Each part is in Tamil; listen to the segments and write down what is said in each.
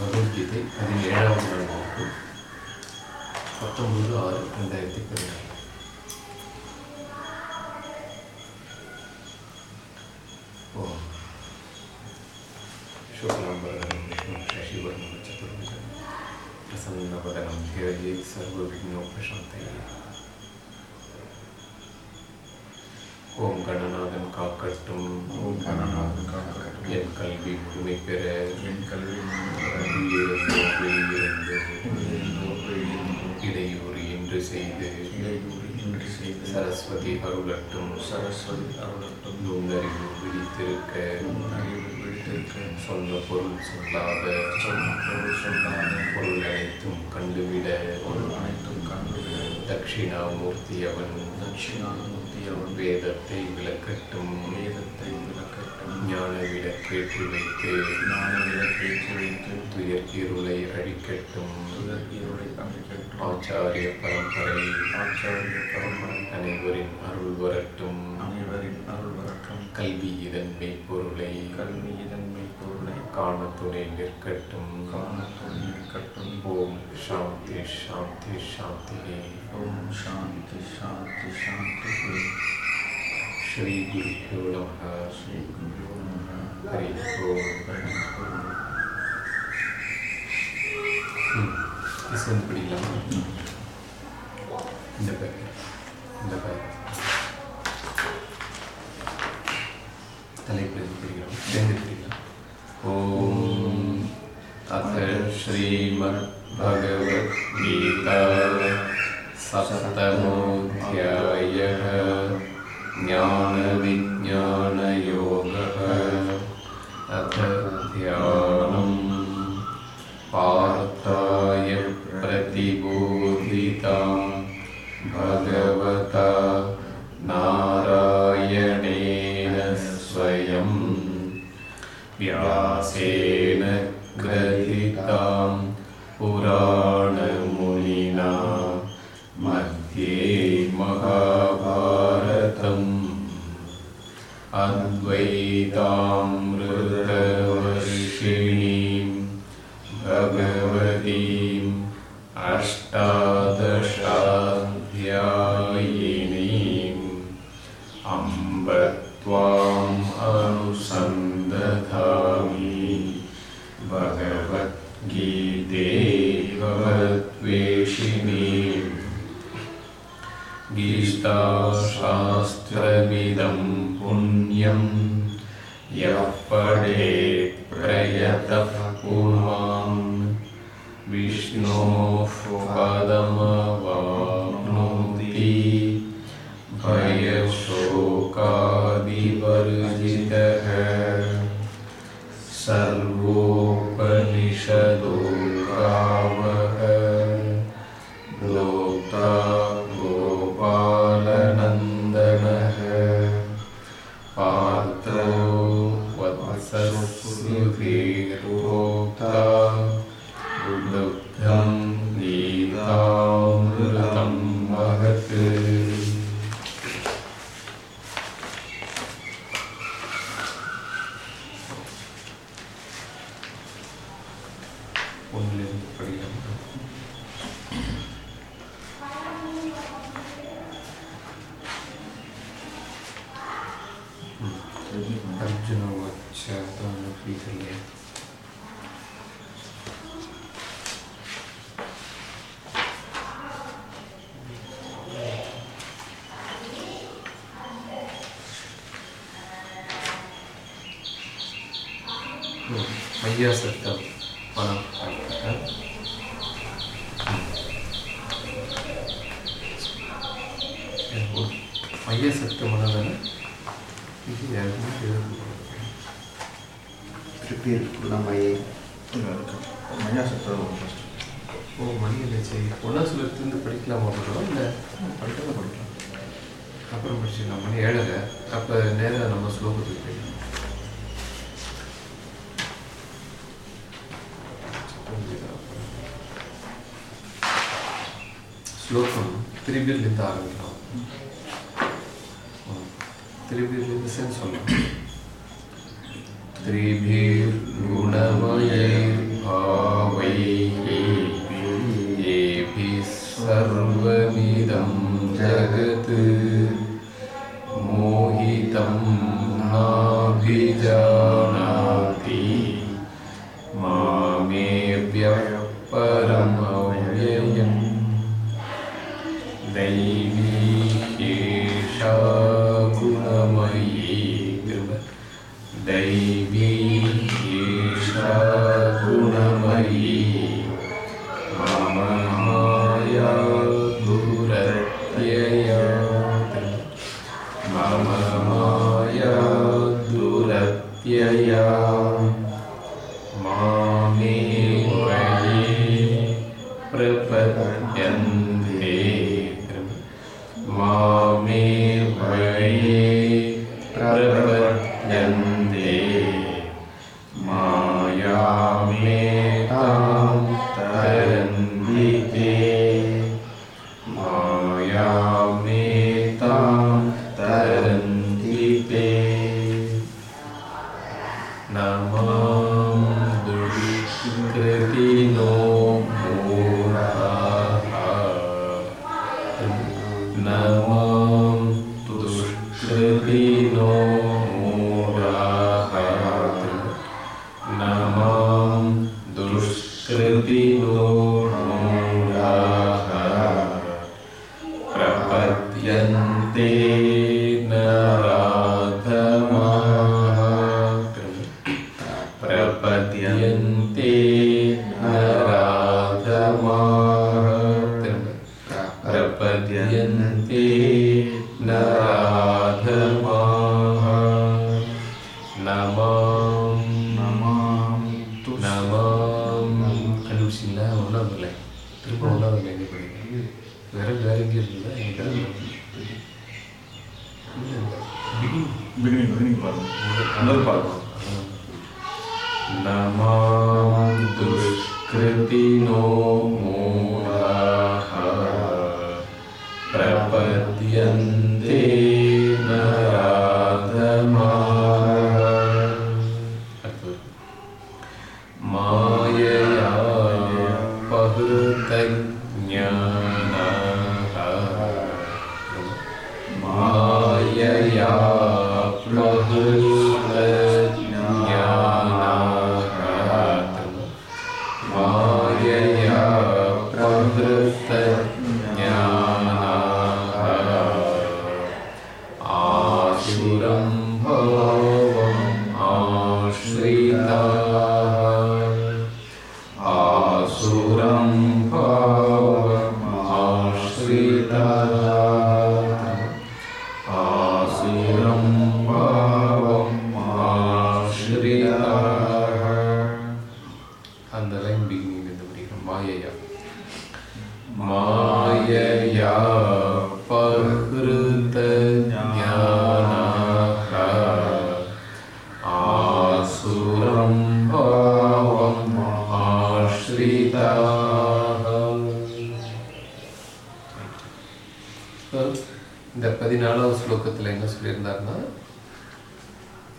பகவத்கீதை பதினேழாவது நாள் வகுப்பு பத்தொன்பது ஆறு ரெண்டாயிரத்தி பதினாறு ஓம் शुक्लाम्बरधरं विष्णुं शशिवर्णं चतुर्भुजं प्रसन्नवदनं ध्येयेत् सर्वविघ्नोपशान्तये ஓம் கணநாதன் காக்கட்டும் ஓம் கணநாதன் காக்கட்டும். என் கல்வி முழுமை பெற இன்றி செய்து சரஸ்வதி அருளட்டும் சரஸ்வதி அருளட்டும் நுண்ணறிவு விழித்திருக்க அறிவு விழித்திருக்க சொன்ன பொருள் சொல்லாத சொன்ன பொருள் சொல்லாத பொருள் அனைத்தும் கண்டுவிட. பொருள் அனைத்தும் கண்டுவிட. தட்சிணாமூர்த்தி அவன். தட்சிணாமூர்த்தி அவன். வேதத்தை விளக்கட்டும். வேதத்தை ஞான விளக்கேற்றி வைத்து ஞான விளக்கேற்றி வைத்து துயர் இருளை அழிக்கட்டும். துயர் இருளை அழிக்கட்டும். ஆச்சாரிய பரம்பரை ஆச்சாரிய பரம்பரை அனைவரின் அருள் வரட்டும். அனைவரின் அருள் வரட்டும். கல்வி இதன் மெய்ப்பொருளை கல்வி இதன் பொருளை காண துணை நிற்கட்டும். காண இருக்கட்டும் ஓம் சாந்தி சாந்தி சாந்தி ஓம் சாந்தி சாந்தி சாந்தி श्री गुरुभ्यो नमः श्री गुरुभ्यो नमः हरि ஓம் இஸ் வந்து படிக்கலாமா இந்த பேக் ज्ञानविज्ञानयोगः अथ ध्यानम् पार्थाय प्रतिबोधितां भगवता नारायणेन स्वयं व्यासेन ग्रथितां पुराणमुनिना अद्वैतामृतवर्षिणीं भगवतीम् अष्टादशाध्यायिनीम् अम्ब त्वाम् अनुसन्दधामि भगवद्गीते भगवद्वेषिणीम् गीताशास्त्रमिदं पुण्यं எப்படே பிரயத்த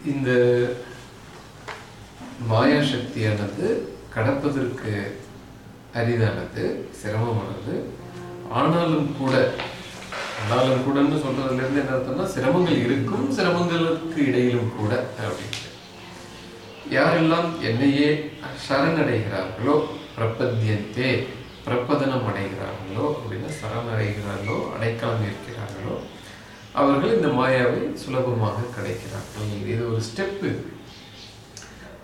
இந்த மாயா சக்தியானது கடப்பதற்கு அரிதானது சிரமமானது. ஆனாலும் கூட ஆனாலும் கூடன்னு சொல்றதுல இருந்து என்ன அர்த்தம்னா சிரமங்கள் இருக்கும் சிரமங்களுக்கு இடையிலும் கூட அப்படின்னு யாரெல்லாம் என்னையே சரணடைகிறார்களோ பிரபத்தியத்தே பிரபதனம் அடைகிறார்களோ அப்படின்னா சரணடைகிறார்களோ அடைக்காமல் இருக்கிறார்களோ அவர்கள் இந்த மாயாவை சுலபமாக கிடைக்கிறார்கள் இது ஒரு ஸ்டெப்பு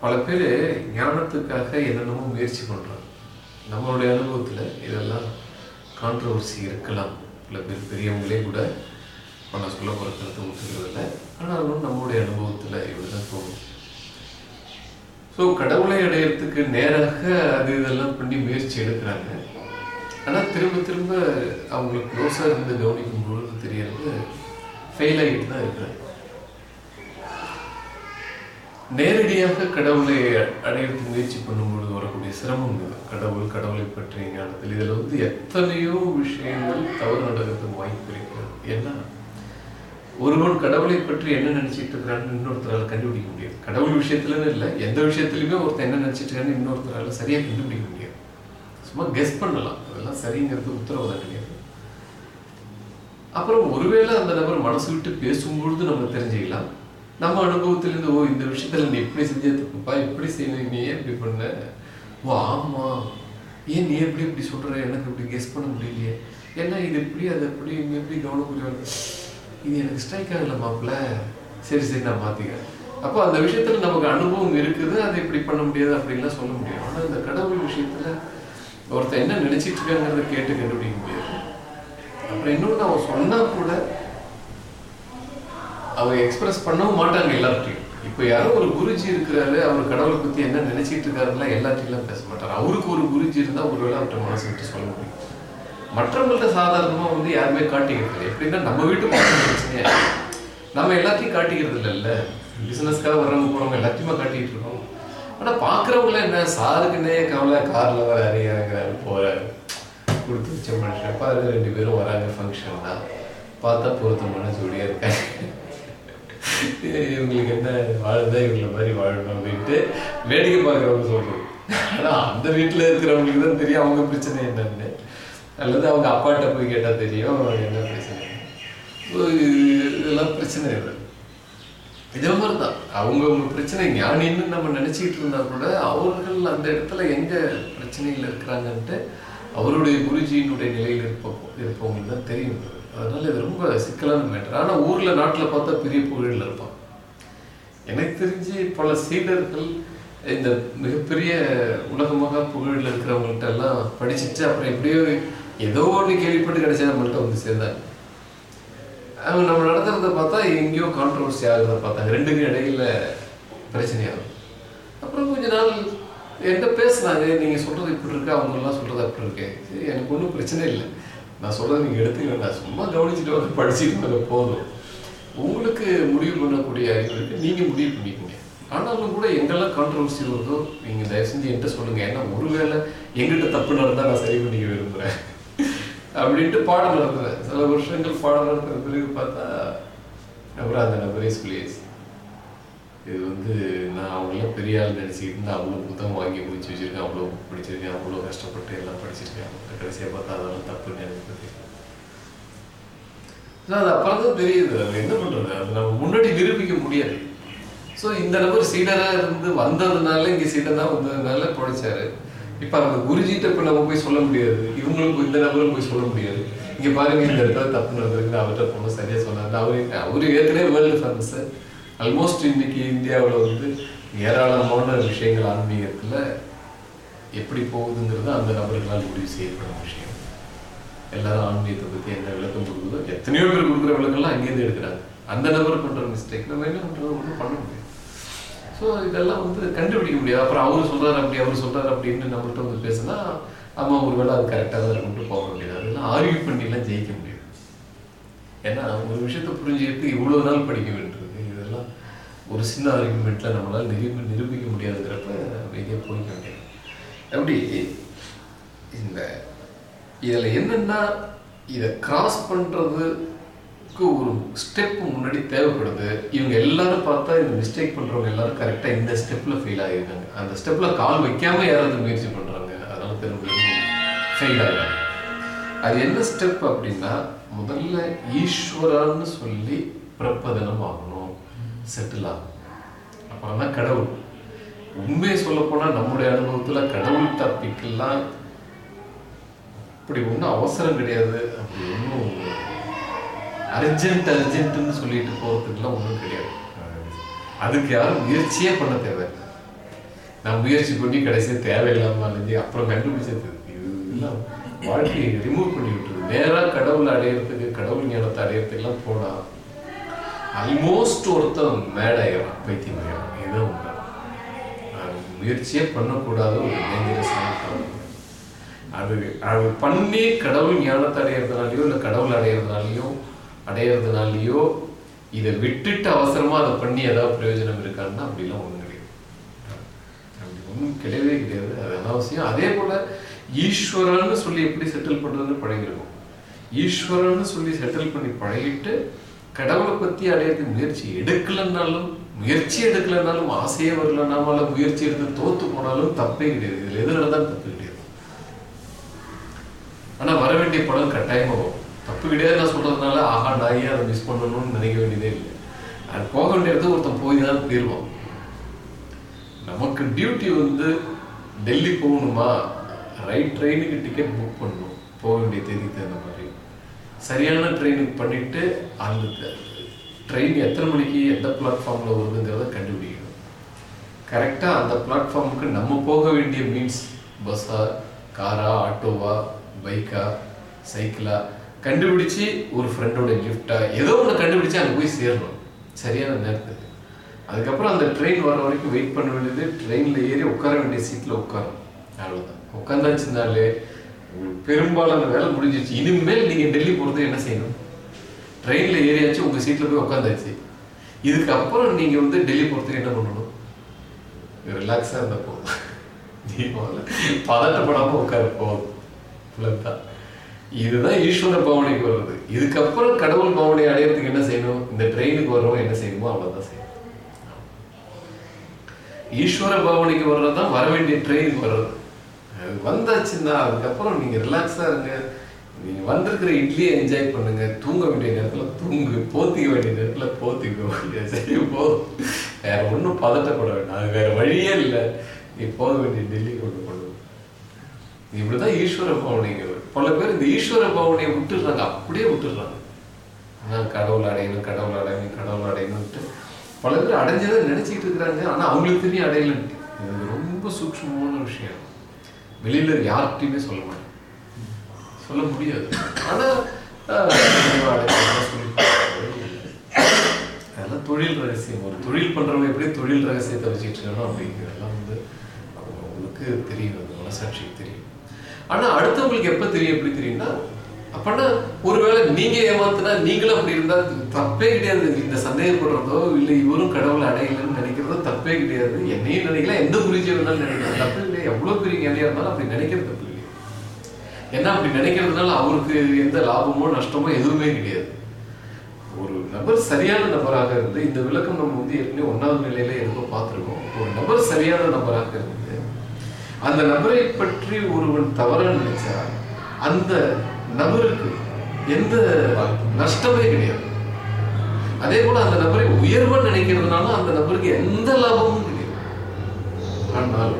பல பேர் ஞானத்துக்காக என்னென்னமோ முயற்சி பண்ணுறாங்க நம்மளுடைய அனுபவத்தில் இதெல்லாம் கான்ட்ரவர்சி இருக்கலாம். பல பேர் பெரியவங்களே கூட பல சொல்ல போகிற கருத்து ஒத்துக்கிறதில்ல. ஆனாலும் நம்மளுடைய அனுபவத்தில் இப்படிதான் தோணும். ஸோ கடவுளை அடையிறதுக்கு நேராக அது இதெல்லாம் பண்ணி முயற்சி எடுக்கிறாங்க. ஆனால் திரும்ப திரும்ப அவங்களுக்கு க்ளோஸாக இருந்து கவனிக்கும் பொழுது தெரியறது ஃபெயில் ஆகிட்டு தான் இருக்கிறேன். நேரடியாக கடவுளை அடையிறதுக்கு முயற்சி பண்ணும்பொழுது வரக்கூடிய சிரமம் இது. கடவுள் கடவுளை பற்றிய ஞானத்தில் இதில் வந்து எத்தனையோ விஷயங்கள் தவறு நடக்கிறதுக்கு வாய்ப்பு இருக்கிறது ஏன்னா ஒருவன் கடவுளை பற்றி என்ன நினைச்சிட்டு இருக்கிறான்னு இன்னொருத்தரால் கண்டுபிடிக்க முடியாது. கடவுள் விஷயத்துலன்னு இல்லை எந்த விஷயத்துலையுமே ஒருத்தர் என்ன நினைச்சிட்டு இருக்கான்னு இன்னொருத்தரால் சரியாக கண்டுபிடிக்க முடியாது. சும்மா கெஸ் பண்ணலாம். அதெல்லாம் சரிங்கிறது உத்தரவாதம் கிடையாது. அப்புறம் ஒருவேளை அந்த நபர் மனசு விட்டு பேசும்பொழுது நம்ம தெரிஞ்சுக்கலாம். நம்ம அனுபவத்திலிருந்து ஓ இந்த விஷயத்துல நீ இப்படி செஞ்ச தப்புப்பா? இப்படி செய்யணும் நீ ஏன் இப்படி பண்ண? ஓ ஆமா. ஏன் நீ எப்படி இப்படி சொல்ற? எனக்கு இப்படி கெஸ் பண்ண முடியலையே. ஏன்னா இது எப்படி அது எப்படி இங்க எப்படி புரியாது இது எனக்கு ஸ்ட்ரைக் ஆகல மாப்பிள்ள. சரி சரி நான் மாத்திக்கிறேன். அப்போ அந்த விஷயத்துல நமக்கு அனுபவம் இருக்குது. அதை இப்படி பண்ண முடியாது அப்படின்லாம் சொல்ல முடியும் ஆனா இந்த கடவுள் விஷயத்துல ஒருத்தன் என்ன நினைச்சிட்டு இருக்காங்கிறத கேட்டு கண்டுபிடிக்க முடியாது. அப்புறம் இன்னொன்று அவன் சொன்னா கூட அவர் எக்ஸ்பிரஸ் பண்ணவும் மாட்டாங்க எல்லார்ட்டையும் இப்போ யாரோ ஒரு குருஜி இருக்கிறாரு அவர் கடவுளை பத்தி என்ன நினைச்சிட்டு இருக்காருலாம் எல்லாத்தையும் பேச மாட்டார். அவருக்கு ஒரு குருஜி இருந்தா ஒருவேளை அவர்கிட்ட மனசு விட்டு சொல்ல முடியும். மற்றவங்கள்ட்ட சாதாரணமா வந்து யாருமே காட்டிக்கிறது எப்படின்னா நம்ம வீட்டு பக்கம் பிரச்சனையா நம்ம எல்லாத்தையும் காட்டிக்கிறது இல்லைல்ல பிஸ்னஸ்க்காக வர்றவங்க போறவங்க எல்லாத்தையுமே காட்டிக்கிட்டு இருக்கோம். ஆனா பாக்குறவங்கள என்ன? சாருக்குன்னே கவலை கார்ல வராரு இறங்குறாரு போறாரு. கொடுத்து வச்ச மனுஷன். அப்போ அதில் ரெண்டு பேரும் வராங்க ஃபங்க்ஷன் தான் பார்த்தா பொருத்தமான ஜோடியா இருக்காங்க. இவங்களுக்கு என்ன வாழ்ந்தா இவங்கள மாதிரி வாழணும் அப்படின்ட்டு வேடிக்கை பார்க்குறவங்க சொல்கிறோம் ஆனால் அந்த வீட்டில் இருக்கிறவங்களுக்கு தான் தெரியும் அவங்க பிரச்சனை என்னன்னு. அல்லது அவங்க அப்பாட்ட போய் கேட்டால் தெரியும் என்ன பிரச்சனை. இதெல்லாம் பிரச்சனை இல்லை. இதே மாதிரி தான் அவங்க அவங்க பிரச்சனை ஞானின்னு நம்ம நினச்சிக்கிட்டு இருந்தால் கூட அவர்கள் அந்த இடத்துல எங்கே பிரச்சனையில் இருக்கிறாங்கன்ட்டு அவருடைய குருஜியினுடைய நிலையில் இருப்போம் இருப்பவங்களுக்கு தான் தெரியும். அதனால இது ரொம்ப சிக்கலான மேட்டர் ஆனால் ஊரில் நாட்டில் பார்த்தா பெரிய புகழில் இருப்பான். எனக்கு தெரிஞ்சு பல சீடர்கள் இந்த மிகப்பெரிய உலகமாக புகழில் இருக்கிறவங்கள்ட்ட எல்லாம் படிச்சுட்டு அப்புறம் எப்படியோ ஏதோ ஒன்று கேள்விப்பட்டு கிடைச்சா நம்மள்ட்ட வந்து சேர்ந்தாங்க அவங்க நம்ம நடத்துறத பார்த்தா எங்கேயோ கான்ட்ரவர்சி ஆகுறத பார்த்தாங்க. ரெண்டுக்கும் இடையில பிரச்சனையாகும் அப்புறம் கொஞ்ச நாள் என்கிட்ட பேசுனாங்க நீங்கள் சொல்கிறது இப்படி இருக்கு அவங்கெல்லாம் சொல்கிறது அப்படி இருக்கு. சரி எனக்கு ஒன்றும் பிரச்சனை இல்லை. நான் சொல்கிறத நீங்கள் எடுத்துக்க வேண்டாம் சும்மா கவனிச்சுட்டு வந்து படிச்சுட்டு வந்து போதும். உங்களுக்கு முடிவு பண்ணக்கூடிய அறிவு இருக்கு முடிவு பண்ணிக்கோங்க. ஆனாலும் கூட எங்கெல்லாம் கான்ட்ரவர்சி வருதோ நீங்கள் தயவு செஞ்சு என்கிட்ட சொல்லுங்கள் ஏன்னா ஒருவேளை எங்கிட்ட தப்பு நடந்தால் நான் சரி பண்ணிக்க விரும்புகிறேன் அப்படின்ட்டு பாடம் நடத்துறேன் சில வருஷங்கள் பாடம் நடத்துற பிறகு பார்த்தா அப்புறம் அந்த நபரே சொல்லியாச்சு இது வந்து நான் அவங்களாம் பெரிய ஆள் நினச்சிக்கிட்டு நான் அவ்வளோ புத்தகம் வாங்கி முடிச்சு வச்சிருக்கேன் அவ்வளோ படிச்சிருக்கேன் அவ்வளோ கஷ்டப்பட்டு எல்லாம் படிச்சிருக்கேன். கடைசியாக பார்த்தா அதெல்லாம் தப்புன்னு எனக்கு தெரியும். அது அப்புறம் தான் தெரியுது. அது என்ன பண்றது? அது நம்ம முன்னாடி நிரூபிக்க முடியாது. ஸோ இந்த நபர் சீடராக இருந்து வந்ததுனால இங்க சீடராக வந்ததுனால பிழைச்சாரு இப்ப அந்த குருஜிட்ட இப்போ நம்ம போய் சொல்ல முடியாது. இவங்களும் இந்த நபரும் போய் சொல்ல முடியாது. இங்க பாருங்க இந்த இடத்துல தப்பு நடந்திருக்கு அவர்கிட்ட போனோம் சரியா சொன்னார். அவரு அவரு ஏற்கனவே வேர்ல்டு ஃபேமஸ். ஆல்மோஸ்ட் இன்னைக்கு இந்தியாவில் வந்து ஏராளமான விஷயங்கள் ஆன்மீகத்தில் எப்படி போகுதுங்கிறது அந்த நபர்களால் முடிவு செய்யப்படும் விஷயம். எல்லாரும் ஆன்மீகத்தை பற்றி என்ன விளக்கம் கொடுக்குதோ எத்தனையோ பேர் கொடுக்குற விளக்கம்லாம் அங்கேருந்து எடுக்கிறாங்க. அந்த நபர் பண்ணுற மிஸ்டேக் நம்ம என்ன பண்ணுறது ஒன்றும் பண்ண முடியாது. ஸோ இதெல்லாம் வந்து கண்டுபிடிக்க முடியாது. அப்புறம் அவரு சொல்கிறார் அப்படி அவர் சொல்கிறார் அப்படின்னு நம்மகிட்ட வந்து பேசினா ஒரு வேளை அது கரெக்டாக தான் இருக்கும்ட்டு போக முடியாது அதெல்லாம் ஆர்கியூ பண்ணிலாம் ஜெயிக்க முடியாது. ஏன்னா ஒரு விஷயத்தை புரிஞ்சுக்கிட்டு இவ்வளோ நாள் படிக்க வேண்டும். ஒரு சின்ன ஆர்குமெண்ட்டில் நம்மளால் நிரூபி நிரூபிக்க முடியாதுங்கிறப்ப வெளியே போய்க்க வேண்டியது அப்படி இந்த இதில் என்னென்னா இதை கிராஸ் பண்ணுறதுக்கு ஒரு ஸ்டெப் முன்னாடி தேவைப்படுது. இவங்க எல்லாரும் பார்த்தா இந்த மிஸ்டேக் பண்ணுறவங்க எல்லாரும் கரெக்டாக இந்த ஸ்டெப்பில் ஃபெயில் ஆகிருக்காங்க அந்த ஸ்டெப்பில் கால் வைக்காமல் யாராவது முயற்சி பண்ணுறாங்க அதனால திரும்ப ஃபெயில் ஆகிறாங்க. அது என்ன ஸ்டெப் அப்படின்னா முதல்ல ஈஸ்வரான்னு சொல்லி பிரப்பதனம் ஆகும் செட்டில் ஆகும். அப்புறம் தான் கடவுள். உண்மையை சொல்லப்போனால் நம்முடைய அனுபவத்துல கடவுள் டாபிக்லாம் அப்படி ஒன்றும் அவசரம் கிடையாது. அப்படி ஒன்றும் அர்ஜென்ட் அர்ஜென்ட்னு சொல்லிட்டு போறதுக்குலாம் ஒன்றும் கிடையாது. அதுக்கு யாரும் முயற்சியே பண்ண தேவை நான் முயற்சி பண்ணி கடைசியாக தேவையில்லாமல் அலைஞ்சு அப்புறம் கண்டுபிடிச்சது இதெல்லாம் வாழ்க்கையை ரிமூவ் பண்ணி விட்டுருது. நேராக கடவுள் அடையிறதுக்கு கடவுள் ஞானத்தை அடையிறதுக்கெல்லாம் போனால் ஆல்மோஸ்ட் ஒருத்தன் மேடையிறான் பைத்தியம் ஆயிரம் இதுதான் உண்மை முயற்சியே பண்ணக்கூடாத ஒரு டேஞ்சரஸான கடவுள் அது அது பண்ணி கடவுள் ஞானத்தை அடையிறதுனாலையோ இல்லை கடவுள் அடையிறதுனாலையோ அடையிறதுனாலையோ இதை விட்டுட்டு அவசரமாக அதை பண்ணி ஏதாவது பிரயோஜனம் இருக்கான்னா அப்படிலாம் ஒன்றும் கிடையாது. அப்படி ஒன்றும் கிடையவே கிடையாது. அது அனாவசியம். அதே போல ஈஸ்வரன்னு சொல்லி எப்படி செட்டில் பண்ணுறதுன்னு பழகிருக்கும். ஈஸ்வரன்னு சொல்லி செட்டில் பண்ணி பழகிட்டு கடவுளை பத்தி அடையிறதுக்கு முயற்சி எடுக்கலைன்னாலும் முயற்சி எடுக்கலைன்னாலும் ஆசையே வரலனால முயற்சி எடுத்து தோத்து போனாலும் தப்பே கிடையாது. இதுல எது தப்பு கிடையாது. ஆனா வர வேண்டிய படம் கட்டாயமாக வரும். தப்பு கிடையாது நான் சொல்றதுனால ஆஹா நான் அதை மிஸ் பண்ணணும்னு நினைக்க வேண்டியதே இல்லை. அது போக வேண்டிய இடத்துக்கு ஒருத்தன் போய் தான் தீர்வான். நமக்கு டியூட்டி வந்து டெல்லி போகணுமா? ரைட் ட்ரெயினுக்கு டிக்கெட் புக் பண்ணணும். போக வேண்டிய தேதிக்கு தகுந்த மாதிரி. சரியான ட்ரெயினுக்கு பண்ணிட்டு அந்த ட்ரெயின் எத்தனை மணிக்கு எந்த பிளாட்ஃபார்மில் வருதுங்கிறத கண்டுபிடிக்கணும். கரெக்டாக அந்த பிளாட்ஃபார்முக்கு நம்ம போக வேண்டிய மீன்ஸ் பஸ்ஸா காரா ஆட்டோவா பைக்கா சைக்கிளா கண்டுபிடிச்சு ஒரு ஃப்ரெண்டோட லிஃப்டா ஏதோ ஒன்று கண்டுபிடிச்சி அங்கே போய் சேரணும். சரியான நேரத்துக்கு அதுக்கப்புறம் அந்த ட்ரெயின் வர வரைக்கும் வெயிட் பண்ண வேண்டியது ட்ரெயினில் ஏறி உட்கார வேண்டிய சீட்டில் உட்காரும் அவ்வளோதான் உட்காந்தாச்சுனாலே பெரும்பாலான வேலை முடிஞ்சிச்சு இனிமேல் நீங்கள் டெல்லி போகிறது என்ன செய்யணும்? ட்ரெயினில் ஏறியாச்சு உங்கள் சீட்டில் போய் உட்காந்தாச்சு இதுக்கப்புறம் நீங்கள் வந்து டெல்லி போகிறதுக்கு என்ன பண்ணணும்? ரிலாக்ஸாக இருந்தால் போதும். நீ முதல்ல பதட்டப்படாமல் உட்காரு போதும் தான் இதுதான் ஈஸ்வர பவனைக்கு வர்றது. இதுக்கப்புறம் கடவுள் பவனை அடையிறதுக்கு என்ன செய்யணும்? இந்த ட்ரெயினுக்கு வர்றவங்க என்ன செய்யணுமோ அவ்வளவுதான் செய்யணும். ஈஸ்வர பவனைக்கு வர்றது தான் வர வேண்டிய ட்ரெயினுக்கு வர்றது. வந்தாச்சுன்னா அதுக்கப்புறம் நீங்க ரிலாக்ஸா இருங்க. நீங்க வந்திருக்கிற இட்லியை என்ஜாய் பண்ணுங்க. தூங்க வேண்டிய நேரத்துல தூங்கு. போத்திக்க வேண்டிய நேரத்துல போத்திக்கோ. சரி போ. வேற ஒன்றும் பதட்டப்பட வேண்டாம். அது வேற வழியே இல்லை. நீ போக வேண்டிய டெல்லி கொண்டு போகணும் இப்படிதான் ஈஸ்வர பவனிங்கிறது பல பேர் இந்த ஈஸ்வர பவனியை விட்டுடுறாங்க. அப்படியே விட்டுடுறாங்க. நான் கடவுள் அடையணும் கடவுள் அடையணும் கடவுள் அடையணும்ட்டு பல பேர் அடைஞ்சதை நினைச்சிட்டு இருக்கிறாங்க. ஆனா அவங்களுக்கு தெரியும் அடையலன்ட்டு. இது ரொம்ப சூக்ஷமான விஷயம். வெளியில யார்கிட்டயுமே சொல்ல மாட்டேன். சொல்ல முடியாது. ஆனால் அதெல்லாம் தொழில் ரகசியம். ஒரு தொழில் பண்றவங்க எப்படி தொழில் ரகசியத்தை வச்சுட்டு இருக்கணும் அப்படிங்கிறதெல்லாம் வந்து அவங்களுக்கு தெரியும். அந்த மனசாட்சிக்கு தெரியும். ஆனா அடுத்தவங்களுக்கு எப்ப தெரியும் எப்படி தெரியும்னா அப்பனா ஒருவேளை நீங்க ஏமாத்துனா நீங்களும் அப்படி இருந்தா தப்பே கிடையாது. இந்த சந்தேகப்படுறதோ இல்லை இவரும் கடவுளை அடையலன்னு நினைக்கிறதோ தப்பே கிடையாது. என்னையும் நினைக்கல எந்த குருஜி வேணாலும் நினைக்கலாம். தப்பு இல்லை எவ்வளவு பெரிய ஞானியா இருந்தாலும் அப்படி நினைக்கிறது தப்பு ஏன்னா அப்படி நினைக்கிறதுனால அவருக்கு எந்த லாபமோ நஷ்டமோ எதுவுமே கிடையாது. ஒரு நபர் சரியான நபராக இருந்து இந்த விளக்கம் நம்ம வந்து ஏற்கனவே ஒன்றாவது நிலையில எதுவும் பார்த்துருக்கோம். ஒரு நபர் சரியான நபராக இருந்து அந்த நபரை பற்றி ஒருவன் தவறாக நினைச்சா அந்த நபருக்கு எந்த நஷ்டமே கிடையாது. அதே போல அந்த நபரை உயர்வா நினைக்கிறதுனால அந்த நபருக்கு எந்த லாபமும் கிடையாது. ஆனால்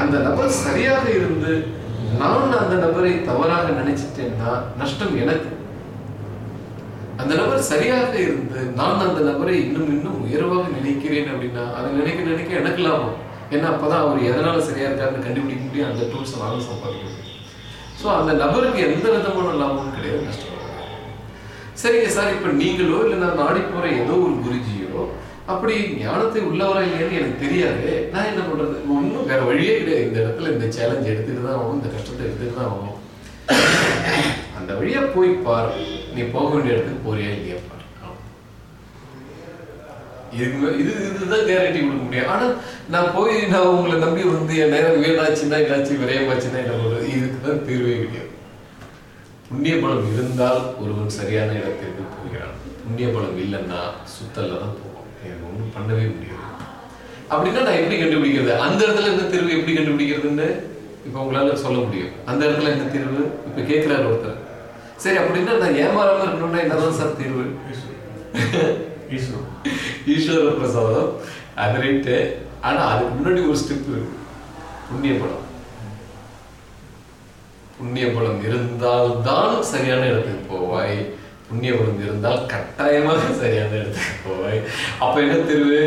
அந்த நபர் சரியாக இருந்து நான் அந்த நபரை தவறாக நினைச்சிட்டேன்னா நஷ்டம் எனக்கு. அந்த நபர் சரியாக இருந்து நான் அந்த நபரை இன்னும் இன்னும் உயர்வாக நினைக்கிறேன் அப்படின்னா அதை நினைக்க நினைக்க எனக்கு லாபம். ஏன்னா அப்பதான் அவர் எதனால சரியா இருக்காருன்னு கண்டுபிடிக்க முடியும். அந்த டூல்ஸ் நானும் சம்பாதிக்க ஸோ அந்த நபருக்கு எந்த விதமான லாபமும் கிடையாது நஷ்டம். சரிங்க சார் இப்ப நீங்களோ இல்லை நான் நாடி போற ஏதோ ஒரு குருஜியோ அப்படி ஞானத்தை உள்ளவரா இல்லையான்னு எனக்கு தெரியாது. நான் என்ன பண்றது? ஒன்றும் வேற வழியே கிடையாது. இந்த இடத்துல இந்த சேலஞ்ச் எடுத்துட்டு தான் ஆகணும். இந்த கஷ்டத்தை எடுத்துட்டு தான் ஆகணும். அந்த வழியா போய் பார். நீ போக வேண்டிய இடத்துக்கு போறியா இல்லையா பார். இதுக்கு இது இதுதான் கேரண்டி கொடுக்க முடியும். ஆனா நான் போய் நான் உங்களை நம்பி வந்து என் நேரம் வீணாச்சுன்னா என்னாச்சு விரையமாச்சுன்னா என்ன பண்றது இதுக்கு தான் தீர்வே கிடையாது. புண்ணிய பலம் இருந்தால் ஒருவன் சரியான இடத்திற்கு போகிறான். புண்ணிய பலம் இல்லைன்னா சுத்தல்ல தான் பண்ணவே முடியாது. அப்படின்னா நான் எப்படி கண்டுபிடிக்கிறது? அந்த இடத்துல என்ன தீர்வு எப்படி கண்டுபிடிக்கிறதுன்னு இப்போ உங்களால சொல்ல முடியும். அந்த இடத்துல என்ன தீர்வு? இப்போ கேட்கிறாரு ஒருத்தர். சரி அப்படின்னா நான் ஏமாறாம இருக்கணும்னா என்னதான் சார் தீர்வு? ஈஸ்வர பிரசாதம். அது ரைட்டு ஆனா அதுக்கு முன்னாடி ஒரு ஸ்டெப் இருக்கு. புண்ணிய பலம் புண்ணிய பலம் இருந்தால்தான் சரியான இடத்துக்கு போவாய். புண்ணியபுரம் இருந்தால் கட்டாயமாக சரியான இடத்துக்கு போவாய் அப்ப என்ன தெரிவு?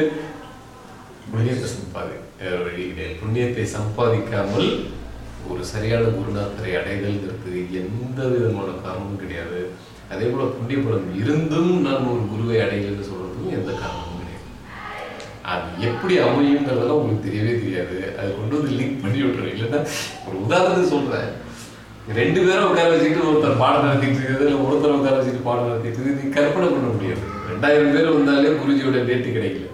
புண்ணியத்தை சம்பாதி வேற வழி கிடையாது. புண்ணியத்தை சம்பாதிக்காமல் ஒரு சரியான குருநாதரை அடைதல்ங்கிறது எந்த விதமான காரணமும் கிடையாது. அதே போல புண்ணியபுரம் இருந்தும் நான் ஒரு குருவை அடையலன்னு சொல்றதுக்கும் எந்த காரணமும் கிடையாது. அது எப்படி அமையுங்கிறதெல்லாம் உங்களுக்கு தெரியவே தெரியாது. அது கொண்டு வந்து லிங்க் பண்ணி விட்டுறேன் இல்லைன்னா ஒரு உதாரணத்துக்கு சொல்றேன். ரெண்டு பேரும் உட்கார வச்சுக்கிட்டு ஒருத்தர் பாடம் நடத்திட்டு இருக்குது இல்லை ஒருத்தர் உட்கார வச்சுட்டு பாடம் நடத்திட்டு இருக்குது. நீ கற்பனை பண்ண முடியாது. ரெண்டாயிரம் பேர் வந்தாலே குருஜியோட டேட்டு கிடைக்கல.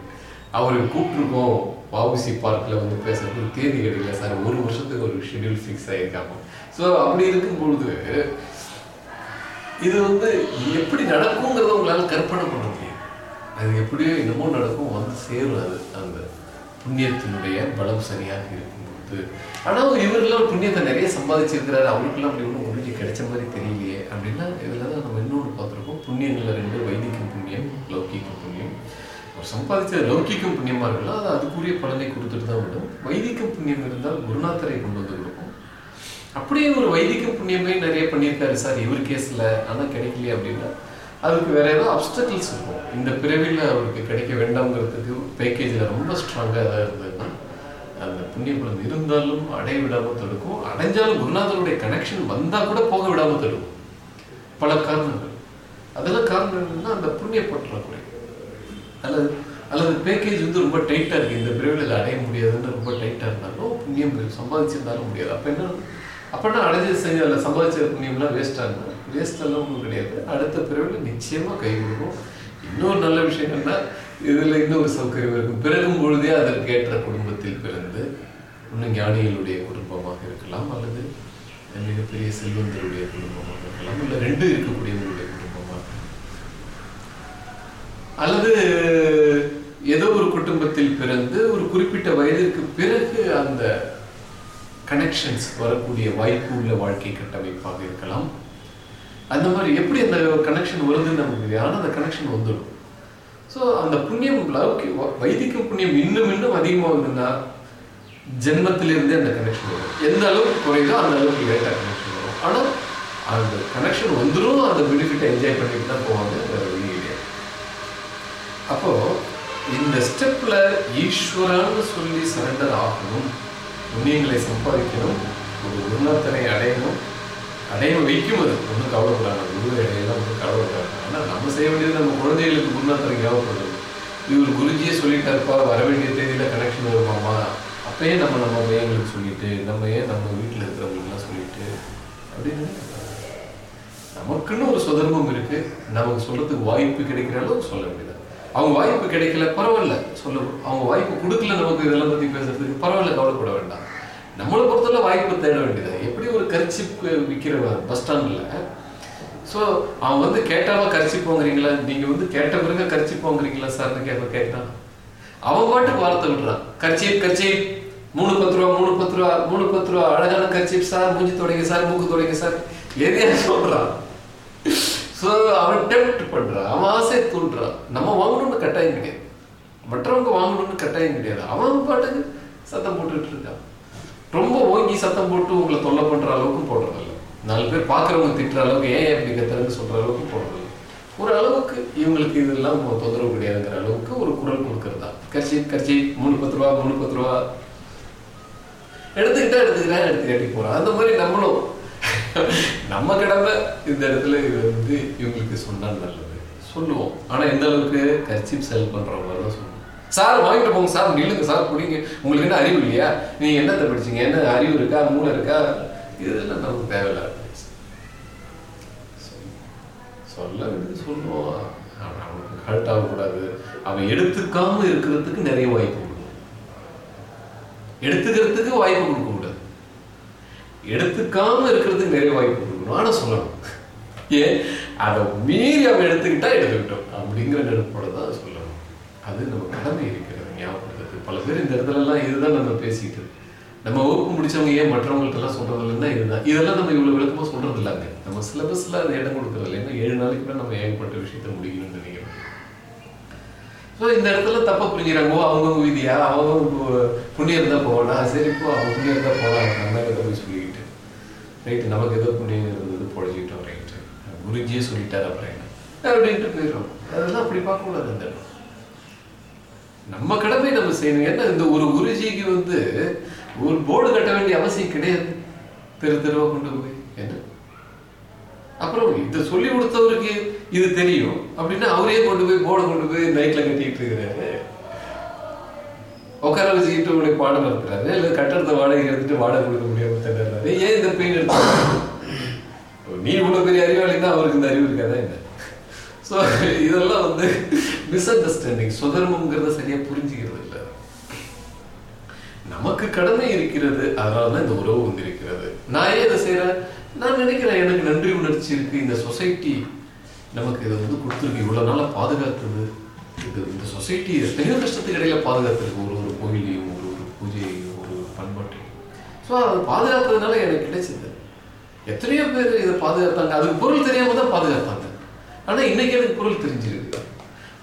அவருக்கு கூப்பிட்டுருக்கோம். வவுசி பார்க்கில் வந்து பேசுறதுக்கு தேதி கிடைக்கல. சார் ஒரு வருஷத்துக்கு ஒரு ஷெட்யூல் ஃபிக்ஸ் ஆகியிருக்காங்க ஸோ அப்படி இருக்கும் பொழுது இது வந்து எப்படி நடக்குங்கிறத உங்களால் கற்பனை பண்ண முடியும். அது எப்படியோ என்னமோ நடக்கும் வந்து சேரும் அது. அந்த புண்ணியத்தினுடைய பலம் சரியாக இருக்கும். இருக்கும்போது ஆனால் இவரெல்லாம் புண்ணியத்தை நிறைய சம்பாதிச்சிருக்கிறாரு. அவருக்கெல்லாம் அப்படி ஒன்றும் முடிஞ்சு கிடைச்ச மாதிரி தெரியலையே அப்படின்னா இதில் தான் நம்ம இன்னொன்று பார்த்துருக்கோம். புண்ணியங்களில் ரெண்டு வைதிக புண்ணியம் லௌகிக புண்ணியம். அவர் சம்பாதிச்ச லௌகிக்கம் புண்ணியமா இருக்கலாம். அது அதுக்குரிய பலனை கொடுத்துட்டு தான் விடும் வைதிகம் புண்ணியம் இருந்தால் குருநாதரை கொண்டு வந்து கொடுக்கும் அப்படியே ஒரு வைதிக புண்ணியமே நிறைய பண்ணியிருக்காரு சார். இவர் கேஸில் ஆனால் கிடைக்கலையே அப்படின்னா அதுக்கு வேற ஏதோ அப்டக்கிள்ஸ் இருக்கும். இந்த பிறவியில் அவருக்கு கிடைக்க வேண்டாம்ங்கிறதுக்கு பேக்கேஜில் ரொம்ப ஸ்ட்ராங்காக ஏதாவது இருந்தது. அந்த புண்ணிய பலன் இருந்தாலும் அடைய விடாமல் தடுக்கும். அடைஞ்சாலும் குருநாதருடைய கனெக்ஷன் வந்தா கூட போக விடாமல் தடுக்கும். பல காரணங்கள். அதெல்லாம் காரணம் என்னன்னா அந்த புண்ணிய பற்றாக்குறை. அல்லது அல்லது பேக்கேஜ் வந்து ரொம்ப டைட்டா இருக்கு. இந்த பிரிவில் அடைய முடியாதுன்னு ரொம்ப டைட்டா இருந்தாலும் புண்ணியம் சம்பாதிச்சிருந்தாலும் முடியாது. அப்போ என்ன அப்படின்னா அடைஞ்சது செஞ்ச அதில் சம்பாதிச்ச புண்ணியம்லாம் வேஸ்ட் ஆகும் வேஸ்ட் எல்லாம் ஒன்றும் கிடையாது. அடுத்த பிரிவில் நிச்சயமா கை கொடுக்கும் இன்னொரு நல்ல விஷயம் என்னன்னா இதில் இன்னொரு சௌகரியம் இருக்கும். பிறகும் பொழுதே அதற்கேற்ற குடும்பத்தில் பிறந்து இன்னும் ஞானிகளுடைய குடும்பமாக இருக்கலாம் அல்லது மிகப்பெரிய செல்வந்தருடைய குடும்பமாக இருக்கலாம். இல்லை ரெண்டு இருக்கக்கூடியவங்களுடைய குடும்பமாக அல்லது ஏதோ ஒரு குடும்பத்தில் பிறந்து ஒரு குறிப்பிட்ட வயதிற்கு பிறகு அந்த கனெக்ஷன்ஸ் வரக்கூடிய வாய்ப்பு உள்ள வாழ்க்கை கட்டமைப்பாக இருக்கலாம். அந்த மாதிரி எப்படி அந்த கனெக்ஷன் வருதுன்னு நமக்கு தெரியாது. ஆனால் அந்த கனெக்ஷன் வந்துடும். ஸோ அந்த புண்ணியம் லௌகி வைதிக புண்ணியம் இன்னும் இன்னும் அதிகமாக அதிகமாகுதுன்னா ஜென்மத்திலிருந்தே அந்த கனெக்ஷன் வரும். எந்த அளவுக்கு குறையுதோ அந்த அளவுக்கு லேட்டாக கனெக்ஷன் வரும். ஆனால் அந்த கனெக்ஷன் வந்துடும் அந்த பெனிஃபிட்டை என்ஜாய் பண்ணிட்டு தான் போவாங்க வேற வழி கிடையாது அப்போ இந்த ஸ்டெப்பில் ஈஸ்வரான்னு சொல்லி சரண்டர் ஆகணும். புண்ணியங்களை சம்பாதிக்கணும் ஒரு குருநாத்தனை அடையணும். அடைய வைக்கும் அது ஒன்றும் கவலைப்படாது குரு அடையலாம் ஒன்றும் கவலைப்படாது. ஆனால் நம்ம செய்ய வேண்டியது நம்ம குழந்தைகளுக்கு குருநாத்தனை ஞாபகப்படுது இவர் குருஜியே சொல்லிட்டாருப்பா வர வேண்டிய தேதியில் கனெக்ஷன் வருமாமா அப்பயே நம்ம நம்ம பையங்களுக்கு சொல்லிட்டு நம்ம ஏன் நம்ம வீட்டில் இருக்கிறவங்களுக்குலாம் சொல்லிட்டு அப்படின்னு நமக்குன்னு ஒரு சுதர்மம் இருக்கு. நமக்கு சொல்றதுக்கு வாய்ப்பு கிடைக்கிற அளவுக்கு சொல்ல வேண்டியது அவங்க வாய்ப்பு கிடைக்கல பரவாயில்ல சொல்ல அவங்க வாய்ப்பு கொடுக்கல நமக்கு இதெல்லாம் பத்தி பேசுறதுக்கு பரவாயில்ல கவலைப்பட வேண்டாம். நம்மளை பொறுத்தவரை வாய்ப்பு தேட வேண்டியது எப்படி ஒரு கர்ச்சிப்பு விற்கிற பஸ் ஸ்டாண்ட்ல ஸோ அவன் வந்து கேட்டாவா கரிச்சிப்போங்கிறீங்களா நீங்க வந்து கேட்ட பிறகு கரிச்சிப்போங்கிறீங்களா சார்னு கேட்க கேட்டான். அவன் பாட்டுக்கு வார்த்தை விடுறான். Kerchief kerchief. மூணு பத்து ரூபா மூணு பத்து ரூபா மூணு பத்து ரூபா. அழகான கர்ச்சீப் சார் மூஞ்சி தொடங்க சார் மூக்கு தொடங்க சார் எதையா சொல்றான்? ஸோ அவன் டெம்ப்ட் பண்றான். அவன் ஆசை தூண்டுறான். நம்ம வாங்கணும்னு கட்டாயம் கிடையாது. மற்றவங்க வாங்கணும்னு கட்டாயம் கிடையாது. அவன் பாட்டுக்கு சத்தம் போட்டுட்டு இருக்கான். ரொம்ப ஓங்கி சத்தம் போட்டு உங்களை தொல்லை பண்ற அளவுக்கு போடுறதில்ல. நாலு பேர் பார்க்குறவங்க திட்டுற அளவுக்கு ஏன் இப்படி கத்துறதுன்னு சொல்ற அளவுக்கு போடுறதில்ல. ஒரு அளவுக்கு இவங்களுக்கு இதெல்லாம் தொந்தரவு கிடையாதுங்கிற அளவுக்கு ஒரு குரல் கொடுக்கறதா? கட்சி கட்சி மூணு பத்து ரூபா மூணு பத்து ரூபா. எடுத்துக்கிட்டா எடுத்துக்கிறேன் எடுத்துக்காட்டி போறான். அந்த மாதிரி நம்மளும். நம்ம கடமை இந்த இடத்துல இது வந்து இவங்களுக்கு சொன்னால் நல்லது. சொல்லுவோம். ஆனா எந்த அளவுக்கு கர்ச்சிப் செல் பண்ற மாதிரி தான் சொல்லுவோம். சார் வாங்கிட்டு போங்க சார் நில்லுங்க சார் குடிங்க. உங்களுக்கு என்ன அறிவு இல்லையா? நீங்க என்னத்தை படிச்சீங்க? என்ன அறிவு இருக்கா? மூளை இருக்கா? இதெல்லாம் நமக்கு தேவையில்லை. சொல்ல வேண்டியது சொல்லுவோம். அவனுக்கு ஹர்ட் ஆகக்கூடாது. அவன் எடுத்துக்காம இருக்கிறதுக்கு நிறைய வாய்ப்பு கொடுக்கணும் எடுத்துக்கிறதுக்கு வாய்ப்பு கொடுக்க கூடாது. எடுத்துக்காம இருக்கிறதுக்கு நிறைய வாய்ப்பு கொடுக்கணும். ஆனா சொல்லணும். ஏன்? அதை மீறி அவன் எடுத்துக்கிட்டா எடுத்துக்கிட்டோம். அப்படிங்கிற நினைப்போட தான் சொல்லணும் அது நம்ம கடமை இருக்கிறது ஞாபகப்படுத்துறது பல பேர் இந்த இடத்துல எல்லாம் இதுதான் நம்ம பேசிட்டு நம்ம வகுப்பு முடிச்சவங்க ஏன் மற்றவங்கள்ட்ட எல்லாம் சொல்றது இல்லைன்னா இதுதான். இதெல்லாம் நம்ம இவ்வளவு விளக்கமா சொல்றது இல்லைங்க நம்ம சிலபஸ்ல அது இடம் கொடுக்கறது இல்லை. ஏன்னா ஏழு நாளைக்கு கூட நம்ம ஏகப்பட்ட விஷயத்த முடிக்கணும்னு நினைக்கிறோம். ஸோ இந்த இடத்துல தப்பா புரிஞ்சுறாங்க அவங்கவுங்க விதியா? அவங்க புண்ணியம் தான் போகலாம். சரி இப்போ அவங்க புண்ணியம் தான் போகலாம். நம்ம இதை போய் சொல்லிக்கிட்டு. ரைட்டு நமக்கு ஏதோ புண்ணியம் இருந்தது பொழைச்சிக்கிட்டோம் ரைட்டு குருஜியே சொல்லிட்டார் அப்புறம் என்ன? அப்படின்ட்டு போயிடுறோம். அதெல்லாம் அப்படி பார்க்கக்கூடாது அந்த இடம். நம்ம கடமை நம்ம செய்யணும். ஏன்னா இந்த ஒரு குருஜிக்கு வந்து ஒரு போர்டு கட்ட வேண்டிய அவசியம் கிடையாது. தெரு தெருவா கொண்டு போய். என்ன? அப்புறம் இதை சொல்லி கொடுத்தவருக்கு இது தெரியும். அப்படின்னா அவரே கொண்டு போய் போர்டை கொண்டு போய் நைட்ல கட்டிட்டு இருக்கிறாரு. உட்கார வச்சுக்கிட்டு உடைய பாடம் நடத்துறாரு. இல்ல கட்டடத்தை வாடகை எடுத்துட்டு வாடகை கொடுக்க முடியாம திண்டாரு ஏன் இந்த பெயின் எடுத்து நீ இவ்வளவு பெரிய அறிவாளின்னா அவருக்கு இந்த அறிவு இருக்காதா என்ன? ஸோ இதெல்லாம் வந்து மிஸ் அண்டர்ஸ்டாண்டிங் சுதர்மங்கிறத சரியா புரிஞ்சுக்கிறது இல்லை நமக்கு கடமை இருக்கிறது அதனால தான் இந்த உறவு வந்து இருக்கிறது நான் ஏன் இதை செய்யறேன் நான் நினைக்கிறேன் எனக்கு நன்றி உணர்ச்சி இருக்கு. இந்த சொசைட்டி நமக்கு இதை வந்து கொடுத்துருக்கு. இவ்வளவு நாளா பாதுகாத்தது. இது இந்த சொசைட்டி எத்தனையோ கஷ்டத்துக்கு இடையில பாதுகாத்திருக்கு ஒரு ஒரு கோயிலையும் ஒரு ஒரு பூஜையையும் ஒரு பண்பாட்டையும். ஸோ அதை பாதுகாத்ததுனால எனக்கு கிடைச்சது. எத்தனையோ பேர் இதை பாதுகாத்தாங்க. அதுக்கு பொருள் தெரியாம தான் பாதுகாத்தாங்க. ஆனா இன்னைக்கு எனக்கு பொருள் தெரிஞ்சிருக்கு.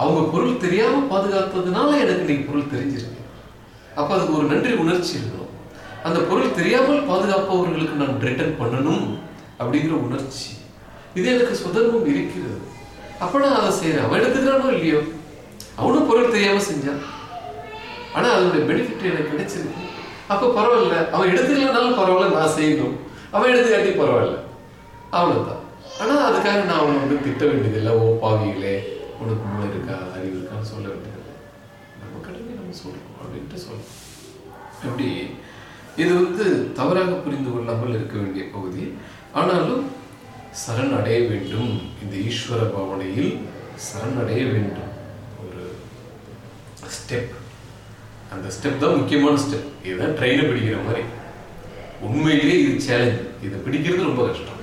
அவங்க பொருள் தெரியாம பாதுகாத்ததுனால எனக்கு இன்னைக்கு பொருள் தெரிஞ்சிருக்கு. அப்ப அதுக்கு ஒரு நன்றி உணர்ச்சி இருக்கணும். அந்த பொருள் தெரியாமல் பாதுகாப்பவர்களுக்கு நான் ரிட்டர்ன் பண்ணணும் அப்படிங்கிற உணர்ச்சி. இது எனக்கு சுதர்மம் இருக்கிறது. அப்ப நான் அதை செய்யறேன் அவன் எடுத்துக்கிறானோ இல்லையோ? அவனும் பொருள் தெரியாம செஞ்சான். ஆனா அதனுடைய பெனிஃபிட் எனக்கு கிடைச்சிருக்கு. அப்ப பரவாயில்ல அவன் எடுத்துக்கலனாலும் பரவாயில்ல நான் செய்யணும். அவன் எடுத்துக்காட்டி பரவாயில்ல. அவ்வளவுதான். ஆனா அதுக்காக நான் அவனை வந்து திட்ட வேண்டியதில்லை. ஓ பாவிகளே. உனக்கு மூளை இருக்கா அறிவு இருக்கான்னு சொல்ல வேண்டியது நம்ம கடமை நம்ம சொல்றோம் அப்படின்ட்டு சொல்றோம் அப்படி இது வந்து தவறாக புரிந்து கொள்ளாமல் இருக்க வேண்டிய பகுதி. ஆனாலும் சரண் அடைய வேண்டும். இந்த ஈஸ்வர பாவனையில் சரண் அடைய வேண்டும். ஒரு ஸ்டெப் அந்த ஸ்டெப் தான் முக்கியமான ஸ்டெப் இதுதான் ட்ரெயினை பிடிக்கிற மாதிரி. உண்மையிலேயே இது சேலஞ்ச் இதை பிடிக்கிறது ரொம்ப கஷ்டம்.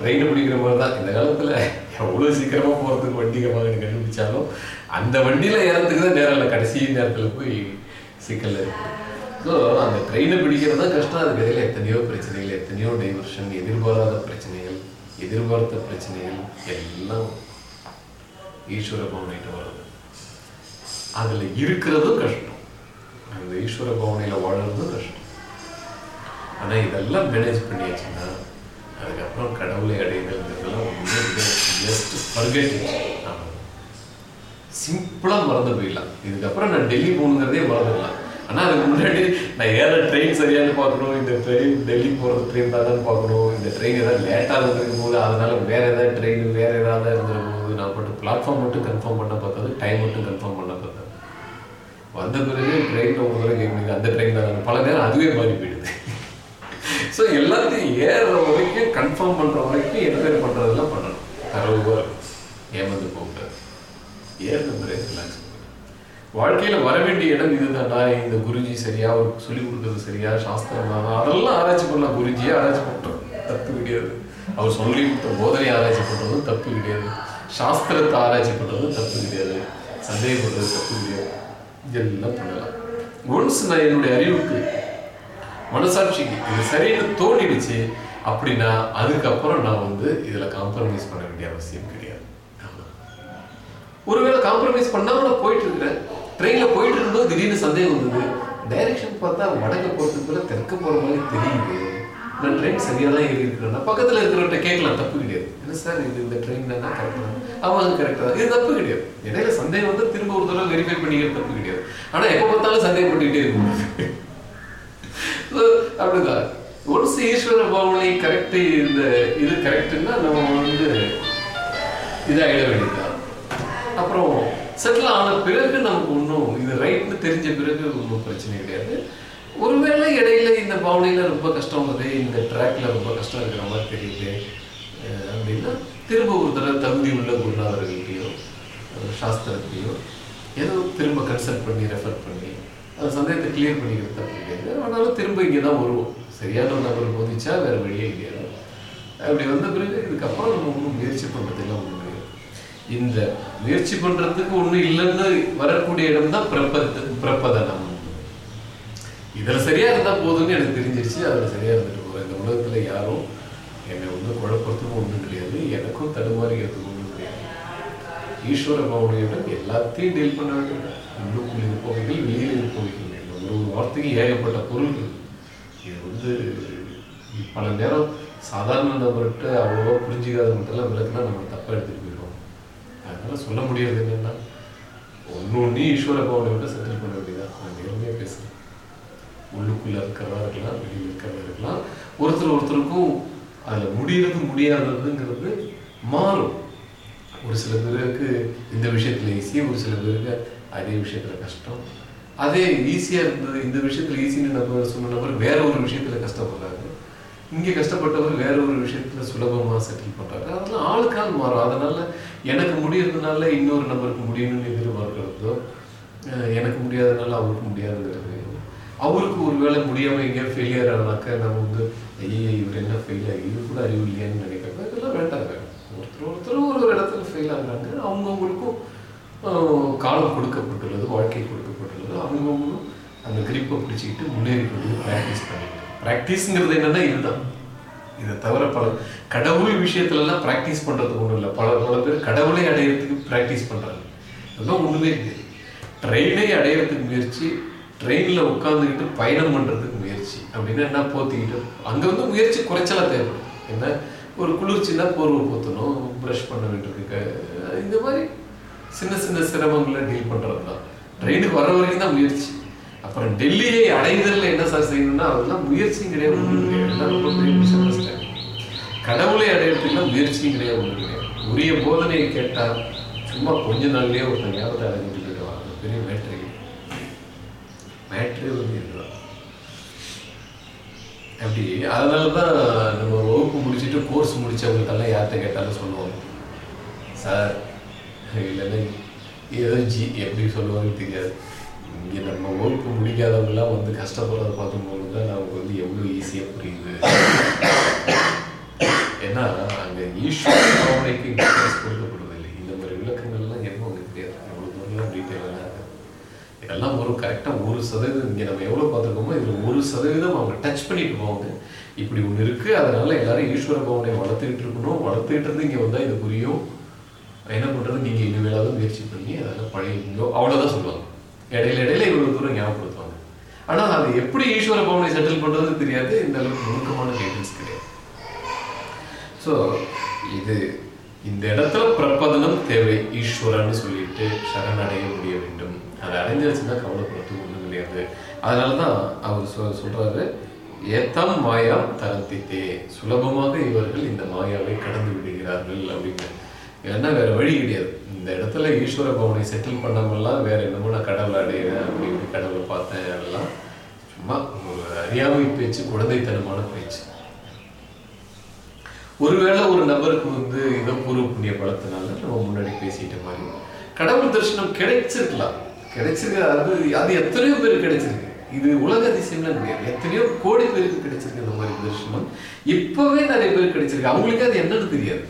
ட்ரெயினை பிடிக்கிற மாதிரி தான் இந்த காலத்தில் எவ்வளோ சீக்கிரமாக போகிறதுக்கு வண்டிகமாக வாகனம் கண்டுபிடிச்சாலும் அந்த வண்டியில் ஏறத்துக்கு தான் நேரம் இல்லை. கடைசி நேரத்தில் போய் சிக்கல் இருக்குது ஸோ அந்த ட்ரெயினை பிடிக்கிறது தான் கஷ்டம். அதுக்கு இடையில எத்தனையோ பிரச்சனைகள் எத்தனையோ டைவர்ஷன் எதிர்பாராத பிரச்சனைகள் எதிர்பார்த்த பிரச்சனைகள் எல்லாம் ஈஸ்வர பவனிட்டு வர்றது. அதில் இருக்கிறதும் கஷ்டம். அந்த ஈஸ்வர பவனையில் வாழறதும் கஷ்டம். ஆனால் இதெல்லாம் மேனேஜ் பண்ணியாச்சுன்னா அதுக்கப்புறம் கடவுளை அடைதல்ங்கிறதெல்லாம் ஒன்றுமே ஜஸ்ட் ஃபர்கெட் சிம்பிளாக மறந்து போயிடலாம். இதுக்கப்புறம் நான் டெல்லி போகணுங்கிறதே மறந்துடலாம். ஆனால் அதுக்கு முன்னாடி நான் ஏற ட்ரெயின் சரியானு பார்க்கணும். இந்த ட்ரெயின் டெல்லி போகிறது ட்ரெயின் தானு பார்க்கணும். இந்த ட்ரெயின் ஏதாவது லேட்டாக இருந்திருக்கும் போது அதனால வேற ஏதாவது ட்ரெயின் வேற ஏதாவது இருந்திருக்கும் போது நான் மட்டும் பிளாட்ஃபார்ம் மட்டும் கன்ஃபார்ம் பண்ண பார்த்தது டைம் மட்டும் கன்ஃபார்ம் பண்ண பார்த்தது. வந்த பிறகு ட்ரெயின் ஒரு தடவை கேட்குறீங்க அந்த ட்ரெயின் தான். பல நேரம் அதுவே மாறி போயிடுது. ஸோ எல்லாத்தையும் ஏறுற வரைக்கும் கன்ஃபார்ம் பண்ணுற வரைக்கும் என்கொயரி பண்ணுறதெல்லாம் பண்ணணும். தரவு ஏமாந்து போகக்கூடாது. ஏறின முறையை ரிலாக்ஸ் வாழ்க்கையில் வர வேண்டிய இடம் இதுதான்டா இந்த குருஜி சரியா அவருக்கு சொல்லிக் கொடுக்கறது சரியா சாஸ்திரம் அதெல்லாம் ஆராய்ச்சி பண்ணலாம். குருஜியே ஆராய்ச்சி பண்ணுறோம் தப்பு கிடையாது. அவர் சொல்லி கொடுத்த போதனை ஆராய்ச்சி பண்ணுறதும் தப்பு கிடையாது. சாஸ்திரத்தை ஆராய்ச்சி பண்ணுறதும் தப்பு கிடையாது. சந்தேகப்படுறது தப்பு கிடையாது. இதெல்லாம் பண்ணலாம். ஒன்ஸ் நான் என்னுடைய அறிவுக்கு மனசாட்சிக்கு இது சரின்னு தோணிடுச்சு அப்படின்னா அதுக்கப்புறம் நான் வந்து இதுல காம்ப்ரமைஸ் பண்ண வேண்டிய அவசியம் கிடையாது. ஒருவேளை காம்ப்ரமைஸ் பண்ணாம நான் போயிட்டு இருக்கிறேன். ட்ரெயின்ல போயிட்டு இருக்கும்போது திடீர்னு சந்தேகம் வந்தது. டைரக்ஷன் பார்த்தா வடக்க போறதுக்குள்ள தெற்க போற மாதிரி தெரியுது. நான் ட்ரெயின் சரியா தான் இருக்கிறேன் பக்கத்துல இருக்கிறவர்கிட்ட கேட்கலாம் தப்பு கிடையாது. என்ன சார் இது இந்த ட்ரெயின் தான் கரெக்ட் அவங்க கரெக்டாக இது தப்பு கிடையாது. இடையில சந்தேகம் வந்து திரும்ப ஒரு தடவை வெரிஃபை பண்ணிக்கிறது தப்பு கிடையாது. ஆனா எப்ப பார்த்தாலும் சந்தேகப்பட்டுக்கிட்டே இருக்கும். அப்படிதான். ஒன்ஸ் ஈஸ்வர பாவனை கரெக்ட் இந்த இது கரெக்ட்னா நம்ம வந்து இதாகிட வேண்டியதுதான். அப்புறம் செட்டில் ஆன பிறகு நமக்கு ஒன்றும் இது ரைட்னு தெரிஞ்ச பிறகு ஒன்றும் பிரச்சனை கிடையாது. ஒருவேளை இடையில இந்த பாவனையில ரொம்ப கஷ்டம் வருது இந்த ட்ராக்ல ரொம்ப கஷ்டம் இருக்கிற மாதிரி தெரியுது அப்படின்னா திரும்ப ஒரு தடவை தகுதி உள்ள குருநாதர்கள்லையோ சாஸ்திரத்தையோ ஏதோ திரும்ப கன்சல்ட் பண்ணி ரெஃபர் பண்ணி அந்த சந்தேகத்தை கிளியர் பண்ணிக்கிறது தப்பு கிடையாது ஆனாலும் திரும்ப இங்கே தான் வருவோம். சரியான நபர் போதிச்சா வேறு வழியே கிடையாது அப்படி வந்த பிறகு இதுக்கப்புறம் நம்ம ஒன்றும் முயற்சி பண்ணுறதுலாம் ஒன்று இந்த முயற்சி பண்ணுறதுக்கு ஒன்றும் இல்லைன்னு வரக்கூடிய இடம் தான் பிரபத பிரபதனம். இதில் சரியாக இருந்தால் போதும்னு எனக்கு தெரிஞ்சிருச்சு. அதில் சரியாக இருந்துட்டு போகிறேன் இந்த உலகத்தில் யாரும் என்னை ஒன்றும் குழப்பத்துக்கும் ஒன்றும் கிடையாது. எனக்கும் தடுமாறி எடுத்துக்கணும் ஈஸ்வர பவனையுடன் எல்லாத்தையும் டீல் பண்ண வேண்டும் உள்ளுக்குள் இருப்பவைகள் வெளியில் இருப்பவைகள். ஒரு ஒரு வார்த்தைக்கு ஏகப்பட்ட பொருள்கள் இது வந்து பல நேரம் சாதாரண நபர்கிட்ட அவ்வளோவா புரிஞ்சுக்காதவங்கள்ட்டெல்லாம் விளக்குனா நம்ம தப்பாக எடுத்துகிட்டு போயிடுவோம் அதனால் சொல்ல முடியாது என்னென்னா ஒன்று ஒன்று ஈஸ்வர பவனை விட செட்டில் பண்ண வேண்டியதான் நான் நேர்மையாக பேசுகிறேன் உள்ளுக்குள்ளே இருக்கிறதா இருக்கலாம் வெளியில் இருக்கிறதா இருக்கலாம் ஒருத்தர் ஒருத்தருக்கும் அதில் முடியறது முடியாததுங்கிறது மாறும். ஒரு சில பேருக்கு இந்த விஷயத்துல ஈஸி ஒரு சில பேருக்கு அதே விஷயத்துல கஷ்டம். அதே ஈஸியா இருந்தது இந்த விஷயத்துல ஈஸின்னு நம்ம சொன்ன நபர் வேற ஒரு விஷயத்துல கஷ்டப்படுறாரு. இங்கே கஷ்டப்பட்டவர் வேற ஒரு விஷயத்துல சுலபமா செட்டில் பண்றாரு. அதெல்லாம் ஆளுக்கால் மாறும். அதனால எனக்கு முடியறதுனால இன்னொரு நபருக்கு முடியணும்னு எதிர்பார்க்கிறதோ எனக்கு முடியாதனால அவருக்கு முடியாதுங்கிறது. அவருக்கு ஒரு வேளை முடியாமல் எங்கேயா ஃபெயிலியர் ஆனாக்க நம்ம வந்து ஐயே இவர் என்ன ஃபெயில் ஆகி இது கூட அறிவு இல்லையான்னு நினைக்கிறப்ப இதெல்லாம் வேண்டாங்க. ஒருத்தர் ஒருத்தர் ஒரு இடத்துல ஃபெயில் ஆகுறாங்க அவங்கவுங்களுக்கும் காலம் கொடுக்கப்பட்டுள்ளது வாழ்க்கை கொடுக்கப்பட்டுள்ளது. அவங்கவுங்களும் அந்த கிரிப்பை பிடிச்சிக்கிட்டு முன்னேறி ப்ராக்டிஸ் பண்ணிட்டு ப்ராக்டிஸ்ங்கிறது என்னன்னா இதுதான். இதை தவிர பல கடவுள் விஷயத்துலலாம் ப்ராக்டிஸ் பண்ணுறது ஒன்றும் இல்லை. பல பல பேர் கடவுளை அடையிறதுக்கு ப்ராக்டிஸ் பண்ணுறாங்க அதெல்லாம் ஒன்றுமே இல்லை. ட்ரெயினை அடையிறதுக்கு முயற்சி ட்ரெயினில் உட்காந்துக்கிட்டு பயணம் பண்ணுறதுக்கு முயற்சி. அப்படின்னா என்ன? போத்திக்கிட்டு அங்கே வந்து முயற்சி குறைச்சலாக தேவைப்படும். என்ன? ஒரு குளிர்ச்சினா போர்வை போத்தணும் ப்ரஷ் பண்ண வேண்டியிருக்கு இந்த மாதிரி சின்ன சின்ன சிரமங்களை டீல் பண்றது தான். ட்ரெயினுக்கு வர வரைக்கும் தான் முயற்சி. அப்புறம் டெல்லியை அடைதல் என்ன சார் செய்யணும்னா அதெல்லாம் முயற்சியும் கிடையாது ரொம்ப பெரிய கடவுளை அடையிறதுக்குலாம் முயற்சியும் கிடையாது ஒன்று கிடையாது. உரிய போதனையை கேட்டால் சும்மா கொஞ்ச நாள்லயே ஒருத்தன் ஞாபகத்தை அடைஞ்சிட்டு போயிடுவான். பெரிய மேட்ரு மேட்ரி வந்து அப்படி அதனால தான் நம்ம வகுப்பு முடிச்சுட்டு கோர்ஸ் முடிச்சவங்களுக்கெல்லாம் யார்கிட்ட கேட்டாலும் சொல்லுவோம் சார் இல்லைன்னா ஏதோ ஜி எப்படி சொல்லுவாங்கன்னு தெரியாது. இங்கே நம்ம வகுப்பு முடிக்காதவங்களாம் வந்து கஷ்டப்படுறத பார்க்கும்போது தான் நமக்கு வந்து எவ்வளோ ஈஸியாக புரியுது. ஏன்னா அங்கே ஈஸ்வர கொடுக்கப்படும் இம்பார்ட்டன்ஸ் கொடுக்கப்படுவதில்லை இந்த மாதிரி விளக்கங்கள்லாம் எதுவும் அங்கே கிடையாது எவ்வளோ தூரம் டீட்டெயிலாக இருக்கு எல்லாம் ஒரு கரெக்டாக ஒரு சதவீதம் இங்கே நம்ம எவ்வளோ பார்த்துருக்கோமோ இதில் ஒரு சதவீதம் அவங்க டச் பண்ணிட்டு போவாங்க. இப்படி ஒன்று இருக்குது அதனால எல்லாரும் ஈஸ்வர பவனை வளர்த்துக்கிட்டு இருக்கணும். வளர்த்துக்கிட்டு இருந்து இங்கே வந்தால் இது புரியும். என்ன பண்ணுறது நீங்கள் இனிமேலாவது முயற்சி பண்ணி அதெல்லாம் பழையோ அவ்வளோதான் சொல்லுவாங்க. இடையில இடையில இவ்வளோ தூரம் ஞாபகப்படுத்துவாங்க. ஆனால் அது எப்படி ஈஸ்வர பவனை செட்டில் பண்ணுறது தெரியாது. இந்த அளவுக்கு நுணுக்கமான கைடன்ஸ் கிடையாது. ஸோ இது இந்த இடத்துல பிரபதனம் தேவை. ஈஸ்வரன்னு சொல்லிட்டு சரணடைய முடிய வேண்டும். அதை அடைஞ்சிருச்சுன்னா கவலைப்படுறது ஒன்றும் கிடையாது. அதனால தான் அவர் சொ சொல்கிறாரு ஏத்தம் மாயா தரத்தித்தே சுலபமாக இவர்கள் இந்த மாயாவை கடந்து விடுகிறார்கள் அப்படின்னு. ஏன்னா வேற வழி கிடையாது. இந்த இடத்துல ஈஸ்வர பவனை செட்டில் பண்ணவங்கலாம் வேற என்னமோ நான் கடவுளை அடையிறேன் அப்படி இப்படி கடவுளை பார்த்தேன் அதெல்லாம் சும்மா ஒரு அறியாமை பேச்சு குழந்தைத்தனமான பேச்சு. ஒருவேளை ஒரு நபருக்கு வந்து ஏதோ பூர்வ புண்ணிய பலத்தினால நம்ம முன்னாடி பேசிட்ட மாதிரி கடவுள் தரிசனம் கிடைச்சிருக்கலாம். கிடைச்சிருக்கு அது அது எத்தனையோ பேருக்கு கிடைச்சிருக்கு. இது உலக அதிசயம்லாம் கிடையாது. எத்தனையோ கோடி பேருக்கு கிடைச்சிருக்கு இந்த மாதிரி தரிசனம். இப்பவே நிறைய பேருக்கு கிடைச்சிருக்கு. அவங்களுக்கு அது என்னன்னு தெரியாது.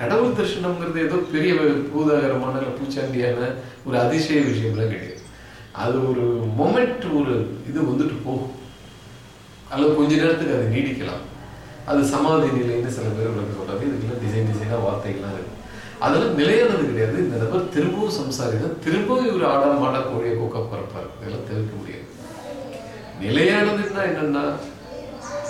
கடவுள் தரிசனம்ங்கிறது ஏதோ பெரிய பூதாகரமான பூச்சாண்டியான ஒரு அதிசய விஷயம்லாம் கிடையாது. அது ஒரு மொமெண்ட் ஒரு இது வந்துட்டு போகும். அல்லது கொஞ்ச நேரத்துக்கு அது நீடிக்கலாம். அது சமாதி நிலைன்னு சில பேர் சொல்றாங்க. இதுக்கெல்லாம் டிசைன் டிசைனா வார்த்தைகள்லாம் இருக்கு. அதெல்லாம் நிலையானது கிடையாது. இந்த நபர் திரும்பவும் சம்சாரி தான் திரும்பவும் இவர் ஆடா மாடா கோழியை கொக்கா பறப்பார் இதெல்லாம் தவிர்க்க முடியாது. நிலையானதுன்னா என்னன்னா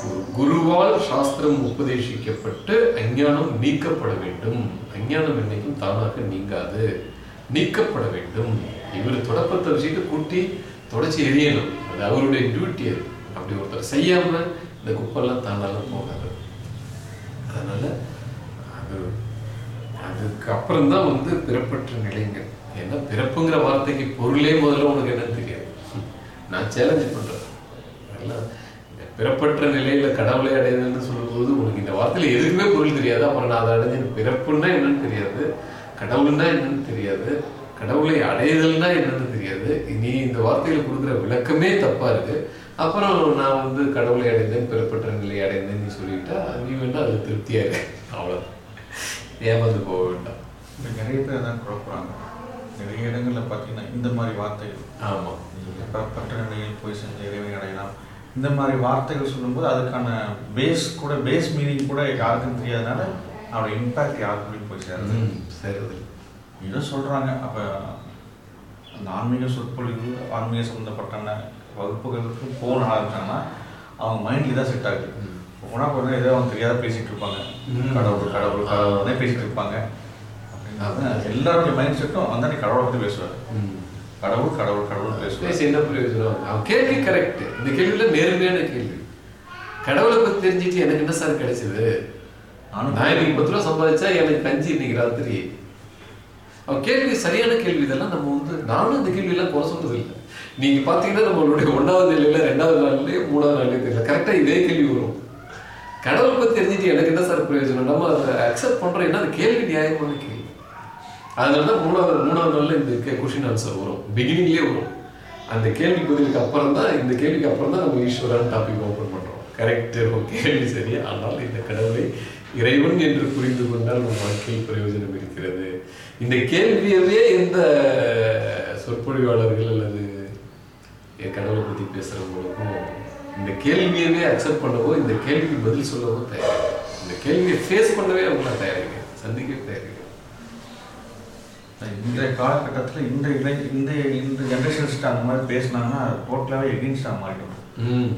ஒரு குருவால் சாஸ்திரம் உபதேசிக்கப்பட்டு அஞ்ஞானம் நீக்கப்பட வேண்டும். அஞ்ஞானம் என்னைக்கும் தானாக நீங்காது. நீக்கப்பட வேண்டும். இவர் தொடப்பத்தை வச்சுட்டு கூட்டி தொடச்சி எரியணும். அது அவருடைய டியூட்டி அது. அப்படி ஒருத்தர் செய்யாம இந்த குப்பெல்லாம் தானால போகாது. அதனால அது அதுக்கப்புறம் தான் வந்து பிறப்பற்ற நிலைங்க ஏன்னா பிறப்புங்கிற வார்த்தைக்கு பொருளே முதல்ல உனக்கு என்ன தெரியாது. நான் சேலஞ்ச் பண்றேன். அதெல்லாம் பிறப்பற்ற நிலையில கடவுளை அடையுதுன்னு சொல்லும்போது உனக்கு இந்த வார்த்தையில எதுக்குமே பொருள் தெரியாது. அப்புறம் நான் அதை அடைஞ்சு பிறப்புன்னா என்னன்னு தெரியாது. கடவுள்னா என்னன்னு தெரியாது. கடவுளை அடையுதல்னா என்னன்னு தெரியாது. நீ இந்த வார்த்தையில கொடுக்குற விளக்கமே தப்பா இருக்கு. அப்புறம் நான் வந்து கடவுளை அடைந்தேன் பிறப்பற்ற நிலையை அடைந்தேன் நீ சொல்லிட்டா நீ வேணா அது திருப்தியா இருக்கு அவ்வளவுதான். போக வேண்டாம்? இப்ப நிறைய பேர் தான் குழப்புறாங்க. நிறைய இடங்கள்ல பார்த்தீங்கன்னா இந்த மாதிரி வார்த்தைகள். ஆமா. நீங்கள் பற்ற நிலையில் போய் செஞ்ச இறைவனை அடையலாம். இந்த மாதிரி வார்த்தைகள் சொல்லும்போது அதுக்கான பேஸ் கூட பேஸ் மீனிங் கூட யாருக்கும் தெரியாதனால அவரோட இம்பாக்ட் யாருக்குமே போய் சேருது. ம், சரி இதை சொல்றாங்க. அப்ப அந்த ஆன்மீக சொற்பொழிவு ஆன்மீக சம்மந்தப்பட்ட வகுப்புகளுக்கு போன ஆரம்பிச்சாங்கன்னா அவங்க மைண்ட்ல தான் செட் ஆகுது. ம். போனா கொஞ்சம் ஏதோ அவங்க தெரியாத பேசிட்டு இருப்பாங்க. கடவுள் கடவுள் கடவுள்னே பேசிட்டு இருப்பாங்க. அப்படின்னா எல்லாருடைய மைண்ட் செட்டும் அந்த கடவுளை பத்தி பேசுவார். கடவுள் கடவுள் கடவுள் பேசுவார். பேசி என்ன பிரயோஜனம் கேள்வி கரெக்ட் இந்த கேள்வியில நேர்மையான கேள்வி. கடவுளை பத்தி தெரிஞ்சுட்டு எனக்கு என்ன சார் கிடைச்சது? நான் இன்னைக்கு பத்து ரூபா சம்பாதிச்சா எனக்கு கஞ்சி இன்னைக்கு ராத்திரி. அவன் கேள்வி சரியான கேள்வி இதெல்லாம் நம்ம வந்து நானும் இந்த கேள்வி எல்லாம் குறை சொல்றது இல்லை நீங்க பாத்தீங்கன்னா நம்மளுடைய ஒன்னாவது நிலையில ரெண்டாவது நாள்லயே மூணாவது நாள்லயே தெரியல. கரெக்டா இதே கேள்வி வரும். கடவுளை பற்றி தெரிஞ்சுட்டு எனக்கு என்ன சார் பிரயோஜனம்? நம்ம அதை அக்செப்ட் பண்ணுறோம் என்ன அது கேள்வி நியாயமான கேள்வி. அதனாலதான் மூணாவது மூணாவது நாள்ல இந்த கொஷின் ஆன்சர் வரும். பிகினிங்லேயே வரும். அந்த கேள்வி பதிலுக்கு அப்புறம் தான் இந்த கேள்விக்கு அப்புறம் தான் நம்ம ஈஸ்வரன் டாபிக் ஓப்பன் பண்றோம். கரெக்ட் கேள்வி சரி. ஆனால் இந்த கடவுளை இறைவன் என்று புரிந்து கொண்டால் நம் வாழ்க்கையில் பிரயோஜனம் இருக்கிறது. இந்த கேள்வியவே எந்த சொற்பொழிவாளர்கள் அல்லது என் கடவுளை பத்தி பேசுகிறவங்களுக்கும் இந்த கேள்வியவே அக்செப்ட் பண்ணவோ இந்த கேள்விக்கு பதில் சொல்லவோ தயாரில்லை இந்த கேள்வியை ஃபேஸ் பண்ணவே அவங்களாம் தயாரில்லை சந்திக்கவே தயாரில்லை இந்த காலகட்டத்தில் இந்த இளை இந்த இந்த ஜென்ரேஷன்ஸ்க்கு அந்த மாதிரி பேசினாங்கன்னா டோட்டலாகவே எகென்ஸ்டாக மாறிடும்.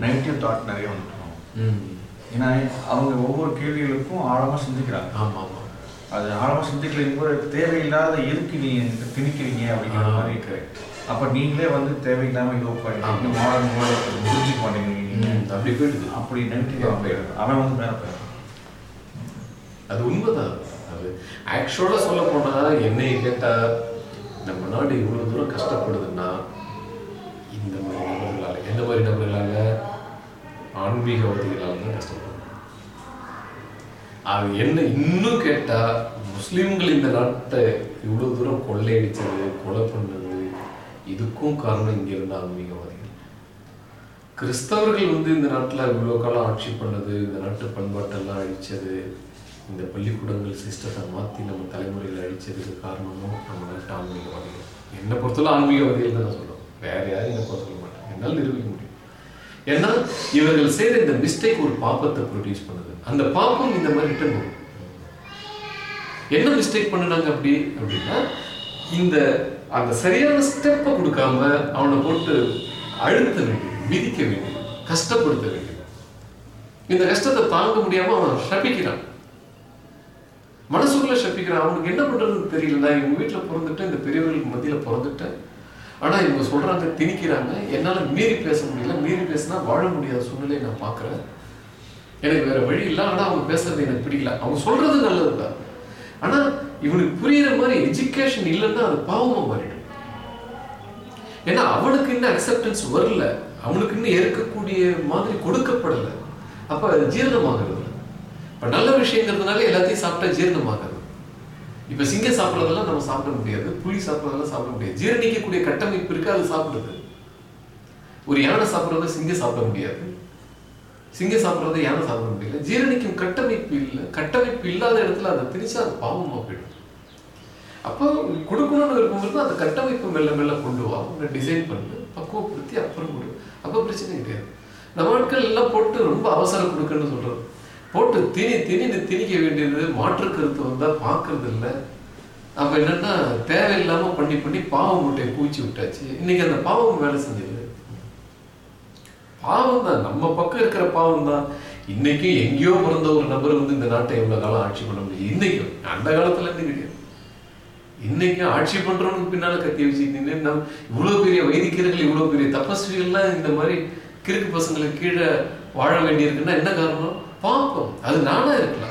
நெகட்டிவ் தாட் நிறைய வந்துடும். ஏன்னா அவங்க ஒவ்வொரு கேள்விகளுக்கும் ஆழமாக சிந்திக்கிறாங்க. ஆமாம் ஆமாம் அது ஆழமாக சிந்திக்கலையும் போது தேவையில்லாத எதுக்கு நீ திணிக்கிறீங்க அப்படிங்கிற மாதிரி கரெக்ட் அப்போ நீங்களே வந்து தேவையில்லாமல் இதோ பண்ணி மாடர்ன் புரிஞ்சுக்க மாட்டேங்கிறீங்க அப்படி போயிடுது. அப்படி நெகட்டிவாக போயிடுது அவன் வந்து மேலே போயிடுறான். அது உண்மைதான். அது ஆக்சுவலாக சொல்ல போனால் என்னை கேட்டால் நம்ம நாடு இவ்வளோ தூரம் கஷ்டப்படுதுன்னா இந்த மாதிரி நபர்களால் எந்த மாதிரி நபர்களால்? ஆன்மீகவாதிகளால் தான் கஷ்டப்படுது. அது என்ன இன்னும் கேட்டால் முஸ்லீம்கள் இந்த நாட்டை இவ்வளோ தூரம் கொள்ளையடிச்சது கொலை பண்ணது இதுக்கும் காரணம் இங்கே இருந்த ஆன்மீகவாதிகள் கிறிஸ்தவர்கள் வந்து இந்த நாட்டில் இவ்வளோ காலம் ஆட்சி பண்ணது இந்த நாட்டு பண்பாட்டெல்லாம் அழிச்சது இந்த பள்ளிக்கூடங்கள் சிஸ்டத்தை மாற்றி நம்ம தலைமுறையில் அழிச்சதுக்கு காரணமும் நம்ம நாட்டு ஆன்மீகவாதிகள் என்னை பொறுத்தவரை ஆன்மீகவாதிகள் தான் நான் சொல்லுவேன் வேற யாரும் என்னை பொறுத்த சொல்ல மாட்டேன் என்னால் நிரூபிக்க முடியும். ஏன்னா இவர்கள் செய்த இந்த மிஸ்டேக் ஒரு பாப்பத்தை ப்ரொடியூஸ் பண்ணுது. அந்த பாப்பம் இந்த மாதிரி ரிட்டர்ன் வரும். என்ன மிஸ்டேக் பண்ணுனாங்க அப்படி? அப்படின்னா இந்த அந்த சரியான ஸ்டெப்பை கொடுக்காம அவனை போட்டு அழுத்த வேண்டியது மிதிக்க வேண்டியது கஷ்டப்படுத்த வேண்டியது இந்த கஷ்டத்தை தாங்க முடியாம அவன் சபிக்கிறான். மனசுக்குள்ள சபிக்கிறான். அவனுக்கு என்ன பண்றதுன்னு தெரியல. நான் இவங்க வீட்டுல பிறந்துட்டேன் இந்த பெரியவர்களுக்கு மத்தியில பிறந்துட்டேன். ஆனா இவங்க சொல்றாங்க திணிக்கிறாங்க. என்னால மீறி பேச முடியல. மீறி பேசினா வாழ முடியாத சூழ்நிலையை நான் பார்க்குறேன். எனக்கு வேற வழி இல்லை. ஆனா அவங்க பேசுறது எனக்கு பிடிக்கல. அவங்க சொல்றது நல்லதுதான். ஆனா இவனுக்கு புரியுற மாதிரி எஜுகேஷன் இல்லைன்னா அது பாவமா மாறிடும். ஏன்னா அவனுக்கு இன்னும் அக்செப்டன்ஸ் வரல. அவனுக்கு இன்னும் ஏற்கக்கூடிய மாதிரி கொடுக்கப்படல. அப்ப அது ஜீரணமாகிறது. இல்ல. இப்ப நல்ல விஷயங்கிறதுனால எல்லாத்தையும் சாப்பிட்டா ஜீரணமாகிறது இப்ப சிங்கம் சாப்பிட்றதெல்லாம் நம்ம சாப்பிட முடியாது. புளி சாப்பிட்றதெல்லாம் சாப்பிட முடியாது. ஜீரணிக்கக்கூடிய கட்டமைப்பு இருக்கு அது சாப்பிடுது. ஒரு யானை சாப்பிட்றத சிங்கம் சாப்பிட முடியாது. சிங்கம் சாப்பிட்றத யானை சாப்பிட முடியல ஜீரணிக்கும் கட்டமைப்பு இல்லை. கட்டமைப்பு இல்லாத இடத்துல அதை திணிச்சா அது பாவமாக போயிடும். அப்போ கொடுக்கணும்னு இருக்கும்போது அந்த கட்டமைப்பு மெல்ல மெல்ல கொண்டு வா. உன்னை டிசைன் பண்ணு பக்குவப்படுத்தி அப்புறம் கொடு. அப்போ பிரச்சனை கிடையாது. நம்ம ஆட்கள் எல்லாம் போட்டு ரொம்ப அவசரம் கொடுக்குன்னு சொல்கிறோம் போட்டு திணி திணின்னு திணிக்க வேண்டியது மாற்று கருத்து வந்தால் பார்க்கறது இல்லை. அப்போ என்னென்னா தேவையில்லாமல் பண்ணி பண்ணி பாவம் மூட்டையை பூச்சி விட்டாச்சு. இன்னைக்கு அந்த பாவம் வேலை செஞ்சது பாவம் தான் நம்ம பக்கம் இருக்கிற பாவம் தான் இன்னைக்கும் எங்கேயோ பிறந்த ஒரு நபர் வந்து இந்த நாட்டை எவ்வளவு காலம் ஆட்சி பண்ண முடியும்? இன்னைக்கும். அந்த காலத்துல இருந்து கிடையாது. இன்னைக்கும் ஆட்சி பண்றவனுக்கு பின்னால கத்தி வச்சு நம் இவ்வளவு பெரிய வைதிகர்கள் இவ்வளவு பெரிய தபஸ்விகள்லாம் இந்த மாதிரி கிறுக்கு பசங்களுக்கு கீழே வாழ வேண்டியிருக்குன்னா என்ன காரணம்? பாப்போம் அது நானா இருக்கலாம்.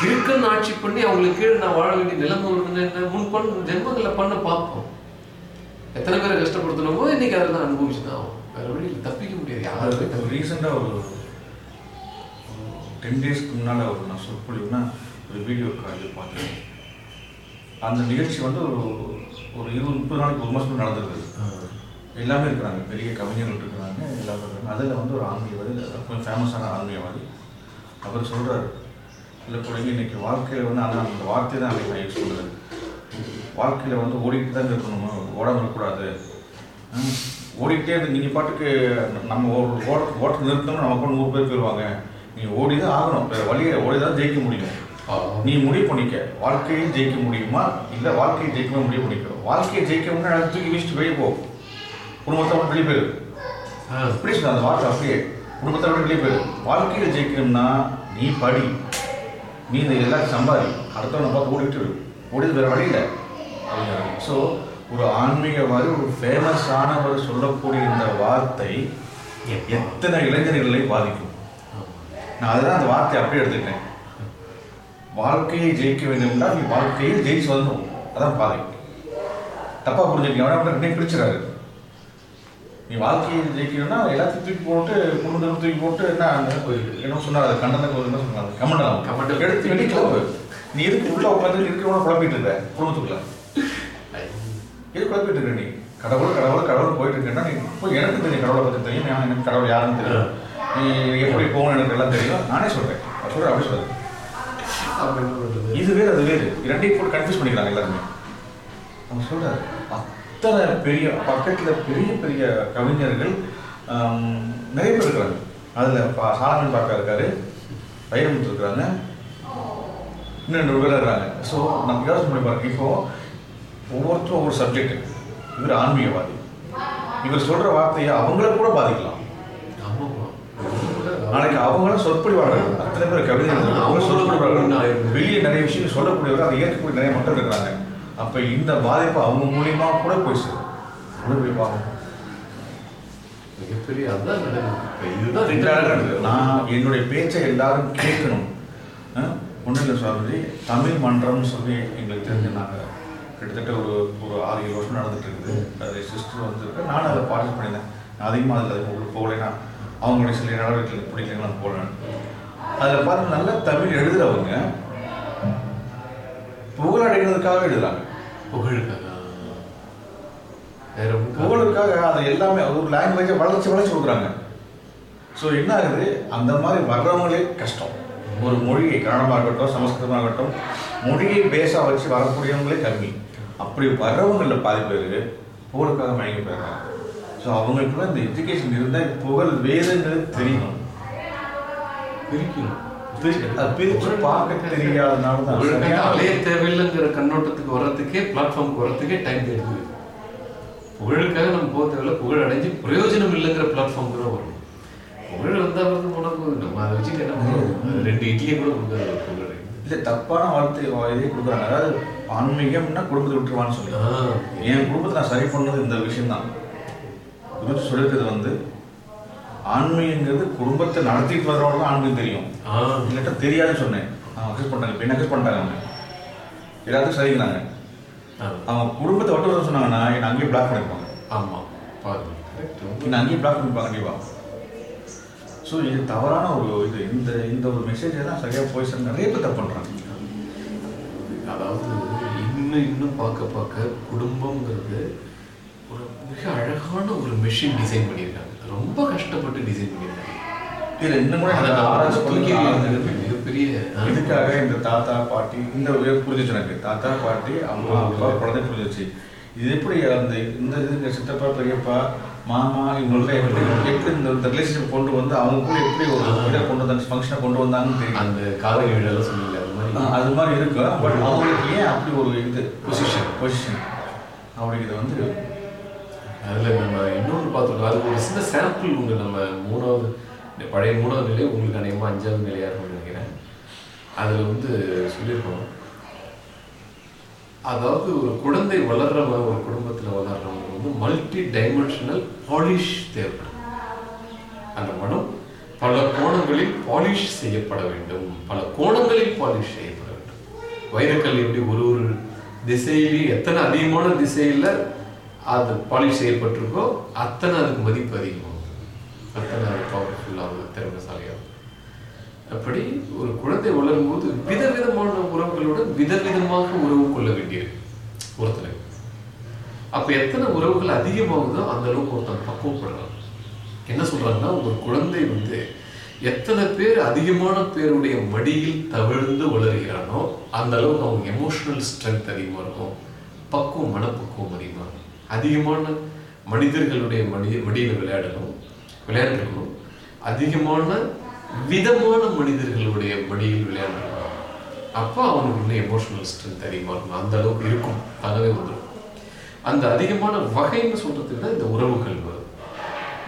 கிறுக்கன் ஆட்சி பண்ணி அவங்களுக்கு கீழே நான் வாழ வேண்டிய நிலைமை வருதுன்னு என்ன? முன் பண்ண ஜென்மங்களை பண்ண பார்ப்போம் எத்தனை பேரை கஷ்டப்படுத்தணுமோ இன்னைக்கு அதை தான் அனுபவிச்சு தான் ஆகும் வேற வழியில் தப்பிக்க முடியாது. யாருமே தப்பிக்க ரீசெண்டாக ஒரு டென் டேஸ்க்கு முன்னால் ஒரு நான் சொற்பொழிவுனா ஒரு வீடியோ கால் பார்த்தேன். அந்த நிகழ்ச்சி வந்து ஒரு ஒரு இருபது முப்பது நாளைக்கு ஒரு மாதம் நடந்திருக்குது எல்லாமே இருக்கிறாங்க. பெரிய கவிஞர்கள் இருக்கிறாங்க. எல்லாமே இருக்காங்க அதில் வந்து ஒரு ஆன்மீகவாதி கொஞ்சம் ஃபேமஸான ஆன்மீகவாதி. அவர் சொல்கிறார் இல்லை பிள்ளைங்க இன்னைக்கு வாழ்க்கையில் வந்து ஆனால் அந்த வார்த்தை தான் அன்றைக்கி நான் யூஸ் பண்ணுறது வாழ்க்கையில் வந்து ஓடிட்டு தான் இருக்கணும்? ஓடாமல் இருக்கக்கூடாது. ஹம், ஓடிக்கிட்டே இருந்து நீங்கள் பாட்டுக்கு நம்ம ஓட ஓட்ட நிறுத்தணும் நம்ம கூட நூறு பேர் போயிடுவாங்க நீங்கள் ஓடி தான் ஆகணும். வேறு வழியை ஓடி தான் ஜெயிக்க முடியும். நீ முடிவு பண்ணிக்க. வாழ்க்கையில் ஜெயிக்க முடியுமா? இல்லை வாழ்க்கையை ஜெயிக்கவே முடிவு பண்ணிக்க. வாழ்க்கையை ஜெயிக்க முன்னாடி தூக்கி வீசிட்டு வெளியே போ. குடும்பத்தை விட்டு வெளியே போயிரு. சொல்ல அந்த வார்த்தை அப்படியே. குடும்பத்தை விட்டு வெளியே போயிரு. வாழ்க்கையில் ஜெயிக்கணும்னா நீ படி. நீ இந்த எல்லாத்தையும் சம்பாதி. அடுத்தவனை பார்த்து ஓடிட்டு. ஓடிது வேற வழி இல்லை. ஸோ ஒரு ஆன்மீகவாதி ஒரு ஃபேமஸானவர் சொல்லக்கூடிய இந்த வார்த்தை எத்தனை இளைஞர்களை பாதிக்கும்? நான் அதுதான் அந்த வார்த்தையை அப்படியே எடுத்துக்கிட்டேன். வாழ்க்கையை ஜெயிக்க வேண்டும் என்றால் நீ வாழ்க்கையில் ஜெயிச்சு வரணும் அதான் பாதை. தப்பா புரிஞ்சுக்கீங்க அவன் என்ன பிடிச்சிடாரு நீ வாழ்க்கையை ஜெயிக்கணும்னா எல்லாத்தையும் தூக்கி போட்டு குடும்பத்தை தூக்கி போட்டு என்ன என்ன சொன்னார். அது கண்டன என்ன சொன்னாங்க கமண்டலம். கமண்டலம். எடுத்து வெளியே கிளம்பு. நீ எதுக்கு உள்ள உட்காந்து இருக்கிறவன குழப்பிட்டு இருக்க? குடும்பத்துக்குள்ள. எது குழப்பிட்டு இருக்க நீ. கடவுள் கடவுள் கடவுள் போயிட்டு இருக்கேன்னா நீ போய் எனக்கு தெரியும் கடவுளை பத்தி தெரியும். நான் எனக்கு கடவுள் யாருன்னு தெரியும். நீ எப்படி போகணும் எனக்கு எல்லாம் தெரியும். நானே சொல்றேன். அவர் சொல்றேன் அப்படி பண்றது? இது வேறு அது வேறு. இரண்டையும் போட்டு கன்ஃபியூஸ் பண்ணிக்கிறாங்க எல்லாருமே. அவங்க சொல்றாரு அத்தனை பெரிய பக்கத்துல பெரிய பெரிய கவிஞர்கள் நிறைய பேர் இருக்கிறாங்க அதுல பா- சாலமன் பாக்கா இருக்காரு. வைரமுத்து இருக்கிறாங்க இன்னும் ரெண்டு பேர் இருக்கிறாங்க ஸோ நம்ம யோசனை பண்ணி பாருங்க. இப்போ ஒவ்வொருத்தரும் ஒவ்வொரு சப்ஜெக்ட் இவர் ஆன்மீகவாதி. இவர் சொல்ற வார்த்தையை அவங்கள கூட பாதிக்கலாம். நாளைக்கு அவங்களும் சொற்பொழிவாளர்கள். அத்தனை பேர் கவிதை அவங்க சொற்பொழிவாளர்கள். வெளியே நிறைய விஷயங்கள் சொல்லக்கூடியவர் அதை ஏற்கக்கூடிய நிறைய மக்கள் இருக்கிறாங்க. அப்ப இந்த பாதிப்பு அவங்க மூலியமா கூட போய் சேரும். பெரிய பாவம். மிகப்பெரிய இப்ப இதுதான் ரெண்டு. நான் என்னுடைய பேச்சை எல்லாரும் கேட்கணும். ஒன்றும் இல்லை சுவாமிஜி. தமிழ் மன்றம்னு சொல்லி எங்களுக்கு தெரிஞ்சு நாங்கள் கிட்டத்தட்ட ஒரு ஒரு ஆறு ஏழு வருஷம் நடந்துட்டு இருக்குது. அது சிஸ்டர் வந்துருக்கு. நானும் அதை பார்ட்டிசிபேட் பண்ணியிருந்தேன். நான் அதிகமாக அதில் உங்களுக்கு போகலைன்னா அவங்களுடைய சில நடவடிக்கைகள் பிடிக்கலன்னு நான் போகலன்னு அதில் பார்த்து நல்லா தமிழ் எழுதுறவங்க புகழடைகிறதுக்காக எழுதுறாங்க. புகழுக்காக. புகழுக்காக அதை எல்லாமே ஒரு லாங்குவேஜை வளர்ச்சி வளர்ச்சி கொடுக்குறாங்க. ஸோ என்ன ஆகுது? அந்த மாதிரி வர்றவங்களே கஷ்டம். ஒரு மொழியை கன்னடமாக இருக்கட்டும் சமஸ்கிருதமாக இருக்கட்டும் மொழியை பேஸாக வச்சு வரக்கூடியவங்களே கம்மி. அப்படி வர்றவங்களில் பாதி பேர் புகழுக்காக மயங்கி போயிடுறாங்க. ஸோ அவங்களுக்குள்ள இந்த எஜுகேஷன் இருந்தால் புகழ் வேறுங்கிறது தெரியணும் பிரிக்கணும். பிரிச்சு பார்க்க தெரியாதனால தான். அலைய தேவையில்லைங்கிற கண்ணோட்டத்துக்கு வர்றதுக்கே பிளாட்ஃபார்முக்கு வர்றதுக்கே டைம் எடுக்குது புகழுக்காக நம்ம போக தேவையில்ல. புகழ் அடைஞ்சு பிரயோஜனம் இல்லைங்கிற பிளாட்ஃபார்முக்கு தான் வரணும் புகழ் வந்தா வந்து போனா போதும் நம்ம அதை வச்சுட்டு என்ன ரெண்டு இட்லியை கூட கொடுக்காது. புகழ் இல்லை தப்பான வார்த்தை இதே கொடுக்குறாங்க. அதாவது ஆன்மீகம்னா குடும்பத்தை விட்டுருவான்னு சொல்லி. என் குடும்பத்தை நான் சரி பண்ணது இந்த விஷயம்தான். குரு சொல்லிருக்கிறது வந்து ஆன்மீகங்கிறது குடும்பத்தை நடத்திட்டு வர்றவங்க தான் ஆன்மீகம் தெரியும். இல்லாட்டா தெரியாதுன்னு சொன்னேன். அவங்க பண்ணிட்டாங்க. இப்போ என்ன அக்சஸ் பண்ணிட்டாங்க அவங்க? எல்லாத்துக்கும் சரிக்கிறாங்க ஆ. அவங்க குடும்பத்தை விட்டு வர சொன்னாங்கன்னா என்னை அங்கேயே பிளாக் பண்ணிருப்பாங்க ஆமா. பாருங்க. correct. என்னை அங்கேயே பிளாக் பண்ணிருப்பாங்க கண்டிப்பாக ஸோ இது தவறான ஒரு இது. இந்த இந்த ஒரு மெசேஜை தான் சரியாக போய் சார் நிறைய பேர் தப்பு பண்ணுறாங்க அதாவது இன்னும் இன்னும் பார்க்க பார்க்க குடும்பம்ங்கிறது ஒரு மிக அழகான ஒரு மெஷின் டிசைன் பண்ணியிருக்காங்க. ரொம்ப கஷ்டப்பட்டு டிசைன் பண்ணியிருக்காங்க. இதில் இன்னும் கூட ஆராய்ச்சி எறிஞ்சிருக்கு. மிகப்பெரிய. இதுக்காக இந்த தாத்தா பாட்டி இந்த புரிஞ்சிச்சு எனக்கு. தாத்தா பாட்டி அம்மா அப்பா குழந்தை புரிஞ்சிச்சு. இது எப்படி அந்த இந்த இதுங்க சித்தப்பா பெரியப்பா மாமா இவங்கள்ட்ட எப்படி எப்படி இந்த இந்த ரிலேஷன்ஷிப் கொண்டு வந்து அவங்க கூட எப்படி ஒரு இதை கொண்டு வந்தாங்க ஃபங்க்ஷனை கொண்டு வந்தாங்கன்னு தெரியும். அந்த காதலி வீடெல்லாம் சொன்னீங்க அது மாதிரி. அது மாதிரி இருக்கு பட் அவங்களுக்கு ஏன் அப்படி ஒரு இது? Position. பொசிஷன் அவங்களுக்கு இது வந்து அதுல நம்ம இன்னொன்று பார்த்துருக்கோம் அது ஒரு சின்ன சாம்பிள் உங்க நம்ம மூணாவது பழைய மூணாவது நிலை உங்களுக்கு அநேகமாக அஞ்சாவது நிலையாக இருக்கும்னு நினைக்கிறேன். அதில் வந்து சொல்லியிருக்கோம். அதாவது ஒரு குழந்தை வளர்றவங்க ஒரு குடும்பத்தில் வளர்றவங்க வந்து மல்டி டைமென்ஷனல் பாலிஷ் தேவைப்படும் அந்த மனம் பல கோணங்களில் பாலிஷ் செய்யப்பட வேண்டும். பல கோணங்களில் பாலிஷ் செய்யப்பட வேண்டும். வைரக்கல் எப்படி ஒரு ஒரு திசையிலேயும் எத்தனை அதிகமான திசையில் அது பாலிஷ் செய்யப்பட்டிருக்கோ அத்தனை அதுக்கு மதிப்பு அதிகமாகும். அத்தனை அது பவர்ஃபுல்லாகும் திறமைசாலியாகும் அப்படி ஒரு குழந்தை வளரும் போது விதவிதமான உறவுகளுடன் விதவிதமாக உறவு கொள்ள வேண்டியிருக்கு ஒருத்தனுக்கு அப்ப எத்தனை உறவுகள் அதிகமாகுதோ அந்த அளவுக்கு ஒருத்தன் பக்குவப்படுறான். என்ன சொல்றாங்கன்னா ஒரு குழந்தை வந்து எத்தனை பேர் அதிகமான பேருடைய மடியில் தவிழ்ந்து வளர்கிறானோ அந்த அளவுக்கு அவங்க எமோஷனல் ஸ்ட்ரென்த் அதிகமாக இருக்கும். பக்குவம் மனப்பக்குவம் அதிகமாக இருக்கும். அதிகமான மனிதர்களுடைய மடி மடியில் விளையாடணும் விளையாண்டுருக்கணும் அதிகமான விதமான மனிதர்களுடைய மடியில் விளையாடுறான் அப்போ அவனுக்கு இன்னும் எமோஷனல் ஸ்ட்ரென்த் அதிகமாக இருக்கும் அந்த அளவுக்கு இருக்கும். தானவே வந்துடும் அந்த அதிகமான வகைன்னு சொல்கிறதுக்கு தான் இந்த உறவுகள் வரும்.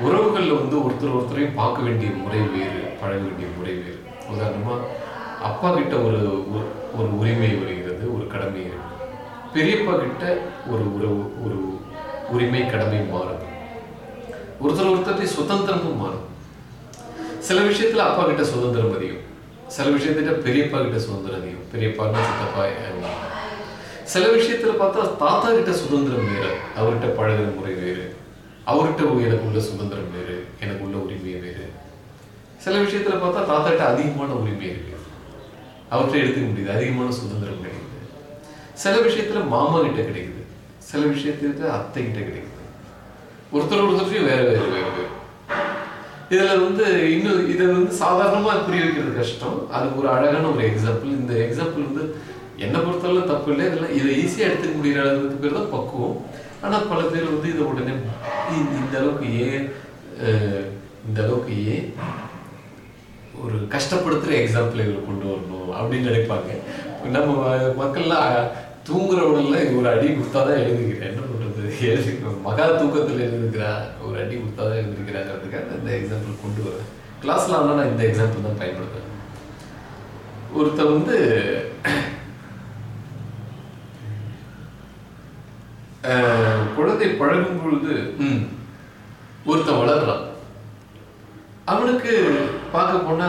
உறவுகளில் வந்து ஒருத்தர் ஒருத்தரையும் பார்க்க வேண்டிய முறை வேறு பழக வேண்டிய முறை வேறு. உதாரணமாக அப்பா கிட்ட ஒரு ஒரு- உரிமை வருகிறது ஒரு கடமை இருக்கு. பெரியப்பா கிட்ட ஒரு உறவு ஒரு உரிமை கடமை மாறுது. ஒருத்தர் ஒருத்தரையும் சுதந்திரமும் மாறும் சில விஷயத்துல அப்பா கிட்ட சுதந்திரம் அதிகம். சில விஷயத்திட்ட பெரியப்பா கிட்ட சுதந்திரம் அதிகம். பெரியப்பான்னா சித்தப்பா சில விஷயத்துல பார்த்தா தாத்தா கிட்ட சுதந்திரம் வேறு. அவர்கிட்ட பழகிற முறை வேறு. அவர்கிட்ட எனக்கு உள்ள சுதந்திரம் வேறு. எனக்கு உள்ள உரிமை வேறு. சில விஷயத்துல பார்த்தா தாத்தா கிட்ட அதிகமான உரிமை இருக்கு. அவர்கிட்ட எடுத்துக்க முடியுது. அதிகமான சுதந்திரம் கிடைக்குது. சில விஷயத்துல மாமா கிட்ட கிடைக்குது. சில விஷயத்துல அத்தை கிட்ட கிடைக்குது. ஒருத்தர் ஒருத்தரையும் வேற வேற வேறு வேறு. இதில் வந்து இன்னும் இதை வந்து சாதாரணமாக புரிய வைக்கிறது கஷ்டம். அதுக்கு ஒரு அழகான ஒரு எக்ஸாம்பிள் இந்த எக்ஸாம்பிள் வந்து என்னை பொறுத்தவரை தப்பு இல்லை. இதெல்லாம் இதை ஈஸியாக எடுத்துக்க முடிகிற அளவுக்கு பேர் தான் பக்குவம். ஆனால் பல பேர் வந்து இதை உடனே இந்த அளவுக்கு ஏன் இந்த அளவுக்கு ஏன் ஒரு கஷ்டப்படுத்துகிற எக்ஸாம்பிள் இதில் கொண்டு வரணும் அப்படின்னு நினைப்பாங்க. நம்ம மக்கள்லாம் தூங்குறவங்கள ஒரு அடி கொடுத்தாதான் எழுதுகிறேன். என்ன பண்ணுறது எழுதி மகா தூக்கத்தில் எழுதுகிறா அடி கொடுத்தாதான் எழுதிக்கிறாங்கிறதுக்காக இந்த எக்ஸாம்பிள் கொண்டு வரேன் கிளாஸ்ல ஆனால் நான் இந்த எக்ஸாம்பிள் தான் பயன்படுத்துறேன். ஒருத்தர் வந்து குழந்தை பழகும் பொழுது ஒருத்தன் வளர்றான். அவனுக்கு பார்க்க போனா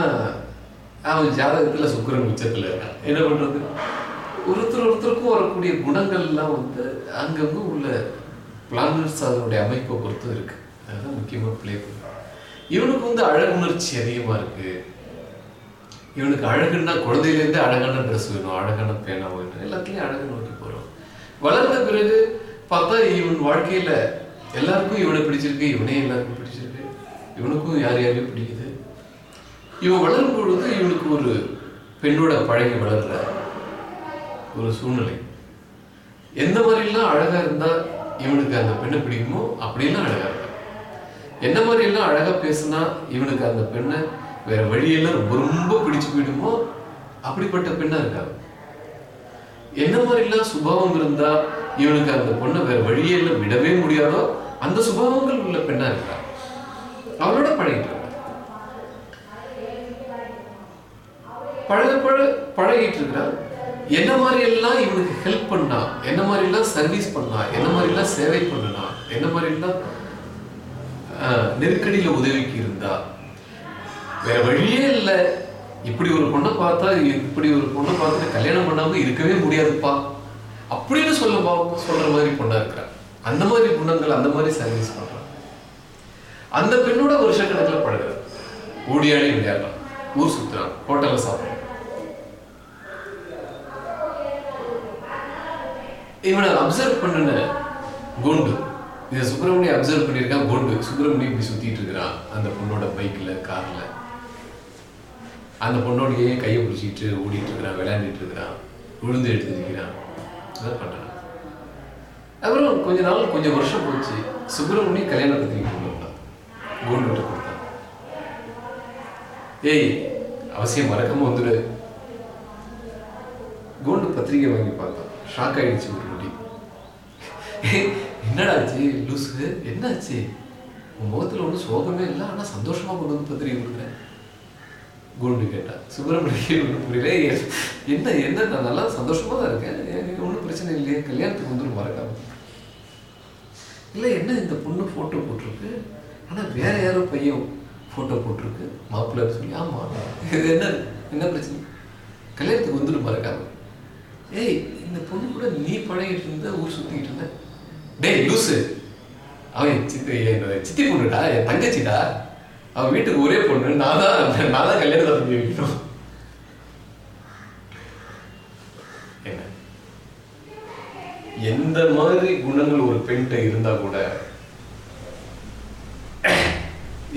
அவன் ஜாதகத்துல சுக்கரன் உச்சத்துல இருக்கான். என்ன பண்றது? ஒருத்தர் ஒருத்தருக்கும் வரக்கூடிய குணங்கள்லாம் வந்து அங்கங்க உள்ள பிளானட்ஸ் அதனுடைய அமைப்பை பொறுத்து இருக்கு. அதுதான் முக்கியமா ப்ளே பண்ணும் இவனுக்கு வந்து அழகுணர்ச்சி அதிகமா இருக்கு. இவனுக்கு அழகுன்னா குழந்தையிலேருந்தே அழகான ட்ரெஸ் வேணும் அழகான பேனா வேணும் எல்லாத்துலேயும் அழகு நோக்கி போகிறோம் வளர்ந்த பிறகு பார்த்தா இவன் வாழ்க்கையில எல்லாருக்கும் இவனை பிடிச்சிருக்கு இவனே எல்லாருக்கும் பிடிச்சிருக்கு. இவனுக்கும் யார் யாரையும் பிடிக்குது? இவன் வளரும் பொழுது இவனுக்கு ஒரு பெண்ணோட பழகி வளர்ற ஒரு சூழ்நிலை. எந்த மாதிரிலாம் அழகா இருந்தா இவனுக்கு அந்த பெண்ணை பிடிக்குமோ அப்படிலாம் அழகா இருக்கும். என்ன மாதிரி எல்லாம் அழகா பேசினா இவனுக்கு அந்த பெண்ணை வேற வழியெல்லாம் ரொம்ப ரொம்ப பிடிச்சு போயிடுமோ? அப்படிப்பட்ட பெண்ணா இருக்காது என்ன மாதிரி எல்லாம் சுபாவம் இருந்தா இவனுக்கு அந்த பொண்ணை வேற வழியெல்லாம் விடவே முடியாதோ அந்த சுபாவங்கள் உள்ள பெண்ணா இருக்கா அவளோட பழகிட்டு பழக பழ பழகிட்டு இருக்கிறா என்ன மாதிரி எல்லாம் இவனுக்கு ஹெல்ப் பண்ணா என்ன மாதிரி எல்லாம் சர்வீஸ் பண்ணா என்ன மாதிரி எல்லாம் சேவை பண்ணனா என்ன மாதிரி எல்லாம் நெருக்கடியில உதவிக்கு இருந்தா வேற வழியே இல்லை. இப்படி ஒரு பொண்ணை பார்த்தா இப்படி ஒரு பொண்ணை பார்த்துட்டு கல்யாணம் பண்ணாம இருக்கவே முடியாதுப்பா. அப்படின்னு சொல்ல பா- சொல்ற மாதிரி பொண்ணா இருக்கிறா அந்த மாதிரி குணங்கள் அந்த மாதிரி சர்வீஸ் பண்றான் அந்த பெண்ணோட வருஷக்கணக்கில் பழகுறான் ஓடியாடி விளையாடுறான் ஊர் சுத்துறான். ஹோட்டல்ல சாப்பிடுறான் இவனை அப்சர்வ் பண்ணுன குண்டு. இதை சுப்பிரமணியம் அப்சர்வ் பண்ணியிருக்கான் கோண்டு சுப்பிரமணியம் இப்படி சுற்றிட்டு இருக்கிறான். அந்த பொண்ணோட பைக்ல கார்ல அந்த பொண்ணோடையே கையை பிடிச்சிட்டு ஓடிட்டு இருக்கிறான் விளையாண்டுட்டு இருக்கிறான். விழுந்து எடுத்துருக்கிறான் அதான் பண்ணுறான் அப்புறம் கொஞ்ச நாள் கொஞ்சம் வருஷம் போச்சு. சுப்பிரமணியம் கல்யாண பத்திரிக்கை கொண்டு வந்தான். கோல்டு விட்டு கொடுத்தான். ஏய் அவசியம் மறக்காம வந்துடு. கோண்டு பத்திரிக்கை வாங்கி பார்த்தான். ஷாக் ஆயிடுச்சு ஒரு முடி. ஏய், என்னடா ஆச்சு லூசு? என்னாச்சு? உன் முகத்துல ஒன்றும் சோகமே இல்லை. ஆனால் சந்தோஷமா கொண்டு வந்து பத்திரிக்கை கொடுக்குறேன். குண்டு கேட்டா. சுப்பிரமணியம் ஒன்றும் புரியல. என்ன என்ன நான் நல்லா சந்தோஷமா தான் இருக்கேன். ஒன்றும் பிரச்சனை இல்லையே. கல்யாணத்துக்கு வந்துடும் மறக்காம. இல்லை என்ன இந்த பொண்ணு ஃபோட்டோ போட்டிருக்கு? ஆனால் வேற யாரோ பையன் ஃபோட்டோ போட்டிருக்கு. மாப்பிள்ளை சொல்லி ஆமா இது என்ன என்ன பிரச்சனை? கல்யாணத்துக்கு வந்துடும் மறக்காம. ஏய் இந்த பொண்ணு கூட நீ பழகிட்டு இருந்த ஊர் சுத்திக்கிட்டு இருந்த? டேய் லூசு. அவன் சித்தி என்னோட சித்தி பொண்ணுடா என் தங்கச்சிடா. அவன் வீட்டுக்கு ஒரே பொண்ணு. நான் தான் நான் தான் கல்யாணத்தை பண்ணி வைக்கணும். என்ன? எந்த மாதிரி குணங்கள் ஒரு பெண்கிட்ட இருந்தா கூட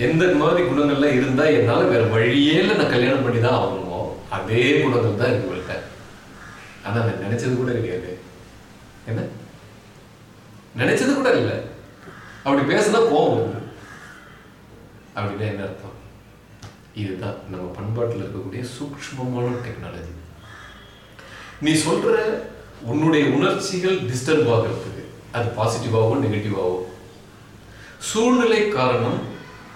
எந்த மாதிரி குணங்கள்லாம் இருந்தா என்னால வேற வழியே இல்லை நான் கல்யாணம் பண்ணி தான் ஆகணுமோ? அதே குணங்கள் தான் இருக்கு ஆனா நான் நினைச்சது கூட கிடையாது. என்ன? நினைச்சது கூட இல்லை. அப்படி பேசினா கோபம் வருது அப்படின்னா என்ன அர்த்தம்? இதுதான் நம்ம பண்பாட்டில் இருக்கக்கூடிய சூக்ஷ்மமான டெக்னாலஜி நீ சொல்ற உன்னுடைய உணர்ச்சிகள் டிஸ்டர்ப் ஆகிறதுக்கு அது பாசிட்டிவாவோ நெகட்டிவாவோ சூழ்நிலை காரணம்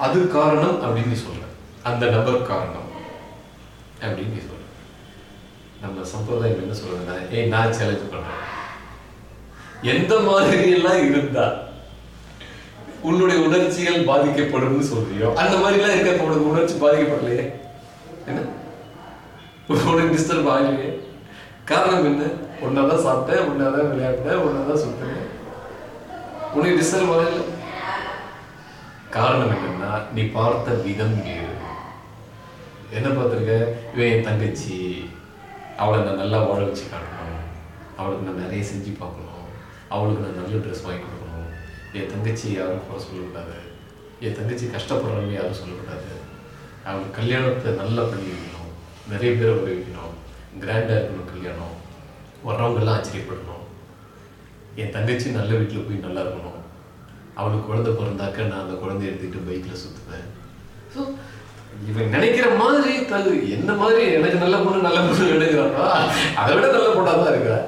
அது காரணம் அப்படின்னு நீ சொல்ற. அந்த நபர் காரணம் அப்படின்னு நீ சொல்ற. நம்ம சம்பிரதாயம் என்ன சொல்றதுன்னா ஏய் நான் சேலஞ்ச் பண்றேன். எந்த மாதிரி எல்லாம் இருந்தா உன்னுடைய உணர்ச்சிகள் பாதிக்கப்படும்னு சொல்றியோ அந்த மாதிரி எல்லாம் இருக்க உனக்கு உணர்ச்சி பாதிக்கப்படலையே. என்ன? உனக்கு டிஸ்டர்ப் ஆகலையே. காரணம் என்ன? ஒன்னாதான் சாப்பிட்டேன் ஒன்னாதான் விளையாட்டேன் ஒன்னாதான் சுத்தினேன். உனக்கு டிஸ்டர்ப் ஆகல. காரணம் என்னன்னா நீ பார்த்த விதம் வேறு. என்ன பார்த்துருக்க? இவன் என் தங்கச்சி. அவளை நான் நல்லா வாழ வச்சு காட்டணும். அவளுக்கு நான் நிறைய செஞ்சு பார்க்கணும். அவளுக்கு நான் நல்ல ட்ரெஸ் வாங்கி கொடுக்கணும். என் தங்கச்சி யாரும் குறை சொல்லக்கூடாது. என் தங்கச்சி கஷ்டப்படுறவங்க யாரும் சொல்லக்கூடாது. அவளுக்கு கல்யாணத்தை நல்லா பண்ணி வைக்கணும். நிறைய பேரை வர வைக்கணும். கிராண்டாக இருக்கணும் கல்யாணம். வர்றவங்கெல்லாம் ஆச்சரியப்படணும். என் தங்கச்சி நல்ல வீட்டில் போய் நல்லா இருக்கணும். அவளுக்கு குழந்தை பிறந்தாக்க நான் அந்த குழந்தைய எடுத்துக்கிட்டு பைக்கில் சுற்றுவேன் ஸோ இவன் நினைக்கிற மாதிரி தள்ளு. என்ன மாதிரி எனக்கு நல்ல பொண்ணு நல்ல பொண்ணு நினைக்கிறானோ அதை விட நல்ல பொண்ணாக தான் இருக்கிறேன்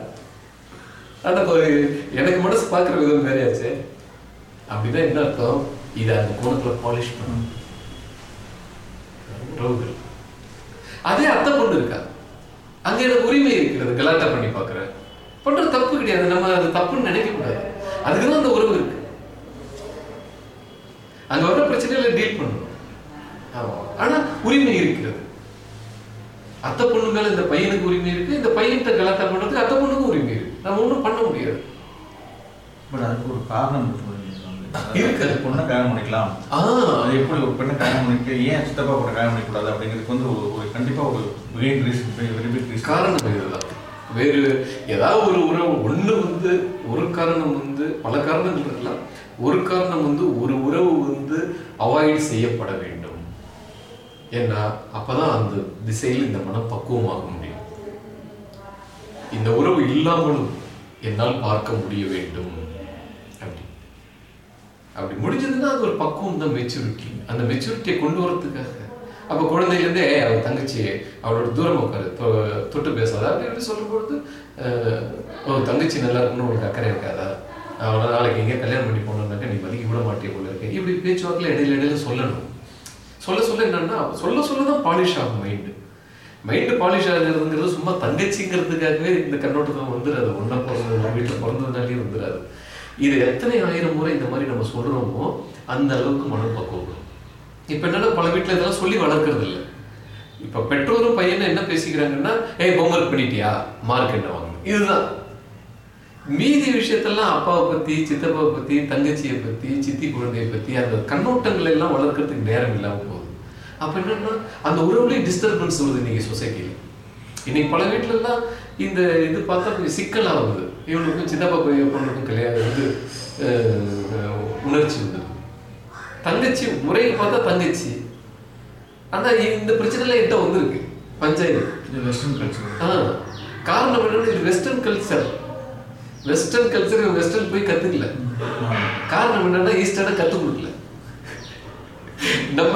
ஆனா ஒரு எனக்கு மனசு பார்க்குற விதம் வேறையாச்சு? அப்படின்னா என்ன அர்த்தம்? இதை அந்த கோணத்தில் பாலிஷ் பண்ணும் உறவுகள் அதே அத்தை பொண்ணு இருக்கா அங்க எனக்கு உரிமை இருக்கிறது கலாட்டா பண்ணி பார்க்குறேன் பண்றது தப்பு கிடையாது நம்ம அது தப்புன்னு நினைக்க கூடாது அதுக்குதான் அந்த உறவு இருக்கு. அங்க வர பிரச்சனைகளை டீல் பண்ணணும் ஆனா உரிமை இருக்கிறது. அத்தை பொண்ணு மேல இந்த பையனுக்கு உரிமை இருக்கு இந்த பையன்கிட்ட கலாட்டா பண்றதுக்கு அத்தை பொண்ணுக்கும் உரிமை இருக்கு. நம்ம ஒண்ணும் பண்ண முடியாது. பட் அதுக்கு ஒரு காரணம் இருக்கு நீங்க சொன்னது. இருக்கு. அது பொண்ணை கல்யாணம் பண்ணிக்கலாம். ஆ. அது எப்படி ஒரு பெண்ணை கல்யாணம் பண்ணிட்டு ஏன் சித்தப்பா கூட கல்யாணம் பண்ணிக்கூடாது அப்படிங்கிறதுக்கு வந்து ஒரு ஒரு கண்டிப்பா ஒரு main reason very big reason காரணம் இதுதான். வேறு ஏதாவது ஒரு உறவு ஒண்ணு வந்து ஒரு காரணம் வந்து பல காரணங்கள் இருக்கலாம். ஒரு காரணம் வந்து ஒரு உறவு வந்து அவாய்ட் செய்யப்பட வேண்டும். ஏன்னா அப்பதான் அந்த திசையில் இந்த மனம் பக்குவமாக முடியும் இந்த உறவு இல்லாமலும் என்னால் பார்க்க முடிய வேண்டும். அப்படி. அப்படி முடிஞ்சதுன்னா அது ஒரு பக்குவம் தான் மெச்சூரிட்டி அந்த மெச்சூரிட்டியை கொண்டு வரதுக்காக அப்ப குழந்தையிலேருந்தே அவன் தங்கச்சி அவளோட தூரம் உட்காரு தொட்டு பேசாத. அப்படி சொல்லும்பொழுது அஹ், ஓ தங்கச்சி நல்லா இருக்கணும்னு உனக்கு அக்கறை இருக்காதா? அவனை நாளைக்கு எங்கேயும் கல்யாணம் பண்ணி போனோம்னாக்க நீ மதிக்க விட மாட்டே போல இருக்கு. இப்படி பேச்சுவாக்கில் இடையில இடையில சொல்லணும். சொல்ல சொல்ல என்னன்னா சொல்ல சொல்ல தான் பாலிஷ் ஆகும் மைண்டு மைண்டு பாலிஷ் ஆகுறதுங்கிறது சும்மா தங்கச்சிங்கிறதுக்காகவே இந்த கண்ணோட்டத்தில் வந்துடாது ஒன்றா பிறந்தது வீட்டில் பிறந்ததுனாலே வந்துடாது இது எத்தனை ஆயிரம் முறை இந்த மாதிரி நம்ம சொல்கிறோமோ அந்த அளவுக்கு மனப்பக்குவம் பக்குவம் இப்போ என்னன்னா பல வீட்டில் இதெல்லாம் சொல்லி வளர்க்கறது இல்லை. இப்போ பெற்றோரும் பையனும் என்ன பேசிக்கிறாங்கன்னா ஏய் ஹோம்ஒர்க் பண்ணிட்டியா? மார்க் என்ன வாங்கணும்? இதுதான். மீதி விஷயத்தெல்லாம் அப்பாவை பத்தி சித்தப்பாவை பத்தி தங்கச்சியை பத்தி சித்தி குழந்தையை பத்தி அந்த கண்ணோட்டங்கள் எல்லாம் வளர்க்கறதுக்கு நேரம் இல்லாமல் போகுது. அப்ப என்னன்னா அந்த உறவுலயே டிஸ்டர்பன்ஸ் வருது இன்னைக்கு சொசைட்டில இன்னைக்கு பல வீட்டுல எல்லாம் இந்த இது பார்த்தா கொஞ்சம் சிக்கலாகுது இவனுக்கும் சித்தப்பா பையன் பொண்ணுக்கும் கல்யாணம் வந்து உணர்ச்சி வந்து. தங்கச்சி முறையை பார்த்தா தங்கச்சி. ஆனா இந்த பிரச்சனை எல்லாம் என்கிட்ட வந்திருக்கு. பஞ்சாயத்து. வெஸ்டர்ன் கல்ச்சர் ஆ, காரணம் என்னன்னா இது western culture western culture western போய் கத்துக்கல. காரணம் என்னன்னா ஈஸ்டர்னை கத்துக் கொடுக்கல. நம்ம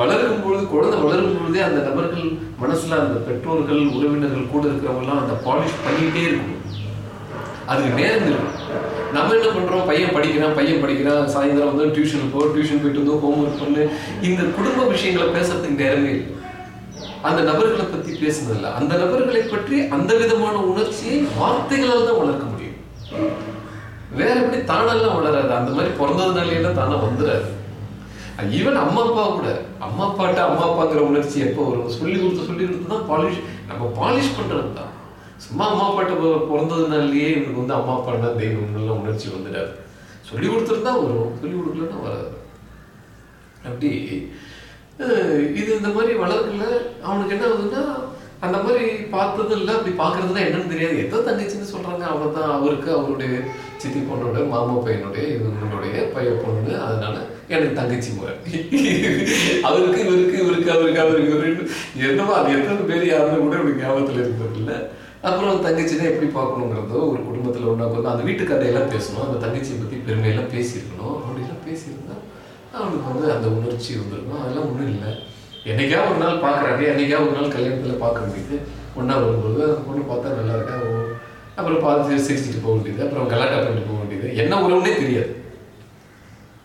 வளரும் பொழுது குழந்தை வளரும் பொழுதே அந்த நபர்கள் மனசுல அந்த பெற்றோர்கள் உறவினர்கள் கூட இருக்கிறவங்கலாம் அந்த பாலிஷ் பண்ணிட்டே இருக்கும். அதுக்கு நேரம் இருக்கும் நம்ம என்ன பண்றோம்? பையன் படிக்கிறான் பையன் படிக்கிறான். சாயந்தரம் வந்து டியூஷன் போ டியூஷன் போயிட்டு வந்து ஹோம்ஒர்க் பண்ணு. இந்த குடும்ப விஷயங்களை பேசுறதுக்கு நேரமே இல்லை. அந்த நபர்களை பத்தி பேசுனதில்ல அந்த நபர்களை பற்றி அந்த விதமான உணர்ச்சியை வார்த்தைகளால் தான் வளர்க்க முடியும். வேற எப்படி தானெல்லாம் வளராது? அந்த மாதிரி பிறந்ததுனாலே தான் தானே வந்துடாது ஈவன் அம்மா அப்பா கூட. அம்மா அப்பாட்ட அம்மா அப்பாங்கிற உணர்ச்சி எப்போ வரும் சொல்லி கொடுத்து சொல்லி கொடுத்து தான் பாலிஷ் நம்ம பாலிஷ் பண்றது தான் சும்மா அம்மா அப்பாட்ட பிற- பிறந்ததுனாலயே இவனுக்கு வந்து அம்மா அப்பான்னா தெய்வம்லாம் உணர்ச்சி வந்துடாது. சொல்லி கொடுத்துருந்தா வரும். சொல்லி கொடுக்கலன்னா வராது. அப்படி இது இந்த மாதிரி வளர்க்கல. அவனுக்கு என்ன ஆகுதுன்னா அந்த மாதிரி பார்த்தது இல்லை அப்படி பார்க்கறதுனா என்னன்னு தெரியாது. ஏதோ தங்கச்சின்னு சொல்றாங்க. தான் அவருக்கு அவருடைய சித்தி பொண்ணோட மாமா பையனுடைய இவங்களுடைய பையன் பொண்ணு. அதனால எனக்கு தங்கச்சி முறை அவருக்கு இவருக்கு இவருக்கு அவருக்கு அவருக்கு இவருக்கு. என்னவோ அது எத்தனை பேர் யாருன்னு கூட எனக்கு ஞாபகத்தில் இருந்தது இல்லை அப்புறம் தங்கச்சினா எப்படி பார்க்கணுங்கிறதோ ஒரு குடும்பத்தில் ஒன்றா அந்த வீட்டு கதையெல்லாம் பேசணும். அந்த தங்கச்சியை பற்றி பெருமையெல்லாம் பேசியிருக்கணும். அப்படிலாம் பேசியிருந்தா அவனுக்கு வந்து அந்த உணர்ச்சி வந்திருக்கும். அதெல்லாம் ஒன்றும் இல்லை. என்னைக்கா ஒரு நாள் பார்க்குறாங்க. என்னைக்கா ஒரு நாள் கல்யாணத்தில் பார்க்க வேண்டியது. ஒன்றா வரும்போது அந்த பொண்ணு பார்த்தா நல்லா இருக்கா? அப்புறம் பார்த்து சிரிச்சிட்டு போக வேண்டியது. அப்புறம் கலாட்டா பண்ணிட்டு போக வேண்டியது. என்ன உறவுனே தெரியாது.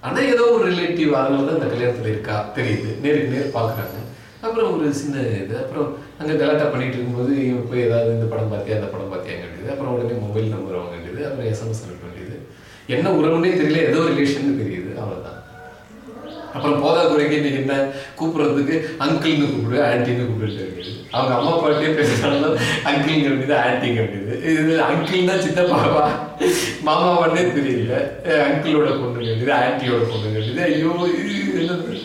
ஆனால் ஏதோ ஒரு ரிலேட்டிவ் அதனால தான் இந்த கல்யாணத்தில் இருக்கா? தெரியுது. நேருக்கு நேர் பார்க்குறாங்க. அப்புறம் ஒரு சின்ன இது. அப்புறம் அங்கே கலாட்டா பண்ணிட்டு இருக்கும்போது இவன் போய் ஏதாவது இந்த படம் பார்த்தியா அந்த படம் பார்த்தியா வேண்டியது அப்புறம் உடனே மொபைல் நம்பர் வாங்க வேண்டியது அப்புறம் எஸ்எம்எஸ் அனுப்ப வேண்டியது. என்ன உறவுனே தெரியல. ஏதோ ரிலேஷன் தெரியுது. அவ்வளோதான் அப்புறம் போதாக்குறைக்கு இன்னைக்கு என்ன கூப்பிடுறதுக்கு அங்கிள்னு கூப்பிடு ஆன்ட்டின்னு கூப்பிட்டு அவங்க அம்மா அப்பாட்டே பேசுறாங்க அங்கிள்ங்க வேண்டியது ஆன்ட்டிங் வேண்டியது இது அங்கிள் தான் சித்தப்பாவா? மாமா பண்ணே தெரியல. அங்கிளோட பொண்ணு வேண்டியது ஆன்ட்டியோட பொண்ணு வேண்டியது ஐயோ இது என்னது?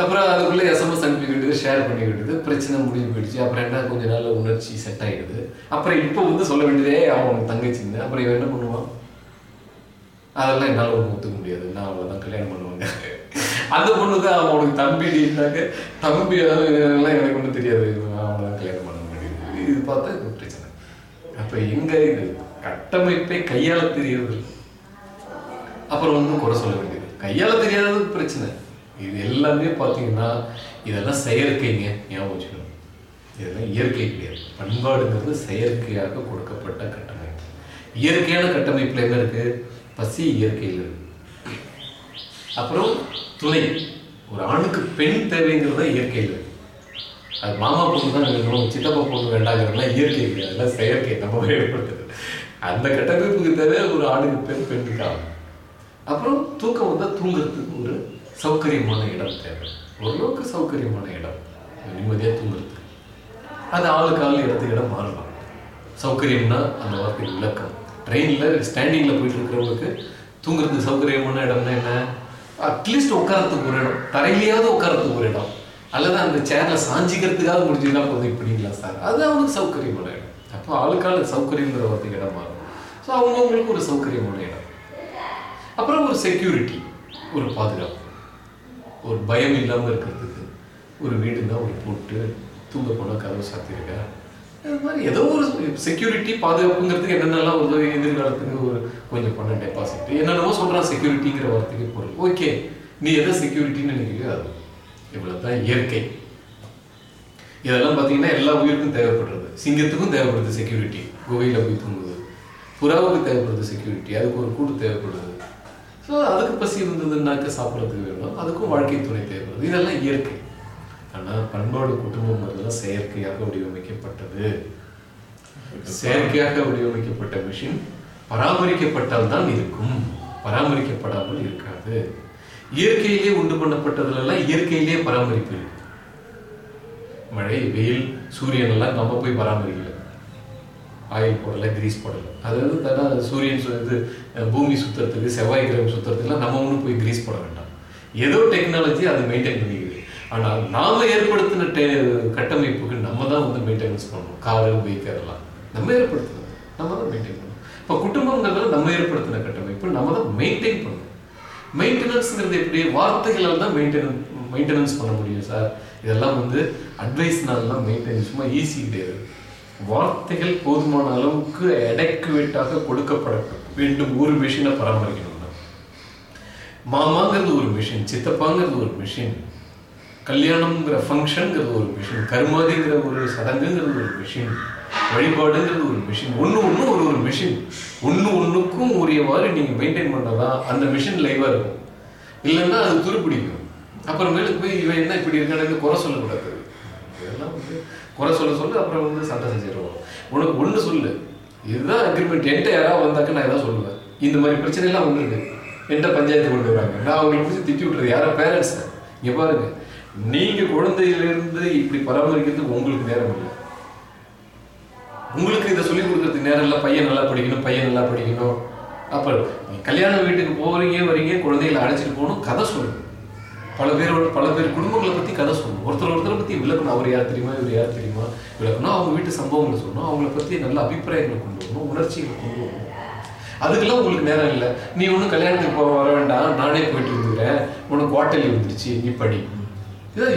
அப்புறம் அதுக்குள்ள எஸ்எம்எஸ் அனுப்பி ஷேர் பண்ணி பிரச்சனை முடிஞ்சு போயிடுச்சு. அப்புறம் என்ன கொஞ்ச நாள் உணர்ச்சி செட் ஆயிடுது. அப்புறம் இப்போ வந்து சொல்ல வேண்டியதே அவன் தங்கச்சிங்க அப்புறம் இவன் என்ன பண்ணுவான்? அதெல்லாம் என்னால் ஒன்றும் ஒத்துக்க முடியாது. நான் அவ்வளோதான் கல்யாணம் பண்ணுவாங்க அந்த பொண்ணு தான் அவனுக்கு தம்பி இருந்தாக்க தம்பி எல்லாம் எனக்கு ஒன்றும் தெரியாது. அவனை கல்யாணம் பண்ண முடியாது இது பார்த்தா இது பிரச்சனை. அப்போ எங்க இது? கட்டமைப்பை கையாள தெரியறது அப்புறம் ஒன்றும் குறை சொல்ல வேண்டியது கையாள தெரியாதது பிரச்சனை. இது எல்லாமே பார்த்தீங்கன்னா இதெல்லாம் செயற்கைங்க. ஞாபகம் வச்சுக்கணும். இதெல்லாம் இயற்கை கிடையாது. பண்பாடுங்கிறது செயற்கையாக கொடுக்கப்பட்ட கட்டமைப்பு. இயற்கையான கட்டமைப்புல என்ன இருக்கு? பசி இயற்கையில் இருக்கு. அப்புறம் துணை. ஒரு ஆணுக்கு பெண் தேவைங்கிறது தான் இயற்கையில் அது மாமா பொண்ணு தான் வேணும் சித்தப்பா பொண்ணு வேண்டாங்கிறதுலாம் இயற்கை இல்லை. அதெல்லாம் செயற்கை நம்ம ஏற்படுத்துது அந்த கட்டமைப்புக்கு தேவை ஒரு ஆணுக்கு பெண் பெண்ணுக்கு ஆகும் அப்புறம் தூக்கம் வந்தால் தூங்குறதுக்கு ஒரு சௌகரியமான இடம் தேவை. ஓரளவுக்கு சௌகரியமான இடம். நிம்மதியாக தூங்குறதுக்கு. அது ஆளுக்கு ஆள் இடத்துக்கு இடம் மாறலாம். சௌகரியம்னா அந்த வார்த்தை விளக்கம். ட்ரெயினில் ஸ்டாண்டிங்கில் போயிட்டு இருக்கிறவங்களுக்கு தூங்குறதுக்கு சௌகரியமான இடம்னா என்ன? அட்லீஸ்ட் உட்காரத்துக்கு ஒரு இடம். தரையிலேயாவது உட்காரத்துக்கு ஒரு இடம். அல்லது அந்த சேரில் சாஞ்சிக்கிறதுக்காக முடிஞ்சுன்னா போதும். இப்படிங்களா சார். அது அவனுக்கு சௌகரியமான இடம். அப்போ ஆளுக்காள் சௌகரியங்கிற ஒரு இடம் மாறும் ஸோ அவங்கவுங்களுக்கு ஒரு சௌகரியமான இடம். அப்புறம் ஒரு செக்யூரிட்டி ஒரு பாதுகாப்பு. ஒரு பயம் இல்லாமல் இருக்கிறதுக்கு ஒரு வீடுனா ஒரு போட்டு தூங்க போனால் கதவு சாத்திருக்க? அது மாதிரி ஏதோ ஒரு செக்யூரிட்டி பாதுகாப்புங்கிறதுக்கு என்னென்னலாம் உதவி எதிர்காலத்துக்கு ஒரு கொஞ்சம் பண்ண டெபாசிட் என்னென்னமோ சொல்கிறான் செக்யூரிட்டிங்கிற வார்த்தைக்கு பொருள். ஓகே நீ எதை செக்யூரிட்டின்னு நினைக்கிறீங்க அது. இவ்வளோ தான் இயற்கை. இதெல்லாம் பார்த்தீங்கன்னா எல்லா உயிருக்கும் தேவைப்படுறது. சிங்கத்துக்கும் தேவைப்படுது செக்யூரிட்டி கோவையில் போய் தூங்குது புறாவுக்கு தேவைப்படுது செக்யூரிட்டி அதுக்கு ஒரு கூட்டு தேவைப்படுது. ஸோ அதுக்கு பசி இருந்ததுன்னாக்க சாப்பிட்றதுக்கு வேணும். அதுக்கும் வாழ்க்கை துணை தேவைப்படுது. இதெல்லாம் இயற்கை. ஆனால் பண்பாடு குடும்பம் அதெல்லாம் செயற்கையாக வடிவமைக்கப்பட்டது. செயற்கையாக வடிவமைக்கப்பட்ட மிஷின் பராமரிக்கப்பட்டால் தான் இருக்கும். பராமரிக்கப்படாமல் இருக்காது. இயற்கையிலே உண்டு பண்ணப்பட்டதுலாம் இயற்கையிலே பராமரிப்பு இருக்கு. மழை வெயில் சூரியன் எல்லாம் நம்ம போய் பராமரிக்கல. ஆயில் போடல கிரீஸ் போடல. அதாவது தானே சூரியன் இது பூமி சுத்துறதுக்கு செவ்வாய் கிரகம் சுத்துறதுக்குலாம் நம்ம ஒன்றும் போய் கிரீஸ் போட வேண்டாம். ஏதோ டெக்னாலஜி அது மெயின்டைன் பண்ணிக்குது. ஆனால் நாம ஏற்படுத்தின டெ கட்டமைப்புக்கு நம்ம தான் வந்து மெயின்டெனன்ஸ் பண்ணணும். காரு பைக் அதெல்லாம் நம்ம ஏற்படுத்தணும். நம்ம தான் மெயின்டைன் பண்ணணும். இப்போ குடும்பங்கிறதுல நம்ம ஏற்படுத்தின கட்டமைப்பு நம்ம தான் மெயின்டைன் பண்ணணும். மெயின்டெனன்ஸ்ங்கிறது எப்படி வார்த்தைகளால் தான் மெயின்டெனன்ஸ் மெயின்டெனன்ஸ் பண்ண முடியும் சார். இதெல்லாம் வந்து அட்வைஸ்னாலலாம் மெயின்டெனன்ஸ் சும்மா ஈஸி கிடையாது. வார்த்தைகள் போதுமான அளவுக்கு அடக்குவேட்டாக கொடுக்கப்பட வேண்டும். ஒரு மிஷினை பராமரிக்கணும்னா. மாமாங்கிறது ஒரு மிஷின் சித்தப்பாங்கிறது ஒரு மிஷின் கல்யாணம்ங்கிற ஃபங்க்ஷனுங்கிறது ஒரு மிஷின் கர்மாதிங்கிற ஒரு சடங்குங்கிறது ஒரு மிஷின் வழிபாடுங்கிறது ஒரு மிஷின் ஒன்று ஒன்று ஒரு ஒரு மிஷின் ஒன்று ஒன்றுக்கும் உரியவாறு நீங்கள் மெயின்டைன் பண்ணதான் அந்த மிஷின் லைவாக இருக்கும். இல்லைன்னா அது துருப்பிடிக்கும். அப்புறமேலுக்கு போய் இவன் என்ன இப்படி இருக்கானு குறை சொல்லக்கூடாது. இதெல்லாம் வந்து குறை சொல்ல சொல்ல அப்புறம் வந்து சண்டை செஞ்சிடுவோம் உனக்கு ஒன்று சொல்லு. இதுதான் அக்ரிமெண்ட் என்கிட்ட யாராவது வந்தாக்க நான் இதான் சொல்லுவேன். இந்த மாதிரி பிரச்சனைலாம் வந்துருக்கு என்கிட்ட பஞ்சாயத்து கொண்டு வராங்க நான் அவங்களை பிடிச்சி திட்டி விட்டுறது. யாரோ பேரண்ட்ஸ் இங்கே பாருங்க. நீங்க குழந்தையிலிருந்து இப்படி பராமரிக்கிறதுக்கு உங்களுக்கு நேரம் இல்லை. உங்களுக்கு இதை சொல்லி கொடுக்கறதுக்கு நேரம் இல்லை. பையன் நல்லா படிக்கணும் பையன் நல்லா படிக்கணும். அப்போ கல்யாண வீட்டுக்கு போறீங்க வரீங்க குழந்தைகளை அழைச்சிட்டு போகணும் கதை சொல்லணும் பல பேரோட பல பேர் குடும்பங்களை பத்தி கதை சொல்லணும் ஒருத்தர் ஒருத்தரை பத்தி விளக்கணும். அவர் யார் தெரியுமா? இவர் யார் தெரியுமா? விளக்கணும். அவங்க வீட்டு சம்பவங்களை சொல்லணும். அவங்கள பத்தி நல்ல அபிப்பிராயங்களை கொண்டு வரணும். உணர்ச்சிகளை கொண்டு வரணும். அதுக்கெல்லாம் உங்களுக்கு நேரம் இல்லை. நீ ஒன்றும் கல்யாணத்துக்கு போக வர வேண்டாம். நானே போயிட்டு இருந்துக்கிறேன். உனக்கு ஹோட்டல் வந்துருச்சு. நீ படி.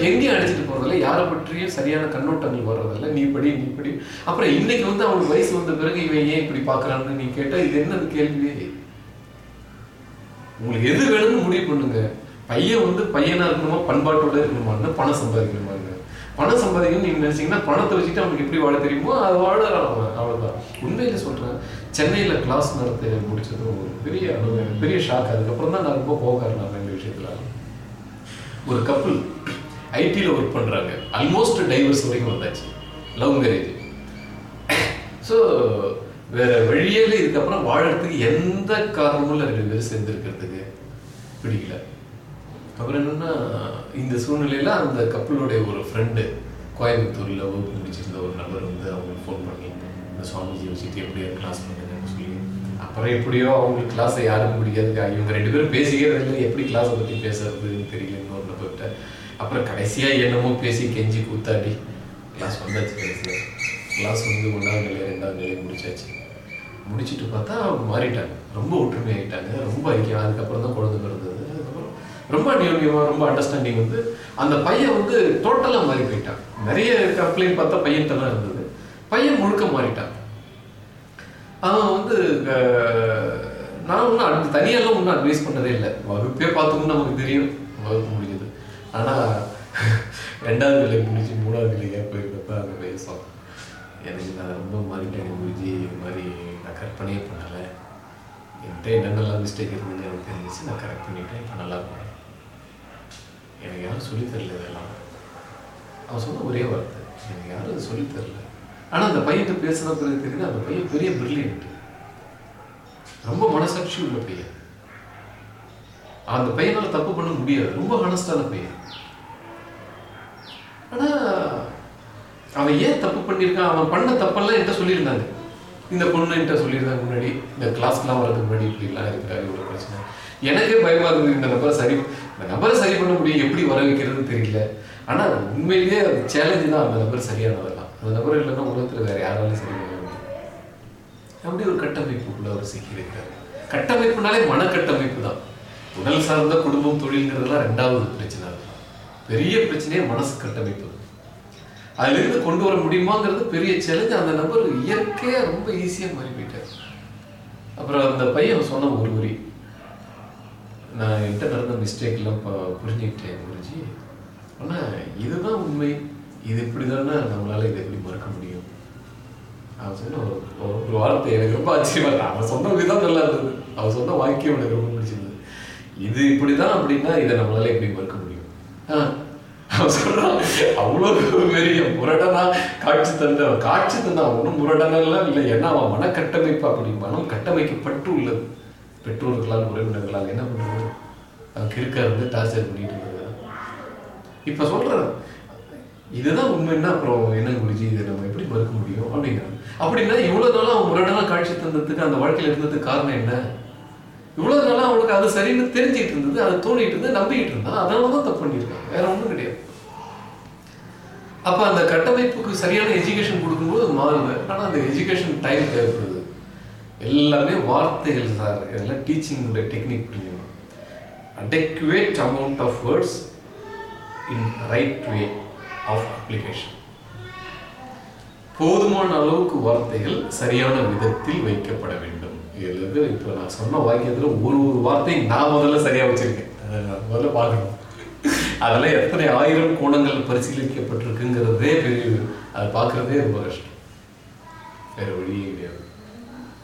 எங்கேயும் அழைச்சிட்டு போறதில்ல? யாரை பற்றியும் சரியான கண்ணோட்டங்கள் வர்றதில்ல. நீ படி நீ படி. அப்புறம் இன்னைக்கு வந்து அவனுக்கு வயசு வந்த பிறகு இவன் ஏன் இப்படி பாக்குறான்னு நீ கேட்டா இது என்னது கேள்வி உங்களுக்கு எது வேணும்னு முடிவு பண்ணுங்க. பையன் வந்து பையனா இருக்கணுமா? பண்பாட்டோட இருக்கணுமான்னு பணம் சம்பாதிக்கணுமாங்க பணம் சம்பாதிக்கணும்னு நீங்க நினைச்சீங்கன்னா பணத்தை வச்சுட்டு அவனுக்கு எப்படி வாழ தெரியுமோ அது வாழறான் அவன். அவ்வளவுதான். உண்மையில சொல்றேன் சென்னையில கிளாஸ் நடத்த முடிச்சதும் ஒரு பெரிய அனுபவம் பெரிய ஷாக் அதுக்கப்புறம் தான் நான் ரொம்ப போகாருனாங்க இந்த விஷயத்துல. ஒரு கப்பல் ஐடியில் ஒர்க் பண்ணுறாங்க ஆல்மோஸ்ட் டைவர்ஸ் வரைக்கும் வந்தாச்சு. லவ் மேரேஜ் ஸோ வேற வழியில் இதுக்கப்புறம் வாழறதுக்கு எந்த காரணமும் இல்லை. ரெண்டு பேரும் சேர்ந்துருக்கிறதுக்கு. பிடிக்கல. அப்புறம் என்னன்னா இந்த சூழ்நிலையில அந்த கப்பலுடைய ஒரு ஃப்ரெண்டு கோயம்புத்தூர்ல ஒர்க் முடிச்சிருந்த ஒரு நபர் வந்து அவங்களுக்கு ஃபோன் பண்ணி இந்த சுவாமிஜி வச்சுட்டு எப்படியோ கிளாஸ் பண்ணுங்கன்னு சொல்லி. அப்புறம் எப்படியோ அவங்களுக்கு கிளாஸை யாருக்கும் பிடிக்காது இவங்க ரெண்டு பேரும் பேசிக்கிறதே இல்லை எப்படி கிளாஸை பற்றி பேசுறதுன்னு தெரியலன்னு ஒரு நபர்கிட்ட அப்புறம் கடைசியா என்னமோ பேசி கெஞ்சி கூத்தாடி கிளாஸ் வந்தாச்சு கடைசியாக கிளாஸ் வந்து ஒன்றாவது நிலை ரெண்டாவது நிலை முடிச்சாச்சு. முடிச்சிட்டு பார்த்தா அவங்க மாறிட்டாங்க. ரொம்ப ஒற்றுமை ஆயிட்டாங்க ரொம்ப ஐக்கியம் அதுக்கப்புறம் தான் குழந்தை பிறந்தது. அதுக்கப்புறம் ரொம்ப அந்யோன்யமா ரொம்ப அண்டர்ஸ்டாண்டிங் வந்து அந்த பையன் வந்து டோட்டலாக மாறி போயிட்டான். நிறைய கம்ப்ளைண்ட் பார்த்தா பையன்கிட்ட இருந்தது. பையன் முழுக்க மாறிட்டான். அவன் வந்து நான் ஒன்றும் அது தனியெல்லாம் ஒன்றும் அட்வைஸ் பண்ணதே இல்லை. வகுப்பே பார்த்தோம்னு நமக்கு தெரியும். வகுப்பு முடிஞ்சு ஆனால் ரெண்டாவது நிலை முடிஞ்சு மூணாவது நிலையாக போயிருக்கப்ப அந்த பேசும் எனக்கு நான் ரொம்ப மாறிட்டேன் குருஜி இது மாதிரி நான் கற்பனையே பண்ணலை. என்கிட்ட என்னென்னலாம் மிஸ்டேக் இருக்குதுன்னு எனக்கு தெரிஞ்சிச்சு நான் கரெக்ட் பண்ணிட்டேன் இப்போ நல்லா போனேன் எனக்கு யாரும் சொல்லித்தரல இதெல்லாம். அவன் சொன்ன ஒரே வார்த்தை. எனக்கு யாரும் அது சொல்லித்தரல ஆனால் அந்த பையன்கிட்ட பேசுன பிறகு தெரியுது? அந்த பையன் பெரிய பிரில்லியன்ட்டு ரொம்ப மனசாட்சி உள்ள பையன். அந்த பையனால் தப்பு பண்ண முடியாது. ரொம்ப ஹானஸ்டான பையன். ஆனால் அவன் ஏன் தப்பு பண்ணியிருக்கான்? அவன் பண்ண தப்பெல்லாம் என்கிட்ட சொல்லியிருந்தாங்க. இந்த பொண்ணு என்கிட்ட சொல்லியிருந்தாங்க முன்னாடி. இந்த கிளாஸ்க்கெலாம் வரதுக்கு முன்னாடி இப்படிலாம் இருக்கிறாரு இவ்வளோ பிரச்சனை. எனக்கே பயமா இருந்தது இந்த நபரை சரி இந்த நபரை சரி பண்ண முடியும் எப்படி வர வைக்கிறதுன்னு தெரியல. ஆனால் உண்மையிலேயே அது சேலஞ்சு தான் அந்த நபர் சரியானதெல்லாம். அந்த நபர் இல்லைன்னா உலகத்தில் வேறு யாராலையும் சரி பண்ண முடியும் அப்படி ஒரு கட்டமைப்புக்குள்ள அவர் சிக்கியிருக்காரு கட்டமைப்புனாலே மனக்கட்டமைப்பு தான். உடல் சார்ந்த குடும்பம் தொழில்ங்கிறதுலாம் ரெண்டாவது பிரச்சனை. பெரிய பிரச்சனையே மனசு கட்டமைப்பு அதுலேருந்து கொண்டு வர முடியுமாங்கிறது பெரிய சேலஞ்சு அந்த நபர் இயற்கையாக ரொம்ப ஈஸியாக மாறி போயிட்டார். அப்புறம் அந்த பையன் சொன்ன ஒரு வரி. நான் என்கிட்ட நடந்த மிஸ்டேக்லாம் ப- புரிஞ்சுக்கிட்டேன் குருஜி. ஆனால் இதுதான் உண்மை. இது இப்படி தானே நம்மளால் இதை எப்படி மறக்க முடியும்? அவன் சொன்ன ஒரு ஒரு- வார்த்தை எனக்கு ரொம்ப ஆச்சரியமா அவன் சொன்ன விதம் நல்லா இருந்தது. அவன் சொன்ன வாக்கியம் எனக்கு ரொம்ப பிடிச்சிருந்தது இது இப்படிதான் அப்படின்னா இதை நம்மளால எப்படி மறுக்க முடியும்? ஆ, சொல்றான் அவ்வளவு பெரிய முரடனா காட்சி தந்த காட்சி தந்த ஒன்றும் முரடனெல்லாம் இல்லை ஏன்னா அவன் மனக்கட்டமைப்பு அப்படி மனம் கட்டமைக்கப்பட்டு உள்ளது. பெற்றோர்களால் உறவினர்களால் என்ன பண்ணுறது? அவன் கிறுக்கா இருந்து டார்ச்சர் பண்ணிட்டு இருந்தது இப்ப சொல்றேன் இதுதான் உண்மைன்னா அப்புறம் என்ன குருஜி இதை நம்ம எப்படி மறுக்க முடியும் அப்படிங்கிறான். அப்படின்னா இவ்வளவு நாளா அவன் முரடனா காட்சி தந்ததுக்கு அந்த வாழ்க்கையில இருந்ததுக்கு காரணம் என்ன? இவ்வளவு நாளா அவனுக்கு அது சரின்னு தெரிஞ்சுட்டு இருந்தது அது தோணிட்டு இருந்தது நம்பிக்கிட்டு இருந்தான் அதனால தான் தப்பு பண்ணியிருக்காங்க. வேற ஒன்றும் கிடையாது. அப்ப அந்த கட்டமைப்புக்கு சரியான எஜுகேஷன் கொடுக்கும்போது மாறுது. ஆனா அந்த எஜுகேஷன் டைம் தேவைப்படுது. எல்லாமே வார்த்தைகள் சார் இதெல்லாம் டீச்சிங்கோட டெக்னிக் புரியணும் adequate amount of words in right way of application போதுமான அளவுக்கு வார்த்தைகள் சரியான விதத்தில் வைக்கப்பட வேண்டும். இதுல இப்போ நான் சொன்ன வாக்கியத்துல ஒரு ஒரு வார்த்தையும் நான் முதல்ல சரியா வச்சிருக்கேன். அதை முதல்ல பார்க்கணும். அதெல்லாம் எத்தனை ஆயிரம் கோணங்கள் பரிசீலிக்கப்பட்டிருக்குங்கிறதே பெரிய அதை பார்க்கறதே ரொம்ப கஷ்டம். வேற வழியே கிடையாது.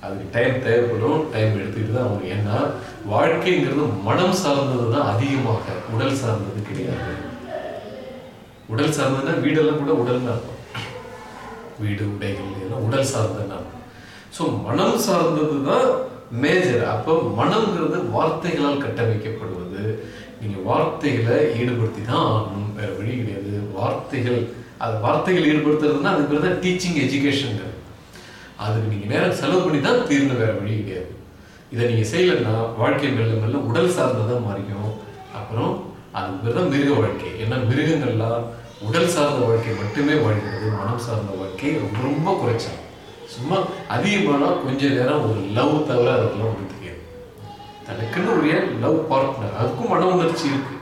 அதுக்கு டைம் தேவைப்படும். டைம் எடுத்துக்கிட்டு தான் அவங்க ஏன்னா வாழ்க்கைங்கிறது மனம் சார்ந்தது தான் அதிகமாக. உடல் சார்ந்தது கிடையாது. உடல் சார்ந்ததுன்னா வீடெல்லாம் கூட உடல் அர்த்தம். வீடு உடைகள் எல்லாம் உடல் சார்ந்ததுன்னு ஸோ மனம் சார்ந்தது தான் மேஜர் அப்போ மனம்ங்கிறது வார்த்தைகளால் கட்டமைக்கப்படுவது. நீங்கள் வார்த்தைகளை ஈடுபடுத்தி தான் ஆகணும். வேறு வழி கிடையாது. வார்த்தைகள் அது வார்த்தைகள் ஈடுபடுத்துறதுன்னா அதுக்கு பேர் தான் டீச்சிங் எஜுகேஷன் அதுக்கு நீங்கள் நேரம் செலவு பண்ணி தான் தீர்ந்து வேறு வழி கிடையாது. இதை நீங்கள் செய்யலைன்னா வாழ்க்கை மெல்ல மெல்ல உடல் சார்ந்ததாக மாறிக்கும். அப்புறம் அதுக்கு பேர் தான் மிருக வாழ்க்கை. ஏன்னா மிருகங்கள்லாம் உடல் சார்ந்த வாழ்க்கை மட்டுமே வாழ்கிறது. மனம் சார்ந்த வாழ்க்கை ரொம்ப ரொம்ப குறைச்சாங்க சும்மா அதிகமான கொஞ்ச நேரம் ஒரு லவ் தவிர அதுக்கெல்லாம் ஒன்று தெரியாது. தனக்குன்னு ஒரு லவ் பார்ட்னர் அதுக்கும் மன உணர்ச்சி இருக்கு.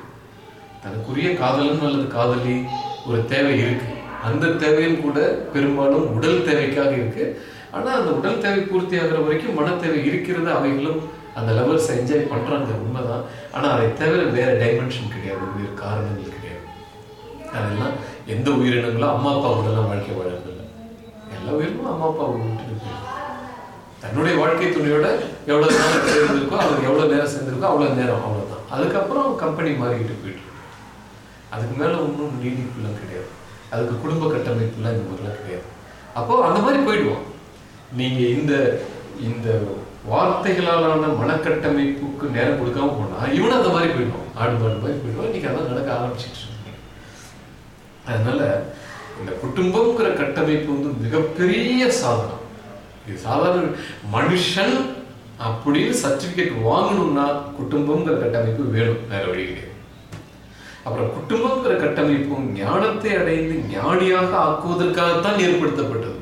தனக்குரிய காதலன் அல்லது காதலி ஒரு தேவை இருக்கு. அந்த தேவையும் கூட பெரும்பாலும் உடல் தேவைக்காக இருக்கு. ஆனால் அந்த உடல் தேவை பூர்த்தி ஆகிற வரைக்கும் மன தேவை இருக்கிறது. அவைகளும் அந்த லெவல்ஸ் என்ஜாய் பண்ணுறாங்க உண்மைதான். ஆனால் அதை தவிர வேற டைமென்ஷன் கிடையாது. வேறு காரணங்கள் கிடையாது. அதெல்லாம் எந்த உயிரினங்களும் அம்மா அப்பா கூடலாம் வாழ்க்கை வாழறதில்ல. எல்லா அம்மா அப்பா விட்டுட்டு தன்னுடைய வாழ்க்கை துணையோட எவ்வளவு நேரம் சேர்ந்திருக்கோ அவர் எவ்வளவு நேரம் சேர்ந்திருக்கோ அவ்வளவு நேரம் அவ்வளவுதான். அதுக்கப்புறம் கம்பெனி மாறிக்கிட்டு போயிட்டு அதுக்கு மேல ஒன்றும் நீடிப்புலாம் கிடையாது. அதுக்கு குடும்ப கட்டமைப்புலாம் இந்த மாதிரிலாம் கிடையாது. அப்போ அந்த மாதிரி போயிடுவோம். நீங்க இந்த இந்த வார்த்தைகளாலான மனக்கட்டமைப்புக்கு நேரம் கொடுக்காம போனா இவனும் அந்த மாதிரி போயிடுவான். ஆடு மாடு மாதிரி போயிடுவான். இன்னைக்கு அதான் நடக்க ஆரம்பிச்சிட்டு இருக்கீங்க. அதனால இந்த குடும்பம்ங்கிற கட்டமைப்பு வந்து மிகப்பெரிய சாதனம். இது சாதாரண மனுஷன் அப்படின்னு சர்டிபிகேட் வாங்கணும்னா குடும்பம்ங்கிற கட்டமைப்பு வேணும் வேற வழி கிடையாது அப்புறம் குடும்பம்ங்கிற கட்டமைப்பும் ஞானத்தை அடைந்து ஞானியாக ஆக்குவதற்காகத்தான் ஏற்படுத்தப்பட்டது.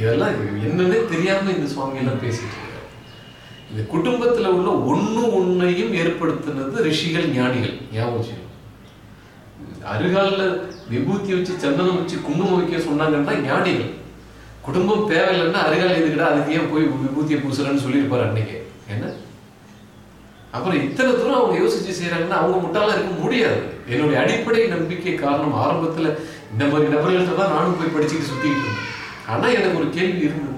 இதெல்லாம் என்னன்னே தெரியாம இந்த சுவாமி எல்லாம் பேசிட்டு இருக்காரு. இந்த குடும்பத்துல உள்ள ஒண்ணு ஒன்றையும் ஏற்படுத்தினது ரிஷிகள் ஞானிகள். ஞாபகம் அருகாலில் அருகால வச்சு சந்தனம் வச்சு குங்குமம் வைக்க சொன்னாங்கன்னா ஞானிகள். குடும்பம் தேவையில்லைன்னா அருகால் எதுக்கிட்டா அதுக்கு ஏன் போய் விபூத்தியை பூசுறேன்னு சொல்லியிருப்பாரு அன்னைக்கு. என்ன? அப்புறம் இத்தனை தூரம் அவங்க யோசிச்சு செய்யறாங்கன்னா அவங்க முட்டாளா இருக்க முடியாது. என்னுடைய அடிப்படை நம்பிக்கை காரணம் ஆரம்பத்துல இந்த மாதிரி நபர்கள்ட்ட தான் நானும் போய் படிச்சுட்டு சுத்திட்டு இருந்தேன். ஆனா எனக்கு ஒரு கேள்வி இருந்தது.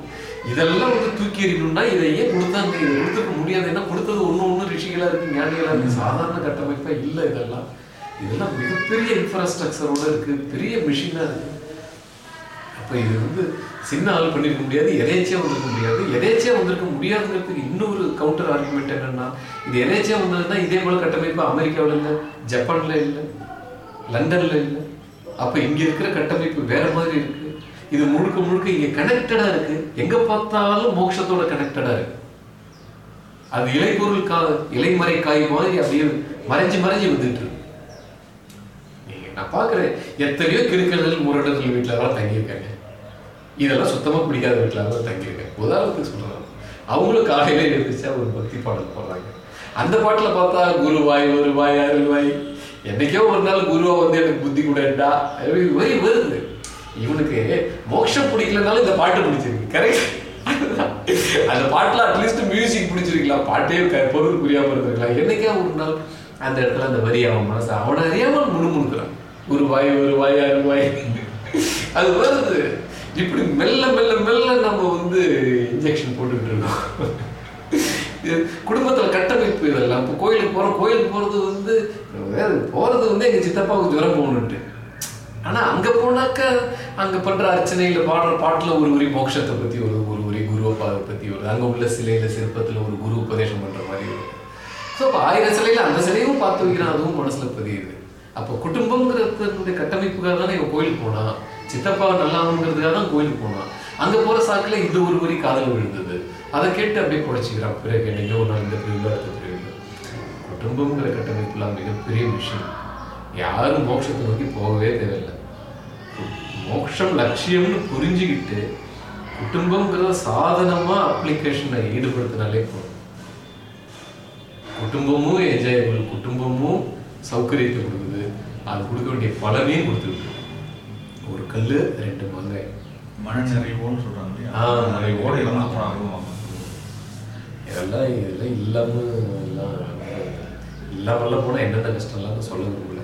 இதெல்லாம் வந்து தூக்கி எறியணும்னா இதை ஏன் கொடுத்தாங்க? இதை கொடுத்துக்க முடியாது. ஏன்னா கொடுத்தது ஒன்று ஒன்று ரிஷிகளா இருக்கு ஞானிகளா இருக்கு. சாதாரண கட்டமைப்பா இல்லை இதெல்லாம். இதெல்லாம் மிகப்பெரிய இன்ஃப்ராஸ்ட்ரக்சரோட இருக்கு. பெரிய மிஷினா இருக்கு அப்ப இது வந்து சின்ன ஆள் பண்ணிருக்க முடியாது எதேச்சியா வந்திருக்க முடியாது. எதேச்சியா வந்திருக்க முடியாதுங்கிறதுக்கு இன்னொரு கவுண்டர் ஆர்குமெண்ட் என்னன்னா இது எதேச்சியா வந்ததுன்னா இதே போல கட்டமைப்பு அமெரிக்காவில் இல்லை ஜப்பான்ல இல்லை லண்டன்ல இல்லை. அப்ப இங்க இருக்கிற கட்டமைப்பு வேற மாதிரி இருக்கு. இது முழுக்க முழுக்க இங்க கனெக்டடா இருக்கு. எங்க பார்த்தாலும் மோட்சத்தோட கனெக்டடா இருக்கு. அது இலைப்பொருள் கா இலைமறை காய் மாதிரி அப்படியே மறைஞ்சு மறைஞ்சு வந்துட்டு இருக்கு. நான் பார்க்குறேன். எத்தனையோ கிறுக்கர்கள் முரடர்கள் வீட்டிலலாம் தங்கியிருக்காங்க. இதெல்லாம் சுத்தமாக பிடிக்காத வீட்டில தான் தங்கியிருக்காங்க. உதாரணத்துக்கு சொல்கிறாங்க அவங்களும் காலையில் எழுந்திரிச்சா ஒரு பக்தி பாடல் போடுறாங்க. அந்த பாட்டில் பார்த்தா குருவாய் வருவாய் அருள்வாய். என்னைக்கோ ஒரு நாள் குருவா வந்து எனக்கு புத்தி கூடண்டா. வரி வருது. இவனுக்கு மோட்சம் பிடிக்கலனாலும் இந்த பாட்டு பிடிச்சிருக்கு. கரெக்ட் அந்த பாட்டில் அட்லீஸ்ட் மியூசிக் பிடிச்சிருக்கலாம். பாட்டே பொருள் புரியாமல் இருந்திருக்கலாம். என்னைக்கா ஒரு நாள் அந்த இடத்துல அந்த வரி அவன் மனசு அவனை அறியாமல் முணுமுணுக்கிறான். ஒரு வாய் ஒரு வாய் அரு வாய் அது வருது. இப்படி மெல்ல மெல்ல மெல்ல நம்ம வந்து இன்ஜெக்ஷன் போட்டுக்கிட்டு இருக்கோம். குடும்பத்துல கட்டமைப்பு இதெல்லாம். இப்போ கோயிலுக்கு போறோம். கோயிலுக்கு போறது வந்து வேற போறது வந்து எங்க சித்தப்பாவுக்கு ஜுரம் போகணுன்ட்டு ஆனா அங்க போனாக்க அங்க பண்ற அர்ச்சனையில பாடுற பாட்டுல ஒரு உரி மோட்சத்தை பத்தி ஒரு ஒரு உரி குருவப்பாவை பத்தி வருது அங்க உள்ள சிலையில சிற்பத்துல ஒரு குரு உபதேசம் பண்ற மாதிரி வருது ஸோ அப்போ ஆயிரம் சிலையில அந்த சிலையும் பார்த்து வைக்கிறான். அதுவும் மனசுல பதியுது. அப்போ குடும்பங்கிறதுடைய கட்டமைப்புக்காக தானே இவன் கோயிலுக்கு போனான். சித்தப்பா நல்லாங்கிறதுக்காக தான் கோயிலுக்கு போனான். அங்க போற சாக்கில் இந்த ஒரு வரி காதல் விழுந்தது. அதை கேட்டு அப்படியே குறைச்சிக்கிறான் பிறகு என்னையோ ஒரு நாள் இந்த பிரிவில் அடுத்த பிரிவில் குடும்பங்கிற கட்டமைப்புலாம் மிகப்பெரிய விஷயம். யாரும் மோட்சத்தை நோக்கி போகவே தேவையில்லை. மோட்சம் லட்சியம்னு புரிஞ்சுக்கிட்டு குடும்பங்கிற சாதனமா அப்ளிகேஷனை ஈடுபடுத்தினாலே போதும். குடும்பமும் என்ஜாயபிள் குடும்பமும் சௌகரியத்தை கொடுக்குது. அது கொடுக்க வேண்டிய பலனையும் கொடுத்துருக்கு ஒரு கல் ரெண்டு மங்காய் மன நிறைவோன்னு சொல்றாங்க இல்லையா? ஆ, மன நிறைவோட இறந்து போனாங்க இதெல்லாம் இதெல்லாம் இல்லாம எல்லாம் இல்லாமல்லாம் போனால் என்னென்ன கஷ்டம்லாம் சொல்ல விரும்பல.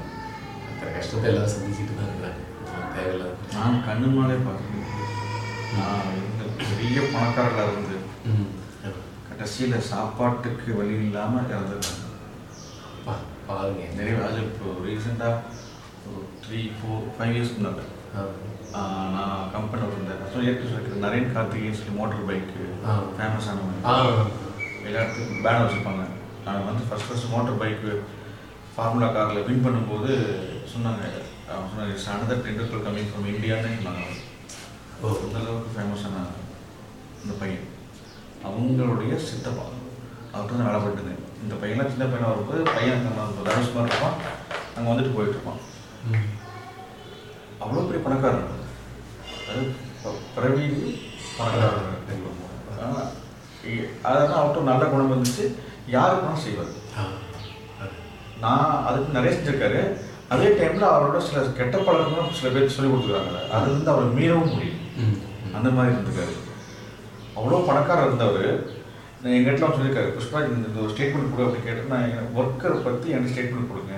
அந்த கஷ்டத்தை எல்லாரும் சந்திச்சுட்டு தான் இருக்கிறாங்க. தேவையில்லாத நான் கண்ணு முன்னாலே பார்த்துருக்கேன். நான் பெரிய பணக்காரர்களாக இருந்து கடைசியில சாப்பாட்டுக்கு வழி இல்லாம இறந்துருக்காங்க பா பாருங்க. நிறைய அது இப்போ ரீசெண்டாக ஒரு த்ரீ ஃபோர் ஃபைவ் இயர்ஸ் முன்னாடி நான் கம்பெனியில் இருந்தேன். ஸோ ஏற்று இருக்கிற நரேன் கார்த்திகேயன் சொல்லி மோட்டர் பைக்கு ஆ. ஃபேமஸானவங்க ஆ. எல்லா இடத்துக்கும் பேனர் வச்சுருப்பாங்க. நான் வந்து first first motor bike formula காரில் வின் பண்ணும்போது சொன்னாங்க. சொன்னாங்க it's another Tendulkar coming from இந்தியான்னு சொன்னாங்க. ஓ. அந்த அளவுக்கு ஃபேமஸான இந்த பையன். அவங்களுடைய சித்தப்பா. அவர்கிட்ட தான் வேலை பண்ணிட்டு இந்த பையன்லாம் சின்ன பையனாக வரும்போது பையன் நம்ம தனுஷ் மாதிரி இருப்பான். அங்கே வந்துட்டு போயிட்டு இருப்பான். ம். அவ்வளோ பெரிய பணக்காரன் அது பிரவீன் பணக்காரன் ஆனா, இ- அதான் அவர்கிட்ட நல்ல குணம் இருந்துச்சு யாருக்கு வேணாலும் செய்வார். நான் அதுக்கு நிறைய செஞ்சிருக்காரு. அதே டைம்ல அவரோட சில கெட்ட பழக்கங்களும் சில பேருக்கு சொல்லி கொடுத்துருக்காங்க அது வந்து அவர் மீறவும் முடியும். அந்த மாதிரி இருந்திருக்காரு. அவ்வளோ பணக்காரர் இருந்தவர். நான் எங்கள் வீட்டில் சொல்லியிருக்காரு. புஷ்பராஜ் இந்த ஒரு ஸ்டேட்மெண்ட் கொடு அப்படின்னு கேட்டு நான் என் ஒர்க்கரை பற்றி எனக்கு ஸ்டேட்மெண்ட் கொடுங்க.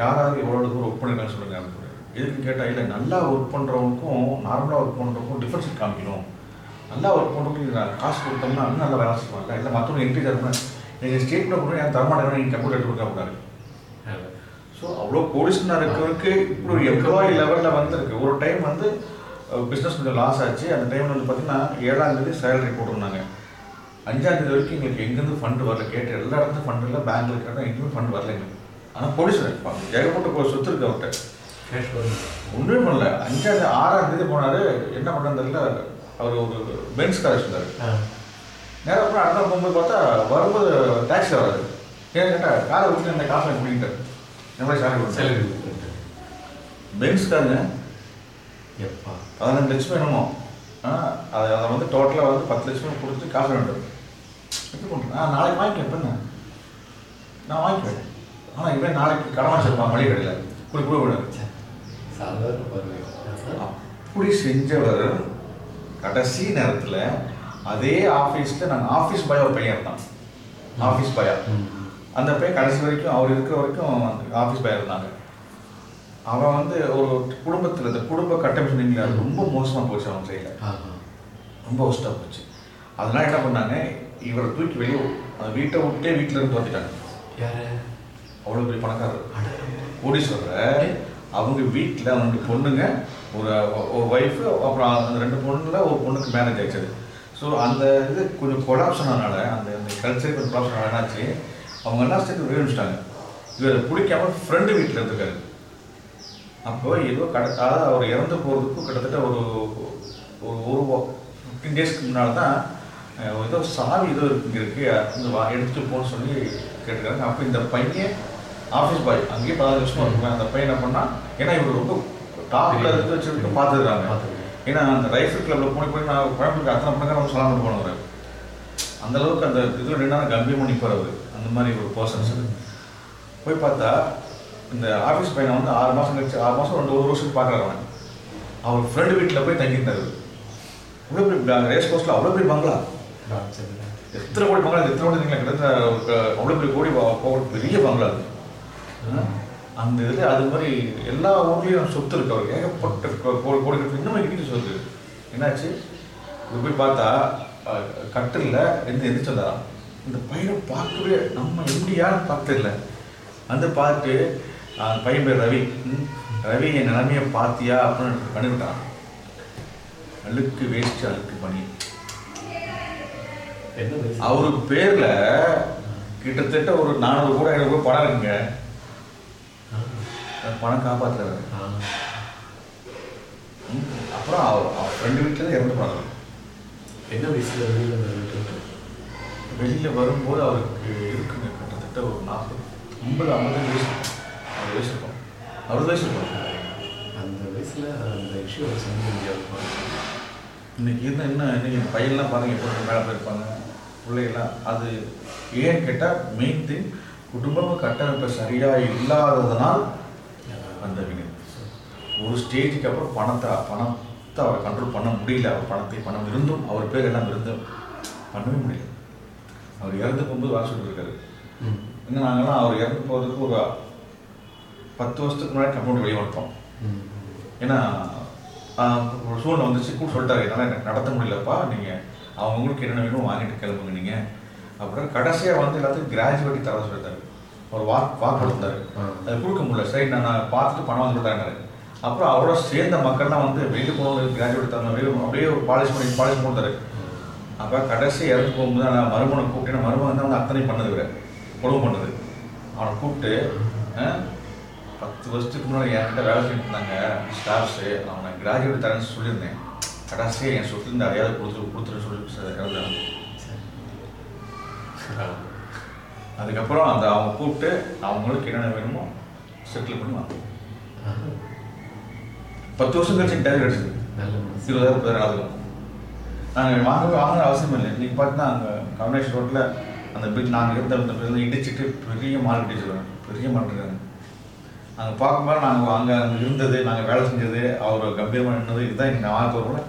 யாராவது எவ்வளோ தூரம் ஒர்க் பண்ணிருக்கான்னு சொல்லுங்க அப்படின்னு எதுக்கு கேட்டால் இல்லை நல்லா ஒர்க் பண்ணுறவங்களுக்கும் நார்மலாக ஒர்க் பண்ணுறவங்களுக்கும் டிஃப்ரென்ஸ் காமிக்கணும். நல்லா ஒர்க் பண்ணுறவங்களுக்கு நான் காசு கொடுத்தோம்னா இன்னும் நல்லா வேலை செய்வாங்க. இல்லை மற்றவங்க என்ட்ரி தரணும் நீங்கள் ஸ்டேட்மெண்ட் கொடுங்க எனக்கு தரமாட்டேங்க நீங்கள் கம்ப்யூட்டர் கொடுக்க கூடாது. ஸோ அவ்வளோ கோடிஷனாக இருக்கவருக்கு இப்படி எம்ப்ளாயி லெவலில் வந்திருக்கு. ஒரு டைம் வந்து பிஸ்னஸ் கொஞ்சம் லாஸ் ஆச்சு. அந்த டைமில் வந்து பார்த்தீங்கன்னா ஏழாம் தேதி சேலரி போட்டிருந்தாங்க. அஞ்சாம் தேதி வரைக்கும் எங்களுக்கு எங்கேருந்து ஃபண்டு வரல கேட்டு எல்லா இடத்துல ஃபண்டு இல்லை பேங்க்ல கேட்டால் எங்கேயுமே ஃபண்டு வரல எங்களுக்கு. ஆனால் போலீஸ் இருப்பாங்க ஏகப்பட்ட ஒரு சொத்து இருக்கு அவர்கிட்ட. ஒன்றுமே பண்ணல. அஞ்சாம் தேதி ஆறாம் தேதி போனார். என்ன பண்ணான்னு தெரியல. அவர் ஒரு பென்ஸ் கார் வச்சிருந்தாரு. நேரம் அப்புறம் அடுத்த போகும்போது பார்த்தா வரும்போது டாக்ஸி வராது. ஏன்னு கேட்டால் காரை விட்டு அந்த காசை சாரி கொடுத்தாரு. Salary கொடுத்துட்டு. பென்ஸ் காருங்க எப்பா. பதினஞ்சு லட்சம் வேணுமோ. ஆ அதை அதை வந்து டோட்டலாக வந்து பத்து லட்சம் கொடுத்து காசு வேண்டும் எப்படி பண்ணுறேன் நாளைக்கு வாங்கிக்கிறேன் எப்படின்னு நான் வாங்கிக்குவேன் ஆனால் இவன் நாளைக்கு கடன் வச்சிருப்பான் மளிகை கடையில் குடி கூட. பார்வை. அப்படி செஞ்சவர் கடைசி நேரத்தில் அதே ஆஃபீஸில் நாங்கள் ஆஃபீஸ் பாய் ஒரு பையன் இருந்தான். ஆஃபீஸ் பாயா. அந்த பையன் கடைசி வரைக்கும் அவர் இருக்கிற வரைக்கும் ஆஃபீஸ் பாய் இருந்தாங்க. அவன் வந்து ஒரு குடும்பத்தில் இந்த குடும்ப கட்டமைப்பு ரொம்ப மோசமாக போச்சு அவன் ஆஹா. ரொம்ப ஒஸ்ட்டாக போச்சு. அதனால என்ன பண்ணாங்க? இவரை தூக்கி வெளியே அந்த வீட்டை விட்டே வீட்டில் இருந்து பார்த்துட்டாங்க. யாரு? அவ்வளோ பெரிய பணக்காரர். கோடீஸ்வரர் அவங்க வீட்டில் ரெண்டு பொண்ணுங்க ஒரு ஒரு ஒய்ஃபு அப்புறம் அந்த ரெண்டு பொண்ணுல ஒரு பொண்ணுக்கு மேரேஜ் ஆயிடுச்சு ஸோ அந்த இது கொஞ்சம் கொலாப்ஷன் ஆனால அந்த அந்த கல்ச்சர் கொஞ்சம் கொலாப்ஷன் என்னாச்சு அவங்க என்ன சேர்த்து விளைவிச்சிட்டாங்க இவர் பிடிக்காம ஃப்ரெண்டு வீட்டில் இருந்திருக்காரு. அப்போ ஏதோ கட அவர் இறந்து போகிறதுக்கு கிட்டத்தட்ட ஒரு ஒரு ஒரு ஃபிஃப்டீன் டேஸ்க்கு முன்னால் தான் ஏதோ சாவி ஏதோ இங்கே இருக்கு அந்த வா எடுத்துட்டு போன்னு சொல்லி கேட்டுக்கிறாங்க அப்போ இந்த பையன் ஆஃபீஸ் பாய் அங்கேயே பதினஞ்சு வருஷமா இருக்குமே அந்த பையன் என்ன பண்ணா ஏன்னா இவர் ரொம்ப டாப்ல இருந்து வச்சுட்டு பார்த்துருக்காங்க. ஏன்னா அந்த ரைஃபிள் கிளப்ல போய் போய் நான் கோயம்புத்தூர் அத்தனை பண்ண நம்ம சொல்லாமல் போனவர். அந்த அளவுக்கு அந்த இதில் நின்னா கம்பீரமாக நிற்பார் அவர். அந்த மாதிரி ஒரு பர்சன்ஸ் போய் பார்த்தா இந்த ஆஃபீஸ் பையனை வந்து ஆறு மாதம் கழிச்சு ஆறு மாதம் ரெண்டு ஒரு வருஷத்துக்கு பார்க்குறாரு அவன். அவர் ஃப்ரெண்டு வீட்டில் போய் தங்கிட்டாரு அவ்வளோ பெரிய ரேஸ் கோஸ்ட்டில் அவ்வளோ பெரிய பங்களா. எத்தனை கோடி பங்களா எத்தனை கோடி நீங்கள் கிட்டத்தட்ட அவ்வளோ பெரிய கோடி பா- பெரிய பங்களா அது ஆ? அந்த இது அது மாதிரி எல்லா ஊர்லேயும் சொத்து இருக்கு அவருக்கு. ஏகப்பட்ட கோடி கோடி கட்டு இன்னும் கிட்ட சொத்து என்னாச்சு? இது போய் பார்த்தா கட்டில் எந்த எந்திரிச்சு வந்தாராம் இந்த பையனை பார்க்கவே நம்ம எப்படியான்னு பார்த்ததில்ல. வந்து பார்த்து அந்த பையன் பேர் ரவி. ம், ரவி என் நிலைமையை பார்த்தியா? அப்படின்னு பண்ணிவிட்டான் அழுக்கு வேஸ்ட்டு அழுக்கு பண்ணி என்ன வயசு? அவரு பேர்ல கிட்டத்தட்ட ஒரு நானூறு கூட ஐநூறு கூட படம் இருக்குங்க பணம் காப்பாத்துறாரு. அப்புறம் அவர் அவர் ஃப்ரெண்டு வீட்டில் தான் இறந்து போனாங்க என்ன வயசுல வெளியில வெளியில வரும்போது அவருக்கு இருக்குங்க கிட்டத்தட்ட ஒரு நாற்பது ஐம்பது ஐம்பது வயசு. அறுபது வயசு இருக்கும். அறுபது வயசு இருக்கும். அந்த வயசுல அந்த இஷ்யூ சந்திக்க முடியாது இன்னைக்கு இருந்தா என்ன இன்னைக்கு பையன்லாம் பாருங்க எப்படி மேலே போயிருப்பாங்க. பிள்ளைகள்லாம் அது ஏன்னு கேட்டால் மெயின் திங் குடும்ப கட்டமைப்பு சரியாக இல்லாததனால் அந்த வினை ஒரு ஸ்டேஜுக்கு அப்புறம் பணத்தை பணத்தை அவரை கண்ட்ரோல் பண்ண முடியல. அவர் பணத்தை பணம் இருந்தும் அவர் பேர் எல்லாம் இருந்தும் பண்ணவே முடியல. அவர் இறந்து போகும்போது வாங்க சொல்லியிருக்காரு. இன்னும் நாங்கள்லாம் அவர் இறந்து போகிறதுக்கு ஒரு பத்து வருஷத்துக்கு முன்னாடி கம்பெனி வெளியே வந்துட்டோம். ஏன்னா ஒரு சூழ்நிலை வந்துச்சு கூட சொல்லிட்டாரு. என்னால் எனக்கு நடத்த முடியலப்பா நீங்கள் அவங்களுக்கு என்னென்ன வேணும் வாங்கிட்டு கிளம்புங்க நீங்கள் அப்புறம் கடைசியாக வந்து எல்லாத்துக்கும் கிராஜுவேட்டி தர சொல்லிட்டாரு. ஒரு வாக்கு வாக்கு கொடுத்தாரு. அது கொடுக்க முடியல. சரி நான் பார்த்துட்டு பணம் வந்து கொடுத்தாங்க அப்புறம் அவரோட சேர்ந்த மக்கள்லாம் வந்து வெளியே போகணும் கிராஜுவேட் தரணும் வெளியே அப்படியே ஒரு பாலிஷ் பண்ணி பாலிஷ் கொடுத்தாரு. அப்போ கடைசி இறந்து போகும்போது நான் மருமனை கூப்பிட்டு மருமகன் தான் அத்தனை பண்ணது இவரை? கொடுமை பண்ணது. அவனை கூப்பிட்டு பத்து வருஷத்துக்கு முன்னாடி என்கிட்ட வேலை செஞ்சுட்டு இருந்தாங்க ஸ்டாஃப்ஸு அவனை கிராஜுவேட் தரேன்னு சொல்லியிருந்தேன். கடைசியாக என் சொத்துல இருந்து அடையாளம் கொடுத்துரு கொடுத்துரு சொல்லி இறந்தாங்க சரி. ஆ. அதுக்கப்புறம் அந்த அவங்க கூப்பிட்டு அவங்களுக்கு என்னென்ன வேணுமோ செட்டில் பண்ணி வாங்க ஆ. பத்து வருஷம் கழிச்சு டேரி கிடச்சிது இருபதாயிரம் முப்பதாயிரம் ஆகுது நாங்கள் வாங்க வாங்குற அவசியம் இல்லை இன்னைக்கு பார்த்தீங்கன்னா அங்கே கருணேஷ் ரோட்டில் அந்த பில் நாங்கள் இருந்த அந்த பில் இடிச்சிட்டு பெரிய மால் கட்டிச்சிருக்காங்க பெரிய மால் இருக்காங்க அங்கே பார்க்கும்போது நாங்கள் அங்கே அங்கே இருந்தது நாங்கள் வேலை செஞ்சது அவர் கம்பீரமாக நின்னது இதுதான் எங்கள் வாழ்க்கை கூட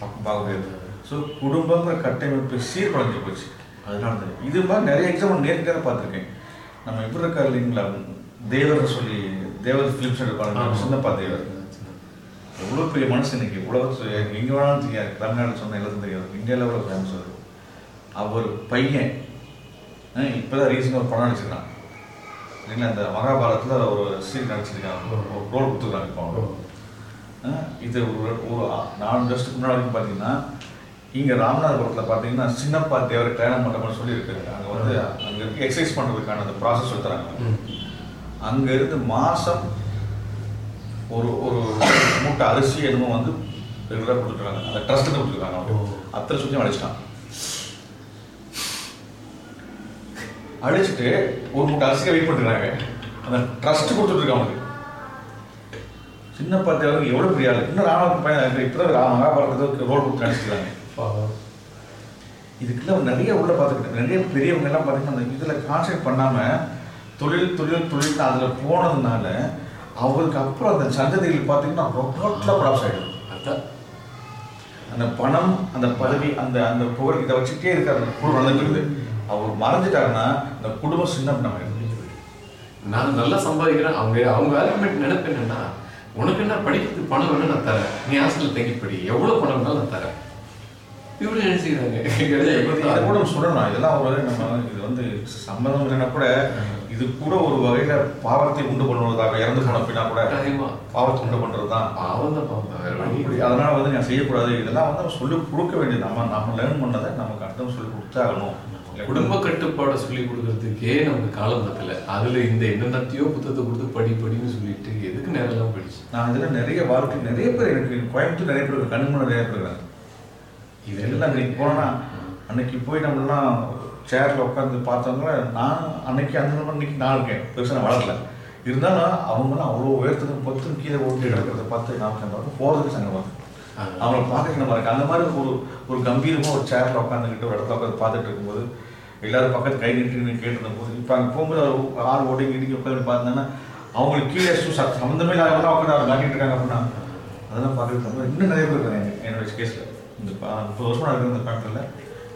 பக்கம் பார்க்க முடியாது ஸோ குடும்பங்கிற கட்டமைப்பு சீர்குலைஞ்சு போச்சு. அதனால தான். இது மாதிரி நிறைய எக்ஸாம்பிள் நேர்காக பார்த்துருக்கேன். நம்ம எப்படி இருக்கார் இல்லைங்களா? தேவர் சொல்லி தேவர் ஃபிலிம்ஸ் எடுப்பாங்க. சின்னப்பா தேவர். எவ்வளோ பெரிய மனுஷன் இன்னைக்கு? உலகத்து எங்கே வேணாலும் தெரியாது. தமிழ்நாடு சொன்ன எல்லாத்தையும் தெரியாது. இந்தியா லெவலில் ஃபேமஸ் அவர் அவர் பையன் இப்போ தான் ரீசெண்டாக ஒரு படம் நடிச்சிருக்கான். இல்லைங்களா? இந்த மகாபாரத்தில் ஒரு சீன் நடிச்சிருக்கான். ஒரு ரோல் கொடுத்துருக்காங்க இப்போ இது ஒரு ஒரு நாலு வருஷத்துக்கு முன்னாடி பார்த்தீங்கன்னா இங்கே ராமநாதபுரத்தில் பார்த்தீங்கன்னா சின்னப்பா தேவர் கல்யாணம் மண்டபம்னு சொல்லி அங்கே வந்து அங்கே இருக்க எக்ஸசைஸ் பண்ணுறதுக்கான அந்த ப்ராசஸ் சொல்லித்தராங்க ம். அங்க இருந்து மாசம் ஒரு ஒரு மூட்டை அரிசி என்னமோ வந்து ரெகுலராக கொடுத்துருக்காங்க. அந்த ட்ரஸ்ட்டு கொடுத்துருக்காங்க அத்தனை சுற்றி அடிச்சிட்டான். அடிச்சுட்டு ஒரு மூட்டை அரிசியை வெயிட் பண்ணிருக்காங்க. அந்த ட்ரஸ்ட் கொடுத்துட்டு அவனுக்கு சின்ன பார்த்தவங்க எவ்வளோ பெரிய ஆளு? இன்னும் ராம பையன் இப்போ தான் மகாபாரதத்துக்கு ரோல் கொடுத்து நடிச்சிருக்காங்க. பாவம். இதுக்கெல்லாம் நிறைய உள்ள பார்த்துக்கிட்டேன் நிறைய பெரியவங்க எல்லாம் பார்த்தீங்கன்னா அந்த இதில் கான்சென்ட் பண்ணாமல் தொழில் தொழில் தொழில் அதில் போனதுனால அவருக்கு அப்புறம் அந்த சந்ததிகள் பார்த்தீங்கன்னா ரொம்பட்டில் ப்ராப்ஸ் ஆகிடும் அதான். அந்த பணம் அந்த பதவி அந்த அந்த புகழ் இதை வச்சுட்டே இருக்காரு. அந்த குழு நடந்துட்டு இருக்குது. அவர் மறைஞ்சிட்டாருன்னா இந்த குடும்பம் சின்ன பண்ண நான் நல்லா சம்பாதிக்கிறேன். அவங்க அவங்க ஆர்குமெண்ட் நினைப்பு என்னன்னா உனக்கு என்ன படிக்கிறதுக்கு பணம் வேணும் நான் தரேன். நீ ஹாஸ்டல்ல தங்கி படி எவ்வளவு பணம் வேணாலும் நான் தரேன். இப்படி நினைச்சுக்கிறாங்க கூட சொல்லணும். இதெல்லாம் ஒரு நம்ம இது வந்து சம்மதம் இல்லைன்னா கூட இது கூட ஒரு வகையில பாவத்தை உண்டு பண்ணுவதாக இறந்து போன அப்படின்னா கூட. பாவத்தை உண்டு பண்றது தான் பாவம். தான் பாவம் அதனால வந்து நான் செய்யக்கூடாது. இதெல்லாம் வந்து சொல்லி கொடுக்க வேண்டியது. நம்ம நம்ம லேர்ன் பண்ணதை நமக்கு அடுத்தவங்க சொல்லி கொடுத்தாகணும் குடும்ப கட்டுப்பாடை சொல்லி கொடுக்கறதுக்கே நமக்கு காலம் பத்தல. அதுல இந்த என்னென்னத்தையோ புத்தகத்தை கொடுத்து படி படின்னு சொல்லிட்டு எதுக்கு நேரம் எல்லாம் படிச்சு நான் இதில் நிறைய வாழ்க்கை நிறைய பேர் எனக்கு கோயம்புத்தூர் நிறைய பேர் முன்னாடி நிறைய பேர் இருக்காங்க இது எல்லாம் இன்னைக்கு போனா அன்னைக்கு போய் நம்மளாம் சேர்ல உட்காந்து பார்த்தவங்க நான் அன்னைக்கு அந்த அன்னைக்கு நான் இருக்கேன். பெருசாக நான் வளரல. இருந்தாலும் அவங்களாம் அவ்வளோ உயரத்துக்கு பொத்து கீழே ஓட்டி கிடக்கிறத பார்த்து நான் பார்த்து போகிறதுக்கு சங்கமாக அவங்கள பார்க்க நம்ம இருக்கு அந்த மாதிரி ஒரு ஒரு கம்பீரமாக ஒரு சேர்ல உட்காந்துக்கிட்டு ஒரு இடத்துல உட்காந்து பார்த்துட்டு இருக்கும்போது எல்லாரும் பக்கத்து கை நின்று கேட்டு போது இப்போ அங்கே போகும்போது அவர் ஆள் ஓட்டி இடிக்க உட்காந்து பார்த்தோன்னா அவங்களுக்கு கீழே சு- ச- சம்மந்தமே இல்லாத உட்காந்து அவர் காட்டிட்டு இருக்காங்க அப்படின்னா அதெல்லாம் பார்க்குறது இன்னும் நிறைய பேர் இருக்காங்க என்னோட கேஸில் இந்த முப்பது வருஷம் இருக்கிற இந்த பேப்பரில்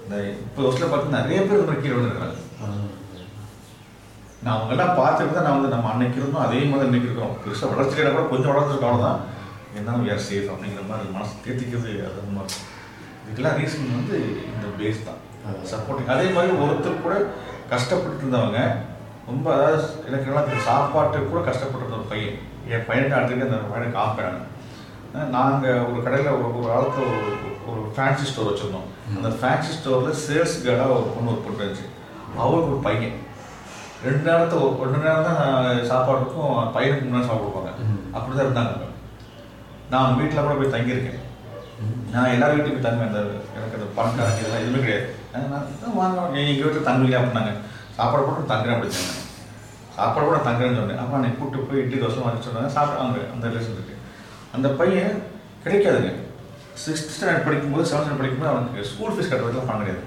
இந்த முப்பது வருஷத்தில் பார்த்து நிறைய பேர் இந்த கீழே வந்துருக்காங்க நான் அவங்கெல்லாம் பார்த்துட்டு தான் நான் வந்து நம்ம அன்னைக்கு இருந்தோம் அதே மாதிரி இன்னைக்கு இருக்கோம் பெருசாக வளர்ச்சிக்கிட்ட கூட கொஞ்சம் வளர்ந்துருக்க அவ்வளோதான் இருந்தாலும் யார் சேஃப் அப்படிங்கிற மாதிரி மனசு தேர்த்திக்கிறது அது அந்த மாதிரி இதுக்கெல்லாம் ரீசன் வந்து இந்த பேஸ் தான். சப்போர்ட்டிங் அதே மாதிரி ஒருத்தர் கூட கஷ்டப்பட்டு இருந்தவங்க ரொம்ப அதாவது எனக்கு எல்லாம் சாப்பாட்டுக்கு கூட கஷ்டப்பட்டு ஒரு பையன். என் பையனுக்கு அடுத்துக்கு அந்த பையனை காப்பேன் நாங்கள் ஒரு கடையில் ஒரு ஒரு காலத்தில் ஒரு ஒரு ஃபேன்சி ஸ்டோர் வச்சுருந்தோம். அந்த ஃபேன்சி ஸ்டோரில் சேல்ஸ் கேர்டாக ஒரு பொண்ணு ஒரு பொண்ணு இருந்துச்சு. அவருக்கு ஒரு பையன். ரெண்டு நேரத்தை ஒரு ரெண்டு நேரம் தான் சாப்பாடுக்கும் பையனுக்கு முன்னாடி சாப்பிட கொடுப்பாங்க. அப்படி தான் இருந்தாங்க. நான் வீட்டில் கூட போய் தங்கியிருக்கேன். நான் எல்லார் வீட்டுக்கும் போய் தங்குவேன். அந்த எனக்கு அந்த பணக்காரங்க இதெல்லாம் எதுவுமே கிடையாது. வாங்க எங்கள் வீட்டில் தங்குவீங்க அப்படின்னாங்க. சாப்பாடு போட்டு தங்குறேன் அப்படி சொன்னாங்க சாப்பாடு கூட தங்குறேன்னு சொன்னேன். அப்போ என்னை கூப்பிட்டு போய் இட்லி தோசை வாங்கி சொன்னாங்க சாப்பிடுவாங்க அந்த ரிலேஷன் இருக்கு அந்த பையன் கிடைக்காதுங்க. சிக்ஸ்த் ஸ்டாண்டர்ட் படிக்கும்போது செவன்த் ஸ்டாண்டர்ட் படிக்கும்போது அவனுக்கு ஸ்கூல் ஃபீஸ் கட்டுறதுலாம் பணம் கிடையாது.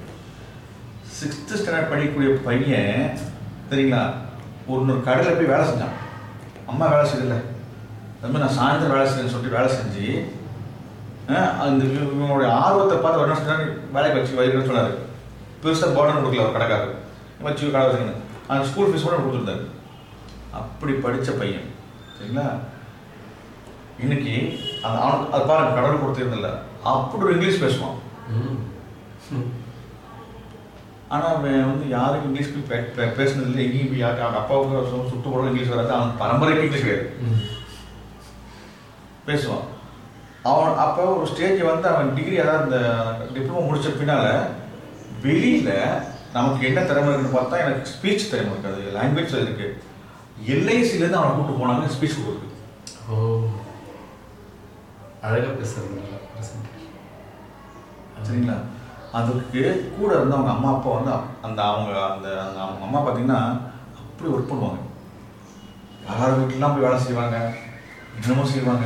சிக்ஸ்த் ஸ்டாண்டர்ட் படிக்கக்கூடிய பையன் சரிங்களா ஒரு கடையில் போய் வேலை செஞ்சான். அம்மா வேலை செய்யலை. அது மாதிரி நான் சாயந்தரம் வேலை செய்யணும்னு சொல்லிட்டு வேலை செஞ்சு அந்த இவங்களுடைய ஆர்வத்தை பார்த்து என்ன வேலைக்கு வச்சு வைக்கிறேன்னு சொன்னார். பெருசாக பார்டர் கொடுக்கல ஒரு கடைக்காரர். வச்சு கடை வச்சுக்கணும் அந்த ஸ்கூல் ஃபீஸ் கூட கொடுத்துருந்தாரு. அப்படி படித்த பையன் சரிங்களா? இன்னைக்கு அந்த அவனுக்கு அது பாருங்க கடவுள் கொடுத்துருந்தில்ல அப்படி ஒரு இங்கிலீஷ் பேசுவான். ஆனால் அவன் வந்து யாருக்கும் இங்கிலீஷ் போய் பே- பேசுனது இல்லை. எங்கேயும் போய் யாருக்கு அவன் அப்பாவுக்கு சுட்டு போட இங்கிலீஷ் வராது. அவன் பரம்பரைக்கு இங்கிலீஷ் வேறு பேசுவான். அவன் அப்போ ஒரு ஸ்டேஜ் வந்து அவன் டிகிரி அதாவது இந்த டிப்ளமோ முடிச்ச பின்னால் வெளியில நமக்கு என்ன திறமை இருக்குன்னு பார்த்தா எனக்கு ஸ்பீச் திறமை இருக்காது லாங்குவேஜ் இருக்கு. எல்ஐசிலேருந்து அவனை கூப்பிட்டு போனாங்க ஸ்பீச் கொடுக்கு ஓ. அழகா பேசுறதுனால சரிங்களா? அதுக்கு கூட இருந்த அவங்க அம்மா அப்பா வந்து அந்த அவங்க அந்த அவங்க அம்மா பார்த்தீங்கன்னா அப்படி ஒர்க் பண்ணுவாங்க. யார் வீட்டிலாம் போய் வேலை செய்வாங்க? இன்னமும் செய்வாங்க.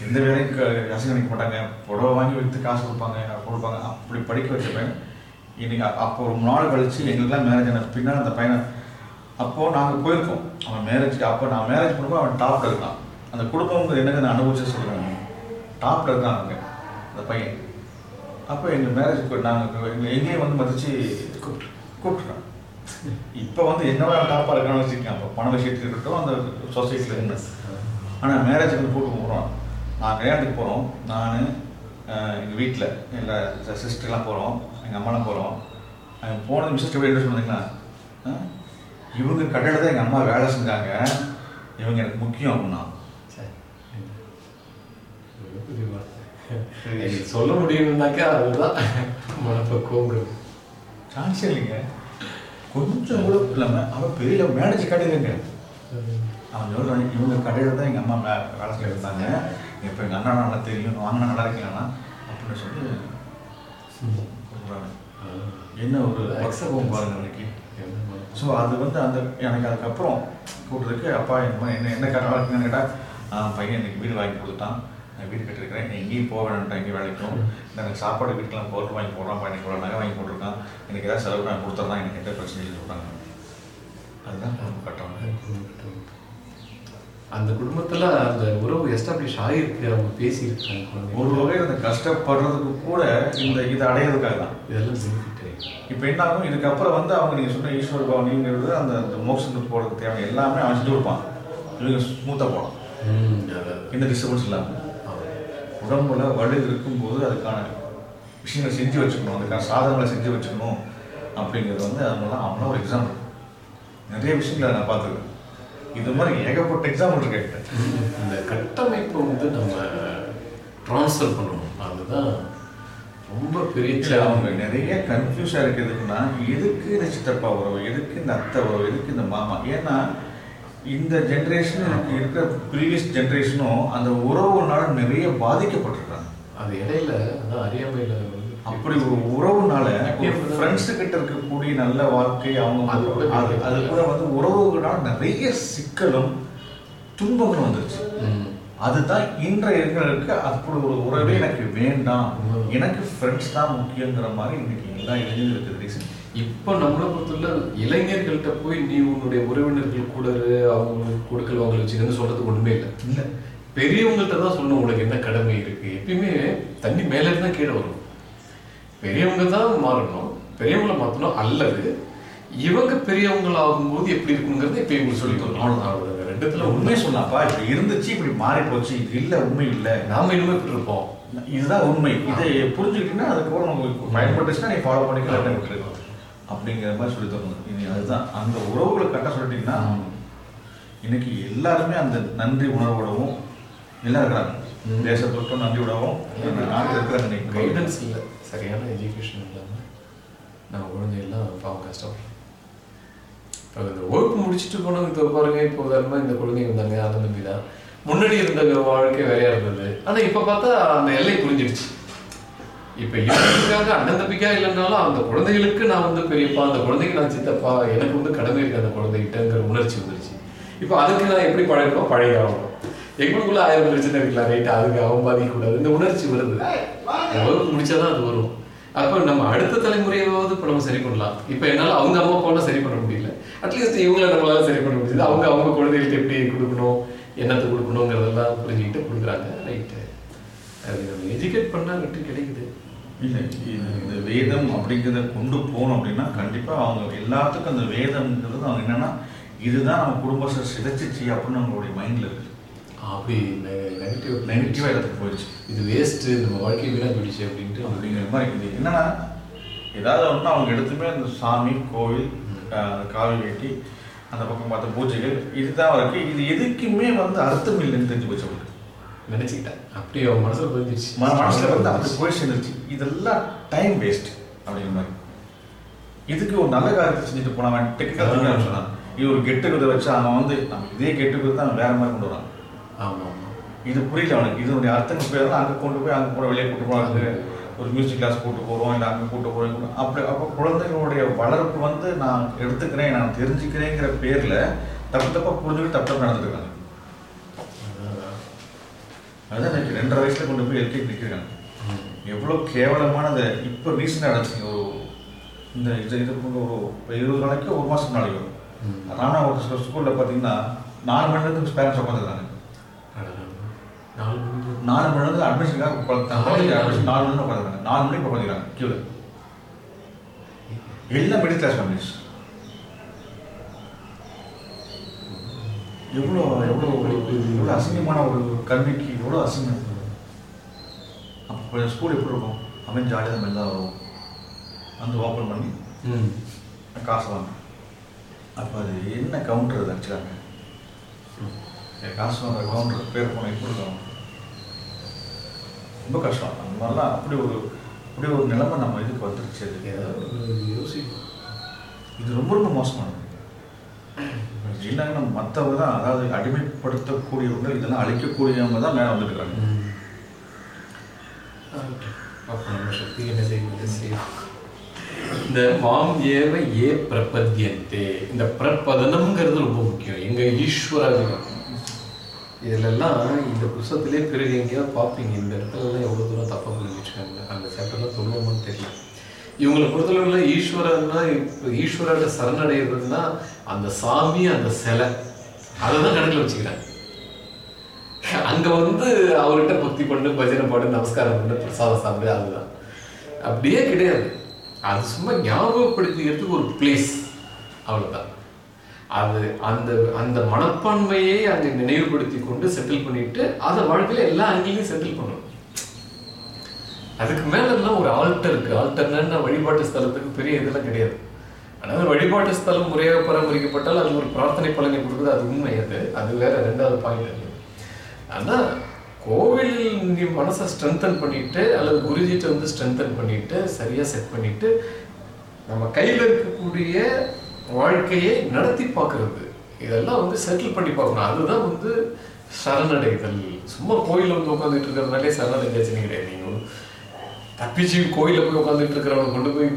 எந்த வேலையும் க- ரசம் நினைக்க மாட்டாங்க. புடவை வாங்கி விற்று காசு கொடுப்பாங்க கொடுப்பாங்க அப்படி படிக்க வச்ச பையன் இன்னைக்கு அப்போ ஒரு நாள் கழிச்சு எங்களுக்குலாம் மேரேஜ் ஆன பின்னால் அந்த பையனை அப்போது நாங்கள் போயிருக்கோம். அவன் மேரேஜ் அப்போ நான் மேரேஜ் பண்ணும்போது அவன் டாப்பில் இருக்கான். அந்த குடும்பம் என்னங்க நான் அனுபவிச்சு சொல்கிறேன் டாப்பில் இருக்கான் அவங்க அந்த பையன். அப்போ எங்கள் மேரேஜ் நாங்கள் எங்கள் எங்கேயும் வந்து மதிச்சு கூப்பிட்டு கூப்பிட்டுருக்கோம் இப்போ வந்து என்னவா டாப்பாக இருக்கான்னு வச்சுருக்கேன் அப்போ பண விஷயத்துக்கு இருக்கட்டும் அந்த சொசைட்டியில் இருந்து ஆனால் மேரேஜ் வந்து கூட்டு போகிறோம் நான் கல்யாணத்துக்கு போகிறோம் நான் எங்கள் வீட்டில் இல்லை சிஸ்டர்லாம் போகிறோம் எங்கள் அம்மாலாம் போகிறோம் போனது மிஸ்டர் எப்படி என்ன சொன்னீங்களா இவங்க கடையில் தான் எங்கள் அம்மா வேலை செஞ்சாங்க. இவங்க எனக்கு முக்கியம் அப்படின்னா. சொல்ல முடியும்னாக்கா அதுதான் மனப்பக்குவங்கிறது சான்ஸே இல்லைங்க. கொஞ்சம் கூட இல்லாமல் அவன் பெரிய மேனேஜ் கடையிலங்க அவன் சொல்கிறான் இவங்க கடையில் தான் எங்கள் அம்மா வேலை செய்ய இருந்தாங்க இப்போ எங்கள் அண்ணா நல்லா தெரியும் வாங்கினா நல்லா இருக்கீங்களா அப்படின்னு சொல்லி சொல்றாங்க. என்ன ஒரு அக்சபம் பாருங்க அன்னைக்கு. ஸோ அது வந்து அந்த எனக்கு அதுக்கப்புறம் கூப்பிட்றதுக்கு அப்பா என்ன என்ன கரெக்டாக இருக்குன்னு கேட்டால் பையன் எனக்கு வீடு வாங்கி கொடுத்தான். நான் வீடு கட்டிருக்கிறேன் எங்கேயும் போக வேண்டாம் எங்கேயும் வேலைக்கும் எனக்கு சாப்பாடு வீட்டுக்கெலாம் பொருள் வாங்கி போடுறான் எனக்கு இவ்வளோ நகை வாங்கி போட்டிருக்கான். எனக்கு ஏதாவது செலவு நான் கொடுத்துட்றான் எனக்கு எந்த பிரச்சனையும் சொல்கிறாங்க அதுதான் குடும்ப கட்டணம். அந்த குடும்பத்துல அந்த உறவு எஸ்டாப்ளிஷ் ஆகிருக்கு அவங்க பேசியிருக்காங்க ஒரு வகையில் அந்த கஷ்டப்படுறதுக்கு கூட இந்த இதை அடையிறதுக்காக தான். இதெல்லாம் பெனிஃபிட் இப்போ என்ன ஆகும்? இதுக்கப்புறம் வந்து அவங்க நீங்கள் சொன்ன ஈஸ்வர பவனிங்கிறது அந்த மோட்சத்துக்கு போகிறதுக்கு தேவை எல்லாமே செஞ்சு கொடுப்பான் இவங்க ஸ்மூத்தாக போகலாம். எந்த டிஸ்டர்பன்ஸ் இல்லாமல். உடம்புல வலு இருக்கும்போது அதுக்கான விஷயங்களை செஞ்சு வச்சுக்கணும். அதுக்கான சாதனங்களை செஞ்சு வச்சுக்கணும். அப்படிங்கிறது வந்து அதனால அவனா ஒரு எக்ஸாம்பிள் நிறைய விஷயங்களை நான் பார்த்துருக்கேன். இது மாதிரி ஏகப்பட்ட எக்ஸாம்பிள் என்கிட்ட. இந்த கட்டமைப்பை வந்து நம்ம ட்ரான்ஸ்ஃபர் பண்ணணும். அதுதான் ரொம்ப பெரிய அவங்க நிறைய கன்ஃபியூஸாக இருக்கிறதுக்குன்னா எதுக்கு இந்த சித்தப்பா உறவு எதுக்கு இந்த அத்தை உறவு எதுக்கு இந்த மாமா? ஏன்னா இந்த ஜென்ரேஷன் எனக்கு இருக்கிற ப்ரீவியஸ் ஜென்ரேஷனும் அந்த உறவுனால நிறைய பாதிக்கப்பட்டிருக்காங்க. அது இடையில அதான் அறியாமையில அப்படி ஒரு உறவுனால ஃப்ரெண்ட்ஸ் கிட்ட இருக்கக்கூடிய நல்ல வாழ்க்கை அவங்க அது அது கூட வந்து உறவுகளால் நிறைய சிக்கலும் துன்பங்களும் வந்துருச்சு. அதுதான் இன்றைய இருக்கிறதுக்கு அப்படி ஒரு உறவே எனக்கு வேண்டாம். எனக்கு ஃப்ரெண்ட்ஸ் தான் முக்கியங்கிற மாதிரி இன்னைக்கு எல்லா இளைஞர்களுக்கு ரீசன் இப்போ நம்மளை பொறுத்தவரை இளைஞர்கள்ட்ட போய் நீ உன்னுடைய உறவினர்கள் கூட அவங்களுக்கு கொடுக்கல் வாங்கல் வச்சுக்கன்னு சொல்றதுக்கு ஒண்ணுமே இல்லை. இல்லை. பெரியவங்கள்ட்ட தான் சொல்லணும் உனக்கு என்ன கடமை இருக்கு? எப்பயுமே தண்ணி மேல இருந்தா கீழே வரும். பெரியவங்க தான் மாறணும் பெரியவங்கள மாத்தணும் அல்லது இவங்க பெரியவங்க ஆகும்போது எப்படி இருக்குங்கிறத இப்ப இவங்களுக்கு சொல்லி தரணும் அவ்வளவுதான் அவ்வளவுதான். ரெண்டுத்துல உண்மை சொன்னாப்பா இப்படி இருந்துச்சு இப்படி மாறி போச்சு இது இல்லை உண்மை இல்லை. நாம இனிமே இப்படி இருப்போம். இதுதான் உண்மை. இதை புரிஞ்சுக்கிட்டீங்கன்னா அதுக்கப்புறம் உங்களுக்கு பயன்பட்டுச்சுன்னா நீ ஃபாலோ பண்ணிக்கலாம் விட்டுரு அப்படிங்கிற மாதிரி சொல்லி தரணும். இனி அதுதான். அந்த உறவுகளை கட்ட சொல்லிட்டீங்கன்னா இன்னைக்கு எல்லாருமே அந்த நன்றி உணர்வோடவும் எல்லாம் இருக்கிறாங்க. தேசத்தொட்டும் நன்றி விடவும் நாட்டில் இருக்கிறாங்க இன்னைக்கு கைடன்ஸ் இல்லை. சரியான எஜுகேஷன் இல்லாமல் நம்ம குழந்தைகள்லாம் பாவம் கஷ்டப்படுறோம். இப்போ இந்த ஒழுப்பு முடிச்சுட்டு போனவங்க இப்போ பாருங்க இப்போ உதாரணமாக இந்த குழந்தைங்க வந்தாங்க அதை நம்பி தான். முன்னாடி இருந்த வாழ்க்கை வேறையா இருந்தது. ஆனால் இப்போ பார்த்தா அந்த எல்லை புரிஞ்சிடுச்சு. இப்போ இவங்களுக்காக அண்ணன் தம்பிக்கா இல்லைன்னாலும் அந்த குழந்தைகளுக்கு நான் வந்து பெரியப்பா அந்த குழந்தைக்கு நான் சித்தப்பா எனக்கு வந்து கடமை இருக்கு அந்த குழந்தைகிட்டங்கிற உணர்ச்சி வந்துருச்சு. இப்போ அதுக்கு நான் எப்படி பழகணும் பழைய ஆகணும் எங்களுக்குள்ள ஆயிரம் பிரச்சனை இருக்கலாம். ரைட் அதுக்கு அவன் பாதிக்க கூடாது இந்த உணர்ச்சி வருது. வகுப்பு முடிச்சாதான் அது வரும். அப்ப நம்ம அடுத்த தலைமுறையாவது இப்ப நம்ம சரி பண்ணலாம். இப்ப என்னால அவங்க அம்மா அப்பாவை சரி பண்ண முடியல. அட்லீஸ்ட் இவங்கள நம்மளால சரி பண்ண முடியுது. அவங்க அவங்க குழந்தைகளுக்கு எப்படி கொடுக்கணும் என்னத்தை கொடுக்கணுங்கிறதெல்லாம் புரிஞ்சுக்கிட்டு கொடுக்குறாங்க. ரைட்டு அது நம்ம எஜுகேட் பண்ணா வெற்றி கிடைக்குது. இல்லை இந்த வேதம் அப்படிங்கிறத கொண்டு போகணும் அப்படின்னா கண்டிப்பாக அவங்க எல்லாத்துக்கும் அந்த வேதம்ங்கிறது அவங்க என்னன்னா இதுதான் நம்ம குடும்பத்தை சிதைச்சிச்சு அப்படின்னு அவங்களுடைய மைண்டில் இருக்கு. அப்படி நெகட்டிவ் நெகட்டிவாக இடத்துக்கு போயிடுச்சு. இது வேஸ்ட் நம்ம வாழ்க்கை வீணா போயிடுச்சு அப்படின்ட்டு அவங்க அப்படிங்கிற மாதிரி இது என்னன்னா ஏதாவது ஒன்று அவங்க எடுத்துமே அந்த சாமி கோவில் காவி வேட்டி அந்த பக்கம் பார்த்த பூஜைகள் இதுதான் இருக்கு இது எதுக்குமே வந்து அர்த்தம் இல்லைன்னு தெரிஞ்சு போச்சு அவங்களுக்கு. நினைச்சுக்கிட்டேன். அப்படி அவன் மனசுல பதிஞ்சிருச்சு. ம- மனசுல வந்து அப்படி போய் சேர்ந்துருச்சு இதெல்லாம் டைம் வேஸ்ட் அப்படிங்கிற மாதிரி. இதுக்கு ஒரு நல்ல காரியத்தை செஞ்சுட்டு போனவன் டெக்னிக்கல் சொன்னான் இது ஒரு கெட்டு குதிரை வச்சு அவன் வந்து நம்ம இதே கெட்டு குதிரை தான் வேற மாதிரி கொண்டு வரான். ஆமா ஆமா இது புரியல அவனுக்கு. இதனுடைய அர்த்தங்கள் போய் அங்கே கொண்டு போய் அங்கே கூட வெளியே கூட்டு போகிறாங்க ஒரு மியூசிக் கிளாஸ் கூட்டு போகிறோம் இல்லை அங்கே கூட்டு போகிறோம் அப்படி அப்போ குழந்தைகளுடைய வளர்ப்பு வந்து நான் எடுத்துக்கிறேன் நான் தெரிஞ்சுக்கிறேங்கிற பேரில் தப்பு தப்பாக புரிஞ்சுக்கிட்டு தப்பு தப்பு நடந்துருக்காங்க. அதான் எனக்கு ரெண்டரை வயசுல கொண்டு போய் எல்கேஜி நிற்கிறாங்க. எவ்வளோ கேவலமானது. இப்போ ரீசெண்டாக நடந்துச்சு. ஒரு இந்த இது இது ஒரு இருபது நாளைக்கு ஒரு மாதம் நாளைக்கு வரும். ம். ஆனால் ஒரு சில ஸ்கூலில் பார்த்தீங்கன்னா நாலு மணி நேரத்துக்கு பேரண்ட்ஸ் உட்காந்துருக்காங்க. நாலு மணி நேரத்துக்கு அட்மிஷனுக்காக குழந்தைங்க அட்மிஷன் நாலு மணி. நேரம் உட்காந்துருக்காங்க நாலு மணிக்கு உட்காந்துருக்காங்க கியூவில் எல்லாம் மிடில் கிளாஸ் ஃபேமிலிஸ் எவ்வளோ எவ்வளோ எவ்வளோ அசிங்கமான ஒரு கல்விக்கு எவ்வளோ அசிங்கம். அப்போ ஸ்கூல் எப்படி இருக்கும்? அவன் ஜாலியாக தான் தான் வரும் வந்து ஓப்பன் பண்ணி ம். காசு வாங்க. அப்போ அது என்ன கவுண்டர் அது ஆக்சுவலாங்க காசு வாங்குற கவுண்டர் பேர் போன எப்படி இருக்கும்? ரொம்ப கஷ்டம். அந்த மாதிரிலாம் அப்படி ஒரு அப்படி ஒரு நிலைமை நம்ம இதுக்கு வந்துருச்சு. யோசிக்கும் இது ரொம்ப ரொம்ப மோசமானது. இல்லைன்னா மற்றவங்க தான் அதாவது அடிமைப்படுத்தக்கூடியவங்க இதெல்லாம் அழிக்கக்கூடியவங்க தான் மேலே செய்யும். இந்த மாம் ஏவ ஏ பிரபத்யந்தே இந்த பிரபதனம்ங்கிறது ரொம்ப முக்கியம். எங்க ஈஸ்வராதிகம் இதுலெல்லாம் இந்த புஸ்தகத்திலே பிறகு எங்கேயாவது பார்ப்பீங்க. இந்த இடத்துலலாம் எவ்வளோ தூரம் தப்பாக புரிஞ்சிருக்காங்க அந்த சாப்டர்லாம் தொழுவோமான்னு தெரியல. இவங்களை பொறுத்தளவில் ஈஸ்வரன்னா இப்போ ஈஸ்வரோட சரணடைகிறதுனா அந்த சாமி அந்த சிலை. அதை தான் கணக்கில் வச்சுக்கிறாங்க. அங்கே வந்து அவர்கிட்ட பக்தி பண்ணு பஜனை பாடு நமஸ்காரம் பண்ணு பிரசாதம் சாப்பிடு அதுதான். அப்படியே கிடையாது. அது சும்மா ஞாபகப்படுத்திக்கிறதுக்கு ஒரு பிளேஸ் அவ்வளோதான் அது அந்த அந்த மனப்பான்மையை அங்கே நினைவுபடுத்தி கொண்டு செட்டில் பண்ணிட்டு அதை வாழ்க்கையில எல்லா அங்கேயும் செட்டில் பண்ணணும் அதுக்கு மேல எல்லாம் ஒரு ஆல்டர் இருக்கு. ஆல்டர்னா வழிபாட்டு ஸ்தலத்துக்கு பெரிய இதெல்லாம் கிடையாது. ஆனால் வழிபாட்டு ஸ்தலம் முறையாக பராமரிக்கப்பட்டால் அது ஒரு பிரார்த்தனை பலனை கொடுக்குது. அது உண்மை. அது அது வேற ரெண்டாவது பாயிண்ட் அது. ஆனால் கோவிலில் நீ மனசை ஸ்ட்ரென்தன் பண்ணிட்டு அல்லது குருஜிட்ட வந்து ஸ்ட்ரென்தன் பண்ணிட்டு சரியா செட் பண்ணிட்டு நம்ம கையில் இருக்கக்கூடிய வாழ்க்கையை நடத்தி பார்க்கறது. இதெல்லாம் வந்து செட்டில் பண்ணி பார்க்கணும். அதுதான் வந்து சரணடைதல். சும்மா கோயிலில் வந்து உட்காந்துட்டு இருக்கிறதுனாலே சரணடைஞ்சாச்சுன்னு கிடையாது. நீங்கள் தப்பிச்சு கோயிலில் போய் உட்காந்துட்டு இருக்கிறவங்க கொண்டு போய்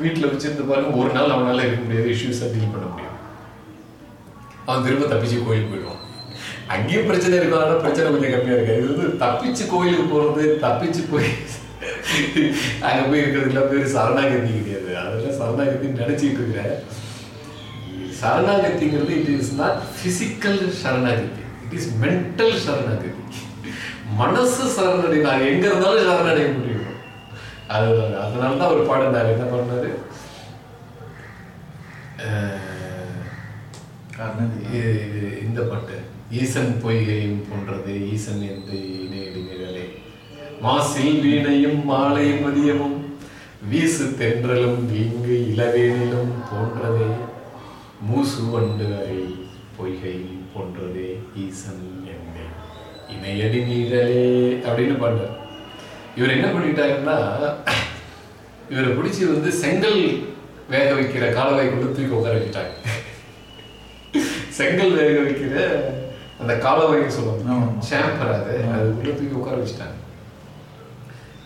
வீட்டில் வச்சிருந்து பாருங்க ஒரு நாள் அவனால இருக்க முடியாது இஷ்யூஸை டீல் பண்ண முடியும். அவன் திரும்ப தப்பிச்சு கோயிலுக்கு போயிடுவான். அங்கேயும் பிரச்சனை இருக்கும். ஆனால் பிரச்சனை கொஞ்சம் கம்மியாக இருக்காது. இது வந்து தப்பிச்சு கோயிலுக்கு போகிறது தப்பிச்சு போய் அங்க போய் இருக்கிறதுலாம் பேர் சரணாகதி கிடையாது. அதெல்லாம் சரணாகதின்னு நினைச்சிட்டு இருக்கிறேன் சரணாகதிங்கிறது இட் இஸ் நாட் பிசிக்கல் சரணாகதி. இட் இஸ் மென்டல் சரணாகதி. மனசு சரணடை நான் எங்க இருந்தாலும் சரணடைய முடியும். அதுதான் அதனால தான் அவர் பாடினார். என்ன பண்ணாரு இந்த பாட்டு. ஈசன் பொய்கையும் போன்றது. ஈசன் எந்த இணையடிகளே மாசில் வீணையும் மாலை மதியமும் வீசு தென்றலும் வீங்கு இளவேனிலும் போன்றதே. மூசு வண்டு அறை பொய்கை போன்றதே ஈசன் எங்கே இணையடி நீழலே அப்படின்னு பாண்டார் இவர் என்ன பண்ணிட்டாருன்னா இவரை பிடிச்சி வந்து செங்கல் வேக வைக்கிற காலவாய் கொண்டு தூக்கி உட்கார வச்சுட்டாங்க செங்கல் வேக வைக்கிற அந்த காலவாய்க்கு சொல்லுவாங்க. ஷாம்பர் அது. அது உள்ள தூக்கி உட்கார வச்சுட்டாங்க.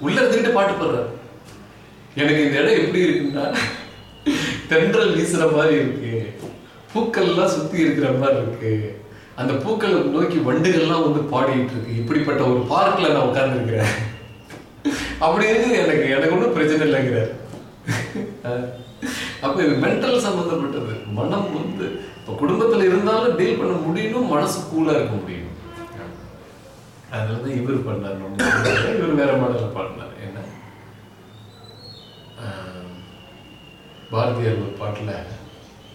உள்ள இருந்துகிட்டு பாட்டு பாடுறாரு. எனக்கு இந்த இடம் எப்படி இருக்குன்னா தென்றல் வீசுற மாதிரி இருக்கு. பூக்கள்லாம் சுத்தி இருக்கிற மாதிரி இருக்கு. அந்த பூக்களை நோக்கி வண்டுகள்லாம் வந்து பாடிட்டு இருக்கு. இப்படிப்பட்ட ஒரு பார்க்ல நான் உட்கார்ந்துருக்கிறேன். அப்படி இருக்கு. எனக்கு எனக்கு ஒன்றும் பிரச்சனை இல்லைங்கிறார். அப்போ அப்ப இது மென்டல் சம்பந்தப்பட்டது. மனம் வந்து இப்ப குடும்பத்துல இருந்தாலும் டீல் பண்ண முடியணும் மனசு கூலா இருக்க முடியும் அதனாலதான் இவர் பண்ணார். நம்ம இவர் வேற மாடல பாடினார். என்ன ஆஹ் பாரதியார் ஒரு பாட்டுல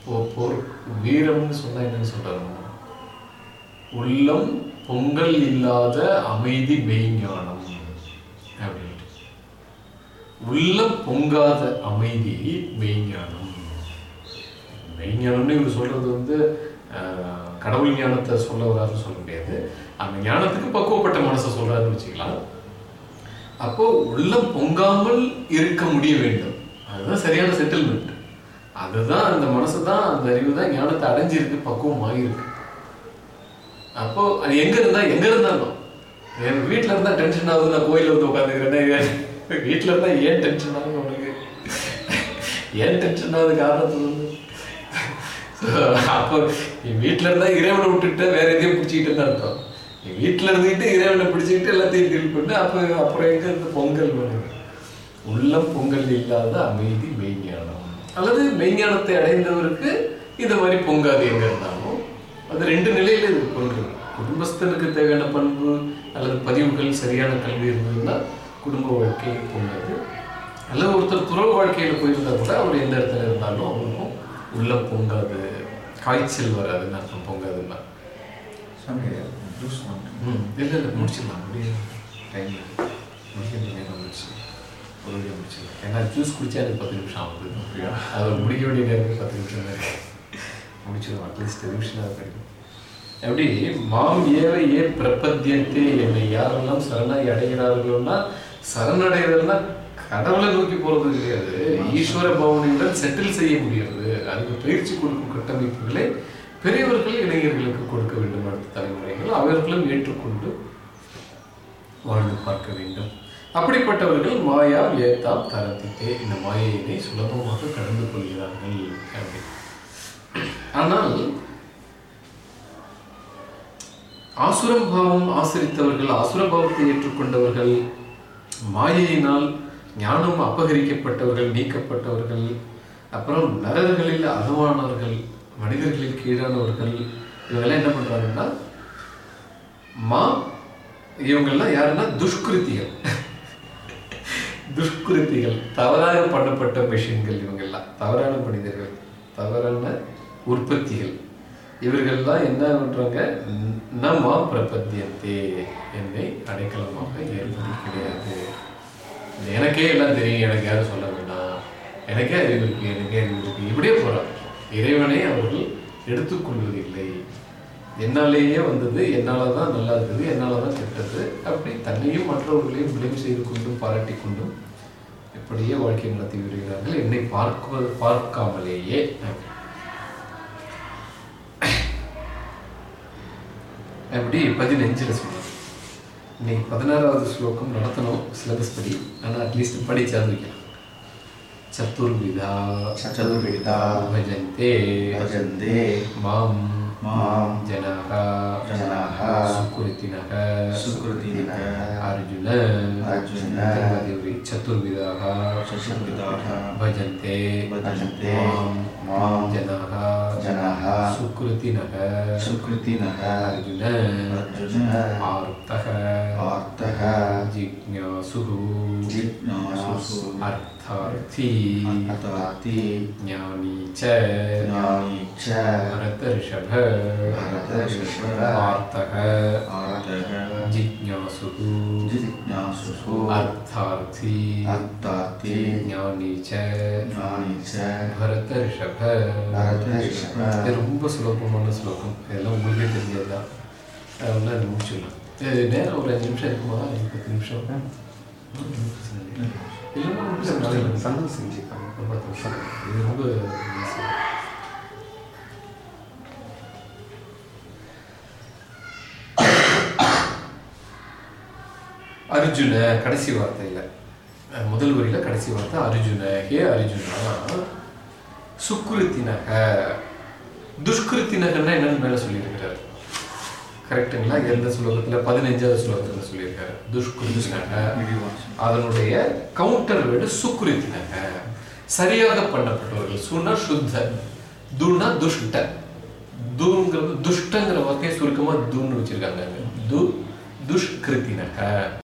போ போர் வீரம்னு சொன்னா என்னன்னு சொல்றாரு உள்ளம் பொங்கல் இல்லாத அமைதி மெய்ஞானம் அப்படின்ட்டு. உள்ளம் பொங்காத அமைதி மெய்ஞானம். மெய்ஞானம்னு இவர் சொல்றது வந்து ஆஹ், கடவுள் ஞானத்தை சொல்ல வராதுன்னு சொல்ல முடியாது. அந்த ஞானத்துக்கு பக்குவப்பட்ட மனசை சொல்றாருன்னு வச்சுக்கலாம் அப்போ உள்ளம் பொங்காமல் இருக்க முடிய வேண்டும். அதுதான் சரியான செட்டில்மெண்ட் அதுதான் அந்த மனசு தான் அந்த அறிவு தான் ஞானத்தை அடைஞ்சிருக்கு பக்குவம் ஆகியிருக்கு அப்போ அது எங்க இருந்தா எங்க இருந்தாலும் என் வீட்டுல இருந்தா டென்ஷன் ஆகுது நான் கோயில்ல வந்து உட்காந்துக்கிறேன் வீட்டுல இருந்தா ஏன் டென்ஷன் ஆகுது உனக்கு? ஏன் டென்ஷன் ஆகுது காரணம் சொல்லு அப்போ என் வீட்டுல இருந்தா இறைவனை விட்டுட்டு வேற எதையும் பிடிச்சிக்கிட்டுன்னு அர்த்தம். நீ வீட்டில் இருந்துக்கிட்டு இறைவனை பிடிச்சிக்கிட்டு எல்லாத்தையும் டீல் பண்ணு அப்போ அப்புறம் எங்கே இருந்து பொங்கல் வரும்? உள்ளம் பொங்கல் இல்லாத அமைதி மெய்ஞானம். அல்லது மெய்ஞானத்தை அடைந்தவருக்கு இந்த மாதிரி பொங்காது எங்க இருந்தாலும். அது ரெண்டு நிலையில இது பொருள் குடும்பஸ்தனுக்கு தேவையான பண்பு அல்லது பதிவுகள் சரியான கல்வி இருந்ததுன்னா குடும்ப வாழ்க்கை பொங்காது. அல்லது ஒருத்தர் துறவு வாழ்க்கையில் போயிருந்தா கூட அவர் எந்த இடத்துல இருந்தாலும் அவருக்கும் உள்ளே பொங்காது. காய்ச்சல் வராதுன்னு அர்த்தம் பொங்காதுன்னா. ஜூஸ் வாங்க ம் இல்லை இல்லை முடிச்சிடலாம். முடியும் டைம் முடிக்கிற நேரம் முடிச்சு. ஒரு வழியாக முடிச்சிடலாம் ஏன்னா ஜூஸ் குடிச்சா எனக்கு பத்து நிமிஷம் ஆகுது. அப்படியா? அது முடிக்க வேண்டிய நேரம் பத்து நிமிஷம் தான் இருக்கு. முடிச்சிடும் அட்லீஸ்ட் நிமிஷம் கிடைக்கும் எப்படி? மாம் ஏவ ஏ பிரபத்தியத்தே என்னை யாரெல்லாம் சரணாகி அடைகிறார்கள்னா சரணடைதல்னா கடவுளை நோக்கி போறது கிடையாது. ஈஸ்வர பவனியுடன் செட்டில் செய்ய முடியாது அதுக்கு பயிற்சி கொடுக்கும் கட்டமைப்புகளை பெரியவர்கள் இளைஞர்களுக்கு கொடுக்க வேண்டும். அடுத்த தலைமுறைகள் அவர்களும் ஏற்றுக்கொண்டு வாழ்ந்து பார்க்க வேண்டும். அப்படிப்பட்டவர்கள் மாயா ஏத்தாம் தரத்திட்டே இந்த மாயையினை சுலபமாக கடந்து கொள்கிறார்கள் அப்படி ஆனால் ஆசுரம் பாவம் ஆசிரித்தவர்கள் ஆசுர பாவத்தை ஏற்றுக்கொண்டவர்கள் மாயையினால் ஞானம் அபகரிக்கப்பட்டவர்கள் நீக்கப்பட்டவர்கள் அப்புறம் நரர்களில் அகவானவர்கள் மனிதர்களில் கீழானவர்கள் இவங்கெல்லாம் என்ன பண்ணுறாங்கன்னா மா இவங்கெல்லாம் யாருன்னா துஷ்கிருத்திகள். துஷ்கிருத்திகள். தவறாக பண்ணப்பட்ட மிஷின்கள் இவங்கெல்லாம் தவறான மனிதர்கள். தவறான உற்பத்திகள். இவர்கள்லாம் என்ன பண்றாங்க? நம்ம பிரபத்தியத்தே என்னை அடைக்கலமாக ஏற்பது கிடையாது. எனக்கே எல்லாம் தெரியும். எனக்கு யாரும் சொல்ல வேண்டாம். எனக்கே அறிவு இருக்கு. எனக்கே அறிவு இருக்கு. இப்படியே போறாங்க. இறைவனை அவர்கள் எடுத்துக்கொள்வதில்லை. என்னாலேயே வந்தது என்னால தான் நல்லா இருக்குது என்னால தான் கெட்டது அப்படி தன்னையும் மற்றவர்களையும் விளைவு செய்து கொண்டும் பாராட்டி கொண்டும் இப்படியே வாழ்க்கை நடத்தி வருகிறார்கள் என்னை பார்க்குவது பார்க்காமலேயே அப்படி பதினஞ்சில் சொல்லுவாங்க இன்னைக்கு பதினாறாவது ஸ்லோகம் நடத்தணும் சிலபஸ் படி ஆனால் அட்லீஸ்ட் படிச்சாது வைக்கலாம் சத்துர்விதா சதுர்வேதா भजन्ते भजन्ते मां மாம் ஜனாகா ஜனாகா சுக்ருத்தினக சுக்ருத்தினக அர்ஜுன அர்ஜுன தர்மதிவி சதுர்விதாக சதுர்விதாக பஜந்தே பஜந்தே மாம் மாம் ஜனாகா ஜனாகா சுக்ருத்தினக சுக்ருத்தினக அர்ஜுன அர்ஜுன ஆர்த்தக ஆர்த்தக ஜிக்ஞாசுஹு ஜிக்ஞாசுஹு அர்த்த अर्थार्थी ज्ञानी च ज्ञानी च भरतर्षभ भरतर्षभ पार्थः आर्तः जिज्ञासुः जिज्ञासुः अर्थार्थी अर्थार्थी ज्ञानी च ज्ञानी च பரதரிஷப भरतर्षभ இது ரொம்ப சுலபமான ஸ்லோகம் இதெல்லாம் உங்களுக்கே தெரியாதா அது ஒன்று அது முடிச்சிடலாம் இது நேரம் ஒரு அஞ்சு நிமிஷம் இருக்குமா ஒரு பத்து நிமிஷம் இல்லைன்னா நிமிஷம் நாளைக்கு சந்தோஷம் செஞ்சுக்கலாம் ரொம்ப தோஷம். இது ரொம்ப. அர்ஜுன கடைசி வார்த்தையில் முதல் வரியில கடைசி வார்த்தை அர்ஜுன ஹே அர்ஜுனா சுக்ருத்தினக துஷ்கிருத்தினகன்னா என்னன்னு மேல சொல்லியிருக்கிறார் கரெக்டுங்களா? எந்த ஸ்லோகத்துல பதினஞ்சாவது ஸ்லோகத்துல சொல்லியிருக்காரு. துஷ்கிருத்தினக அதனுடைய கவுண்டர் வேர்டு சுக்ருத்தினக சரியாக பண்ணப்பட்டவர்கள் சுன சுத்த துண துஷ்ட. துங்கிறது துஷ்டங்கிற வார்த்தையை சுருக்கமா துன்னு வச்சிருக்காங்க. து துஷ்கிருத்தினக